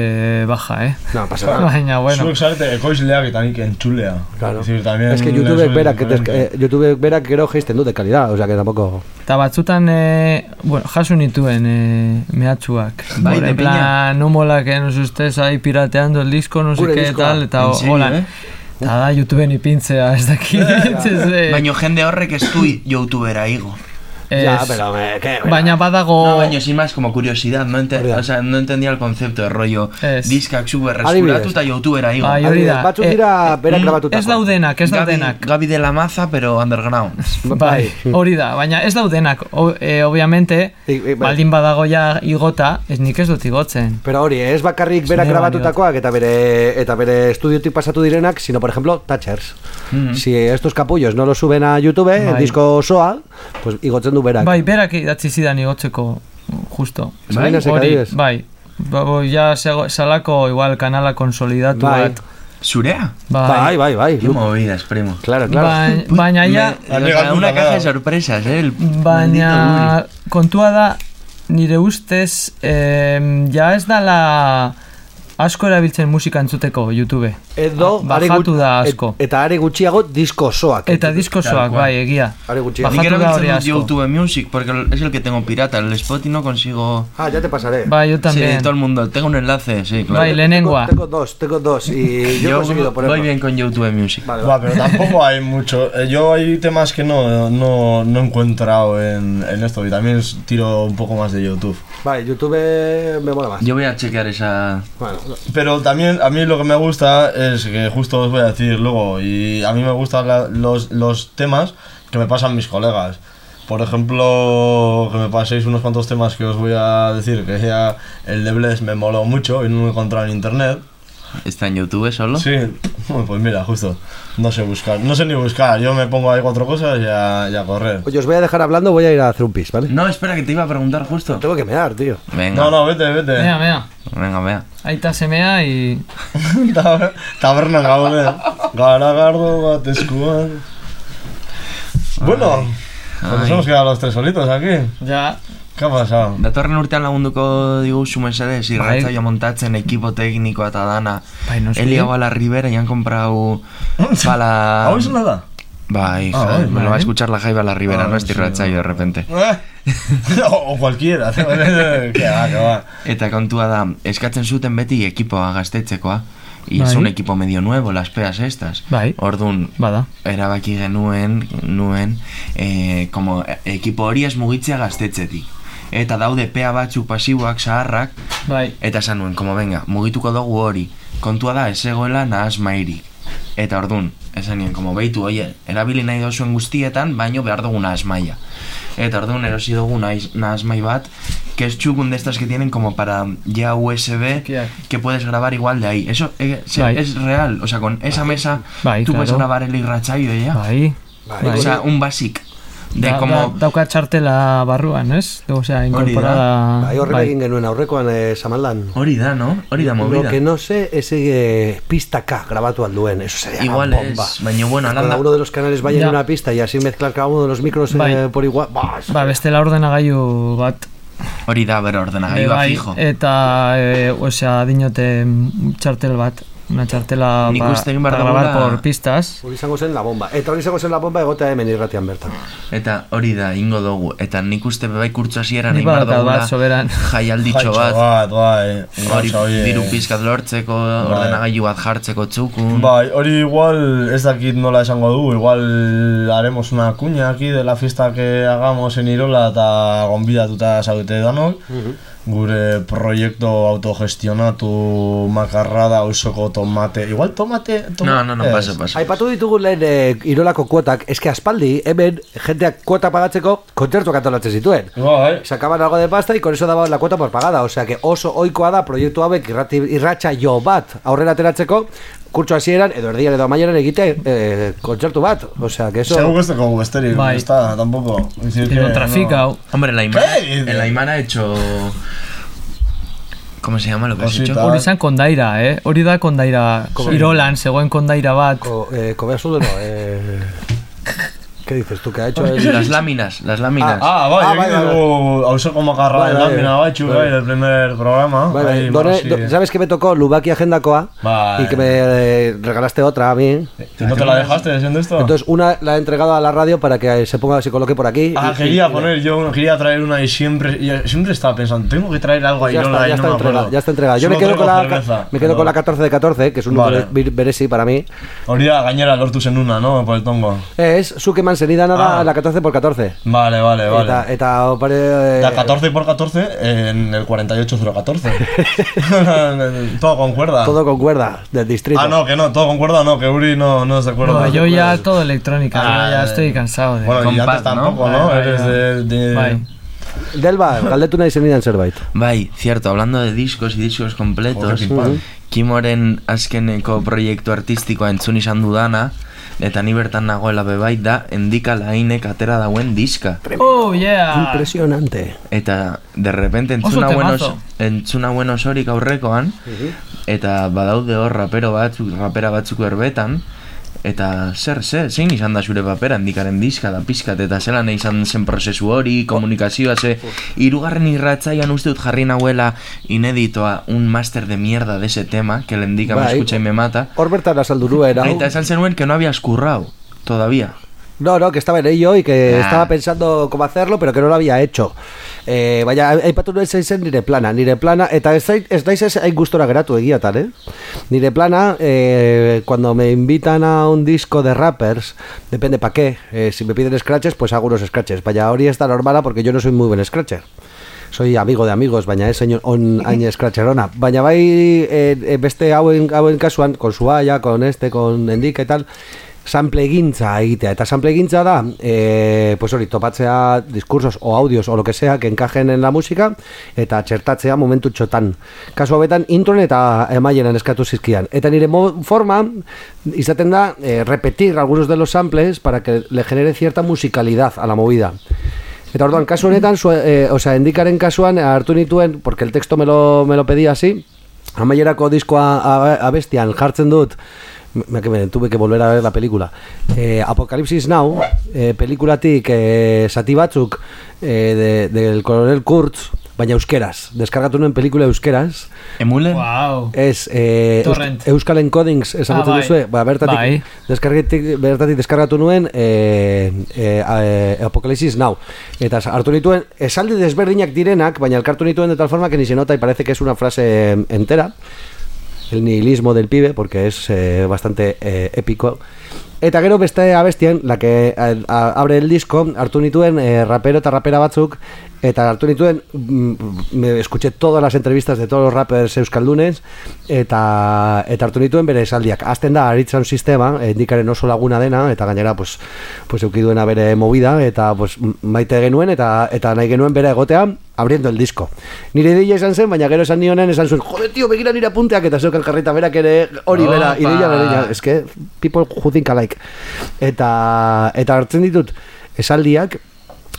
baja, eh? No pasa nada. Baina, bueno. Zuek zarete ekoizleak eta nik entzulea. Claro. Es decir, también Es que eso YouTube es berak, eh, YouTube berak gero geisten du de calidad, o sea que tampoco... Eta batzutan, e, bueno, jaso nituen e, mehatxuak. Bai, de plan, no mola que nos estés ahí pirateando el disco, no sé qué, tal, eta hola. eh? Eta da, YouTubeen ipintzea, ez dakit. Baina jende horrek ez du youtubera igo. Ya, pero me... ¿qué? Baina badago... No, baina sin más como curiosidad, no, ente- o sea, no entendía el concepto de rollo Ez. diskak super reskuratu eta youtubera igo. Bai, hori da. Batzuk Eh, dira berak mm, grabatutako. Ez daudenak, ez Gabi, daudenak. Gabi de la Maza, pero underground. Bai, hori da, baina ez daudenak, o, e, obviamente, I- i- bai. baldin badago ja igota, ez nik ez dut igotzen. Pero hori, ez bakarrik berak grabatutakoak eta bere eta bere estudiotik pasatu direnak, sino por ejemplo, Thatchers. Si estos capullos no lo suben a YouTube, el Bai. disco osoa, pues igotzen du berak. Bai, berak idatzi zidan igotzeko, justo. Sabina Hori, bai. Ba, bo, ja salako igual kanala konsolidatu Bai. bat. ¿Surea? Bai, bai, bai. Qué movidas, primo. Claro, claro. Ba- baina ja, sea, una caja de sorpresas, eh. baina kontua da, nire ustez, em, ja ez dala asko erabiltzen musika entzuteko YouTube. Edo, Ah, are bajatu da asko. et- eta are gutxiago disko osoak. Eta diskosoak, cual. bai, egia. Are gutxiago. Bajatu da hori asko. YouTube Music porque es el que tengo pirata. El Spotify no consigo. Ah, ya te pasaré. Bai, yo Sí, también. todo el mundo. Tengo un enlace, sí, claro. Bai, Tengo, lehenengoa. tengo dos, tengo dos. Y yo, he conseguido ponerlo. voy bien con YouTube Music. Vale, vale. pero tampoco hay mucho. Eh, Yo hay temas que no, no, no he encontrado en, en esto y también tiro un poco más de YouTube. Vale, YouTube me mola más. Yo voy a chequear esa. Bueno, Pero también a mí lo que me gusta que justo os voy a decir luego, y a mí me gustan los, los temas que me pasan mis colegas. Por ejemplo, que me paséis unos cuantos temas que os voy a decir, que ya el de Bless me moló mucho y no lo he encontrado en internet. ¿Está en YouTube solo? Sí, bueno, pues mira, justo, no sé buscar, no sé ni buscar, yo me pongo ahí cuatro cosas y a, y a correr. oye, os voy a dejar hablando, voy a ir a hacer un pis, ¿vale? No, espera, que te iba a preguntar justo. Tengo que mear, tío. Venga, No, no, vete, vete. Mea, mea. venga, vea. Aita semea y... Tab- Taberna gaude, garagardo bat eskuan. Bueno, pues nos hemos quedado los tres solitos aquí. Ja, ¿Qué ha pasado? Datorren urtean lagunduko diguzu mesedez, Bai. irratzaio montatzen equipo técnico eta dana. Bai, noski. He ligado a la Ribera y han comprado para la... ¿Habéis nada? Bai, Ah, joder, bai, me lo va a bai. escuchar la Jaiba la Ribera, Ah, no este sí, irratzaio de repente. o, o cualquiera. que va, que va. Eta kontua da, eskatzen zuten beti ekipoa gaztetzekoa. y es Bai. un equipo medio nuevo, las peas estas. Bai. Ordun, Bada. erabaki genuen, nuen, eh, como e- ekipo hori ez mugitzea gaztetxetik. Eta daude pea batzuk pasiboak zaharrak, Bai. eta esan nuen, como venga, mugituko dugu hori. Kontua da, ez egoela nahaz mairik. Eta ordun, esan nien, como beitu, oie, erabili nahi dozuen guztietan, baino behar dugu nahaz maia. Eta ordun erosi dugu nahaz, mai bat, que es chukun de estas que tienen como para ya USB, que puedes grabar igual de ahí. Eso eh, se- Bai. es real, o sea, con esa mesa Bai, tú puedes claro. grabar el irratsaio ya. Bai. O sea, un basic. De Da- como... da- dauka txartela barruan, ez? Osea, incorporada... Bai, horrela egin genuen aurrekoan eh, Samaldan. Hori da, no? Hori da movida. Lo que no sé es eh, pista K grabatu alduen, eso sería Igual bomba. es, baina bueno, Cada alanda... uno de los canales vaya Ya. en una pista y así mezclar cada uno de los micros eh, Bai. por igual. Bah, eso- Ba, bestela ordenagailu bat. Hori da, bero, ordenagailua bai, fijo. Eta, e, osea, dinote txartel bat. Una txartela Nik uste egin behar grabar dugula- por pistas. Hori izango zen la bomba. Eta hori izango zen la bomba egotea hemen irratian bertan. Eta hori da, ingo dugu. Eta nik uste bai kurtzu hasieran Nik egin behar badaukat dugula bat, soberan. jaialditxo Jaitxo bat. bat, bai. Hori gauza horiek. diru pizkat lortzeko, ordenagailu bat jartzeko txukun. Bai, hori igual, ez dakit nola esango dugu, igual haremos una cuña aquí de la fiesta que hagamos en Irola eta gonbidatuta zaudete danok. Gure proiektu autogestionatu makarrada ausoko tomate. Igual tomate... tomate No, no, no, pasa, pasa. Aipatu ditugu lehen eh, irolako kuotak, eske aspaldi, hemen, jenteak kuota pagatzeko, kontzertuak antolatzen zituen. Bai. Sacaban algo de pasta y con eso daban la cuota por pagada. O sea que oso oikoa da proiektu hauek irratxa jo bat aurrera ateratzeko, kurtso hasieran edo erdian edo amaieran egite eh, kontzertu bat. O sea que eso... Seguro que este como besterik, Bai. está, tampoco. Es decir un trafika, no. Hombre, Aymara, ¿Qué dices? el Aymara ha hecho... ¿Cómo se llama lo que has Cosita. hecho? Hori izan kondaira, eh? Hori da kondaira. Irolan, zegoen kondaira bat. Co, eh, Cobea Sudo no, eh... ¿Qué dices tú? que ha hecho el... Las láminas, las láminas. Ah, Ah, bai, bai, dugu ausoko makarra Bai, bai, bai, lámina baitxu, bai. bai, del primer programa. Vale, Ahí, done- do- ¿Sabes que me tocó Lubaki Agendacoa? Vale. Y que me eh, regalaste otra a mí. ¿No te la dejaste siendo esto? Entonces una la he entregado a la radio para que se ponga, se coloque por aquí. Ah, y- quería y- poner, yo quería traer una y siempre, y siempre estaba pensando, tengo que traer algo a Ya está, ya no está entregada, ya está entregada. Yo me quedo, con la, cerveza, me quedo pero- con la 14 de 14, que es un Vale. número beresi para mí. Hori da, gainera lortu zenuna, no? Por el tongo. Es Sukeman Senida nada Ah. la 14 por 14. Vale, vale, vale. Eta, eta opare, La 14 por 14 en el 48014. todo concuerda. todo con cuerda del distrito. Ah, no, que no, todo concuerda, no, que Uri no, no es de acuerdo. No, yo ya todo electrónica, Ah, yo ya eh. estoy cansado de... Bueno, y antes tampoco, ¿no? Bai, bai, Eres de... de- Bai. Delba, galdetu nahi zenidan zerbait. Bai, cierto, hablando de discos y discos completos, Joder. Kimoren azkeneko proiektu artistikoa entzun izan dudana, eta ni bertan nagoela bebait da, endika lainek atera dauen diska. Oh, yeah! Impresionante. Eta de repente Oso entzuna buenos, entzuna buenos horik aurrekoan, eta badaude hor rapero batzuk, rapera batzuk erbetan, eta zer, zer, zein izan da zure papera handikaren diska da pizkat, eta zelan izan zen prozesu hori, komunikazioa, ze, irugarren irratzaian uste dut jarri nahuela ineditoa un máster de mierda de ese tema, que le indica me Bai. escucha y me mata, Hor bertan azaldu nuen, hau. eta esan zenuen que no habías currado, todavía. No, no, que estaba en ello y que Ah. estaba pensando cómo hacerlo, pero que no lo había hecho. Eh, baina, aipatu nuen zein zen nire plana. Nire plana, eta ez, zait- ez daiz ez hain gustora geratu egiatan, eh? Nire plana, eh, cuando me invitan a un disco de rappers, depende pa' qué. Eh, si me piden scratches, pues hago unos scratches. Vaya, hori ez da normala porque yo no soy muy buen scratcher. soy amigo de amigos, baina ez señor on hain scratcherona. Baina bai eh, eh, beste hauen, hauen kasuan, con Suaya, con este, con Endika y tal, sample gintza egitea. Eta sample gintza da, eh, pues hori, topatzea diskursos o audios o lo que sea que encajen en la música eta txertatzea momentu txotan. Kasu hauetan intron eta emaieran eskatu zizkian. Eta nire forma izaten da eh, repetir algunos de los samples para que le genere cierta musicalidad a la movida. Eta orduan, kasu honetan, su, eh, o sea, endikaren kasuan hartu nituen, porque el texto me lo, me lo pedía así, amaierako diskoa abestian jartzen dut, me, que me tuve que volver a ver la película. Eh, Apocalipsis Now, eh, pelikulatik eh, sati batzuk eh, de, del coronel Kurtz, baina euskeraz. Deskargatu nuen pelikula euskeraz. Emule? Wow. Ez, eh, Torrent. Euskal Encodings ezagutzen Ah, bai. duzue, ba, bertatik, Bai. deskargatik, bertatik deskargatu nuen eh, eh, eh, Apocalipsis Now. Eta hartu nituen, esaldi desberdinak direnak, baina elkartu nituen de tal forma que ni se nota y parece que es una frase entera. El nihilismo del pibe, porque es eh, bastante eh, épico. Eta gero beste abestien, la que eh, abre el disco, hartu nituen eh, rapero eta rapera batzuk, eta hartu nituen, mm, me escuché todas las entrevistas de todos los rappers euskaldunes, eta, eta hartu nituen bere esaldiak. Azten da, aritzan sistema, eh, indikaren oso laguna dena, eta gainera, pues, pues eukiduena bere movida, eta pues, maite genuen, eta, eta nahi genuen bere egotea, abriendo el disco. Nire ideia izan zen, baina gero esan nionen, esan zuen, jode, tio, begira nire apunteak, eta zeukan jarrita berak ere hori bera, ideia berdina, es que people who think alike. Eta, eta hartzen ditut esaldiak,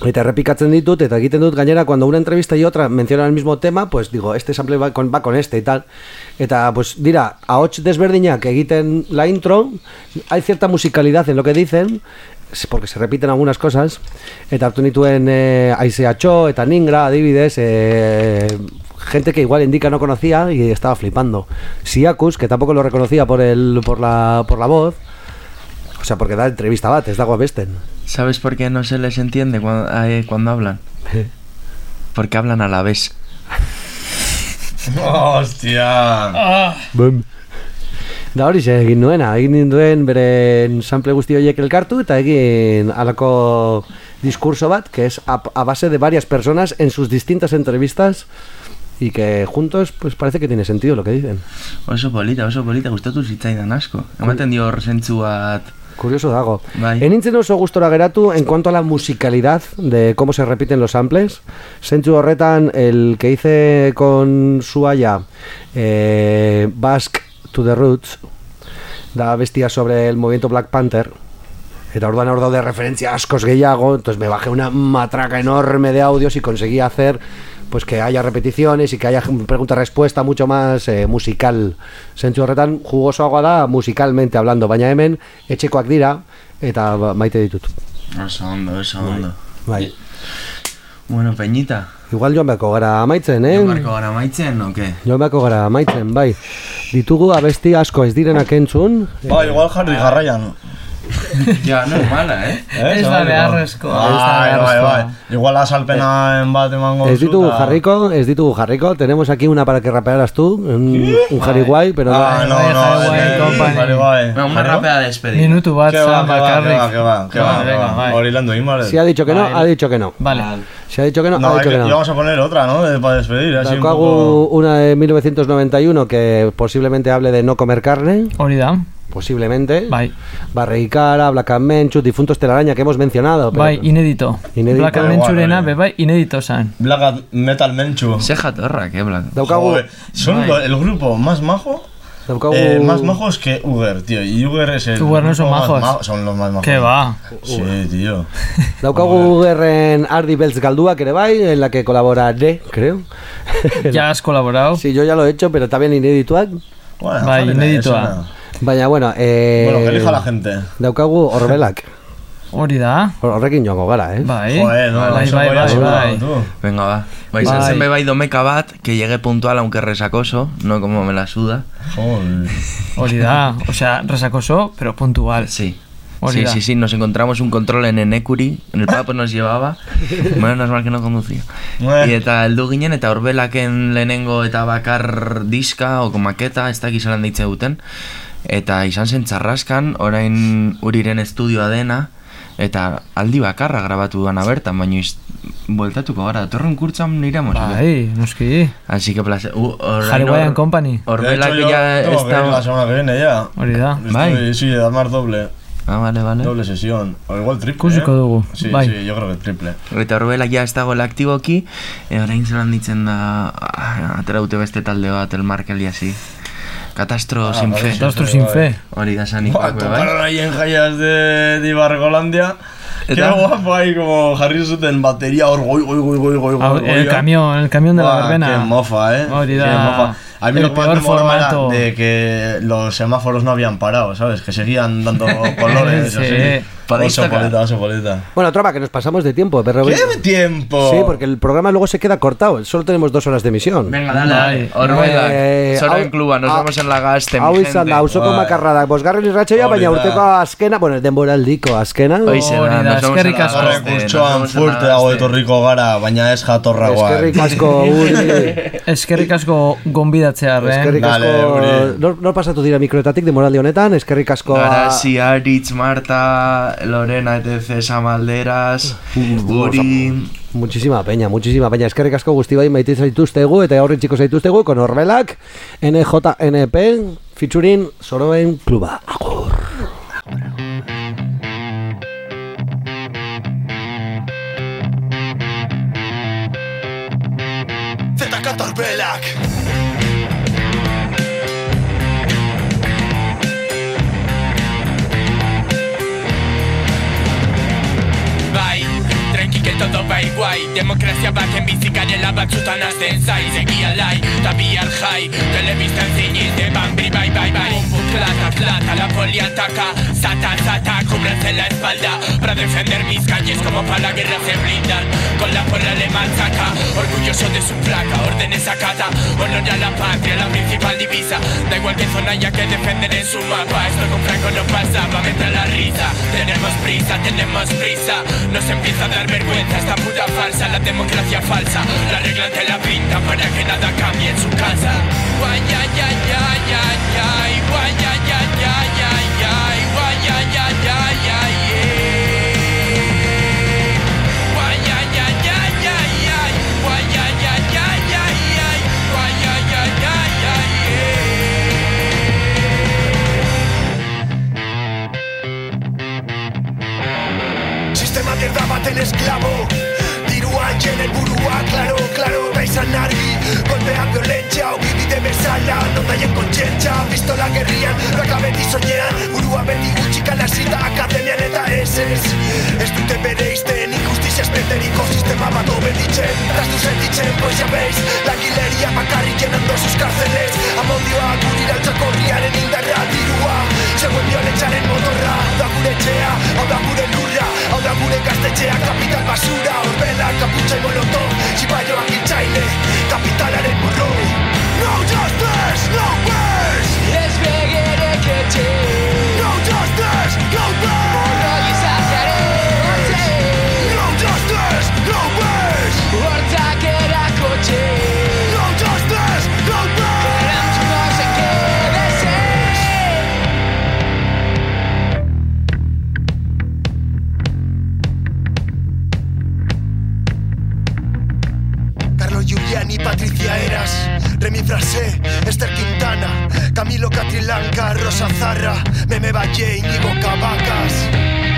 eta errepikatzen ditut, eta egiten dut gainera, cuando una entrevista y otra mencionan el mismo tema, pues digo, este sample va con, va con este y tal. Eta, pues dira, ahots desberdinak egiten la intro, hay cierta musicalidad en lo que dicen, porque se repiten algunas cosas, eta hartu nituen eh, Aiseacho, eta Ningra, adibidez, eh, gente que igual Indica no conocía y estaba flipando. Siakus, que tampoco lo reconocía por, el, por, la, por la voz, o sea, porque da entrevista bat, ez dago besten. ¿Sabes por qué no se les entiende cuando, cuando hablan? Porque hablan a la vez. Hostia. Bum. Da hori ze, egin nuena, egin ninduen beren sample guzti horiek elkartu eta egin alako discurso bat, que es a, a base de varias personas en sus distintas entrevistas y que juntos pues parece que tiene sentido lo que dicen. Oso polita, oso polita, gustatu zitzaidan asko. Ematen dio hor zentzu bat... Curioso dago. Bai. Enintzen oso gustora geratu en cuanto a la musicalidad de cómo se repiten los samples. Sentzu horretan, el que hice con Suaya, eh, Basque to the Roots, da bestia sobre el movimiento Black Panther. Eta orduan hor daude referencia askos gehiago, entonces me bajé una matraca enorme de audios y conseguí hacer pues que haya repeticiones y que haya pregunta-respuesta mucho más eh, musical. Zentzu horretan jugosoagoa da musicalmente hablando, baina hemen etxekoak dira eta ba- maite ditut. Oso ondo, oso ondo. Bai. Bueno, Peñita, Igual joan beharko gara amaitzen, eh? joan barko gara maitzen, o qué? Joan beharko gara amaitzen, bai. Ditugu abesti asko ez direnak entzun. Ba, igual jarri jarraian. Ja, no es mala, eh? Eh, Ez da ez da Bai, bai, beharrezkoa. bai. Igual azalpena en bat emango Ez ditugu jarriko, ez ditugu jarriko. Tenemos aquí una para que rapearas tú, un, un Harry Guay, pero Ah, no, Bai, no, eh, Guai. Bueno, una rapea de despedida. Minutu bat Que va, zan que va, que bakarrik. va, que va, que va, Vale, que venga, va. bai. Hori landu egin bare. si ha dicho que no, ha dicho que no. Vale. Si ha dicho que no, No, ha dicho que, que y no. vamos a poner otra, ¿no? De- Para despedir, así un poco... una de 1991 que posiblemente hable de no comer carne, Hori da. Posiblemente. Bai. Barreikara, Black and Menchu, Difuntos Telaraña que hemos mencionado. pero- Bai, inédito. Inédito. Black Adventurena, bai. be bai, inédito zan. Black Metal Menchu. Se jatorra, que Black. Daukagu, son Bai. el grupo más majo daukagu Eh, más majos que Uber, tío. Y Uber es el. Uber no son majos. ma- son los más majos. Que va. Sí, tío. Daukagu gerren Ardi Beltz Galduak ere bai, en la que colaboraré, creo. Ya has colaborado. Sí, yo ya lo he hecho, pero también inédituak. Bueno, Bai, inéditoa. Baina, bueno, eh... Bueno, que elija la gente. Daukagu Orbelak. Hori da. Horrekin joango gara, eh? Bai. Joder, no, bai, bai, bai, bai. Venga, va. Va, izan Bai. zen bai domeka bat, que llegué puntual aunque resacoso, no como me la suda. Joder. Hori da. O sea, resacoso, pero puntual. Sí. Hori Sí, da. sí, sí, nos encontramos un control en Enecuri, en el papo nos llevaba, menos mal que no conducía. Eh. Y eta heldu ginen, eta horbelaken lehenengo eta bakar diska, o maketa, ez dakit zelan deitze duten, eta izan zen txarraskan, orain uriren estudioa dena, eta aldi bakarra grabatu duana bertan, baina iz, bueltatuko gara, datorren kurtzan iremos. Bai, noski. Así que placer. Uh, orain Harry and Company. Yo ya tengo que ir la está... semana que viene ya. Hori da. Bai. Sí, además doble. Ah, vale, vale. Doble sesión. O igual triple. Ikusiko ¿eh? dugu, Sí, bai. sí, yo creo que triple. Eta horbelak ja ez dagoela aktiboki, e, orain zelan ditzen da, ah, atera dute beste talde bat, el Markel jasi. Katastro Ah, sin fe. sí. Katastro sin fe. Hori da Buah, sanikoak, bai. de, de Ibargolandia. Qué guapo ahí, como Harry en batería, or, goi, goi, goi, goi, goi, Ah, goi, El camión, el camión de la verbena. Qué mofa, eh. Hori Qué da. mofa. A mí El lo que peor formato. de que los semáforos no habían parado, ¿sabes? Que seguían dando colores, Sí. así. Oso polita, oso polita. Bueno, tropa, que nos pasamos de tiempo. Pero... ¿Qué tiempo? Sí, porque el programa luego se queda cortado. Solo tenemos dos horas de emisión. Venga, dale, dale. Orbelak, Eh, hau- en kluba, nos vemos en la gaste, mi Hau gente. izan da, ausoko Bai. makarra bosgarren irratxoia, baina urteko azkena, bueno, denboraldiko azkena. Hoize Hori da, da, nos vemos en eskerrik la asko. Horre gaste, la furte dago gaste. etorriko gara, baina ez jatorragoa. Eskerrik asko, Uri. Eskerrik asko gonbidatzear, eh? Eskerrik asko, nor, nor pasatu dira mikroetatik demoraldi honetan, eskerrik asko a- Garasi, Aritz, Marta, Lorena, etc. Samalderas, Uri... Muchísima peña, muchísima peña. Eskerrik asko guzti bai maite zaituztegu eta horri txiko zaituztegu con Orbelak, NJNP, featuring Soroen Kluba. Agur. Demokrazia baten bizikarela batzutan azten zai Segia lai, eta bihar jai Telebistan ziniz de bambri bai bai bai Bum klata klata, la poli ataca Zata zata, cúbranse la espalda Para defender mis calles como para la guerra se blindan. Con la porra alemán saca Orgulloso de su placa, órdenes acata Honor a la patria, la principal divisa. Da igual que zona haya que defender en su mapa Esto con Franco no pasaba, me entra la risa. Tenemos prisa, tenemos prisa Nos empieza a dar vergüenza esta puta falsa La democracia falsa La regla te la pinta para que nada cambie en su casa Guay, ya, ya, Sistema mierda mata el esclavo jenen burua, claro, claro Da izan argi, golpean violentzia Ogi bide bezala, non daien kontxentxa Pistola gerrian, raka beti soñean Burua beti gutxikan hasita akademian eta ez ez. Ez dute bere izten injustiziaz beteriko Sistema bat obeditzen, trastu sentitzen Pues ya veis, langileria bakarrik llenando sus cárceles Amodioa gurira altzakorriaren indarra dirua. Zegoen violentzaren motorra Da gure etxea, hau da gure lurra Hau da gure gaztetxea, kapital basura Orbela, kaputxa molotov, zibaioak hiltzaile Kapitalaren burro No justice, no peace! Ez begirek etxe No justice, no peace! Morro gizatearen No justice, no peace! Hortzak erakotxe Frasé, Esther Quintana, Camilo Catrilanca, Rosa Zarra, Meme Valle, Íñigo Cavacas.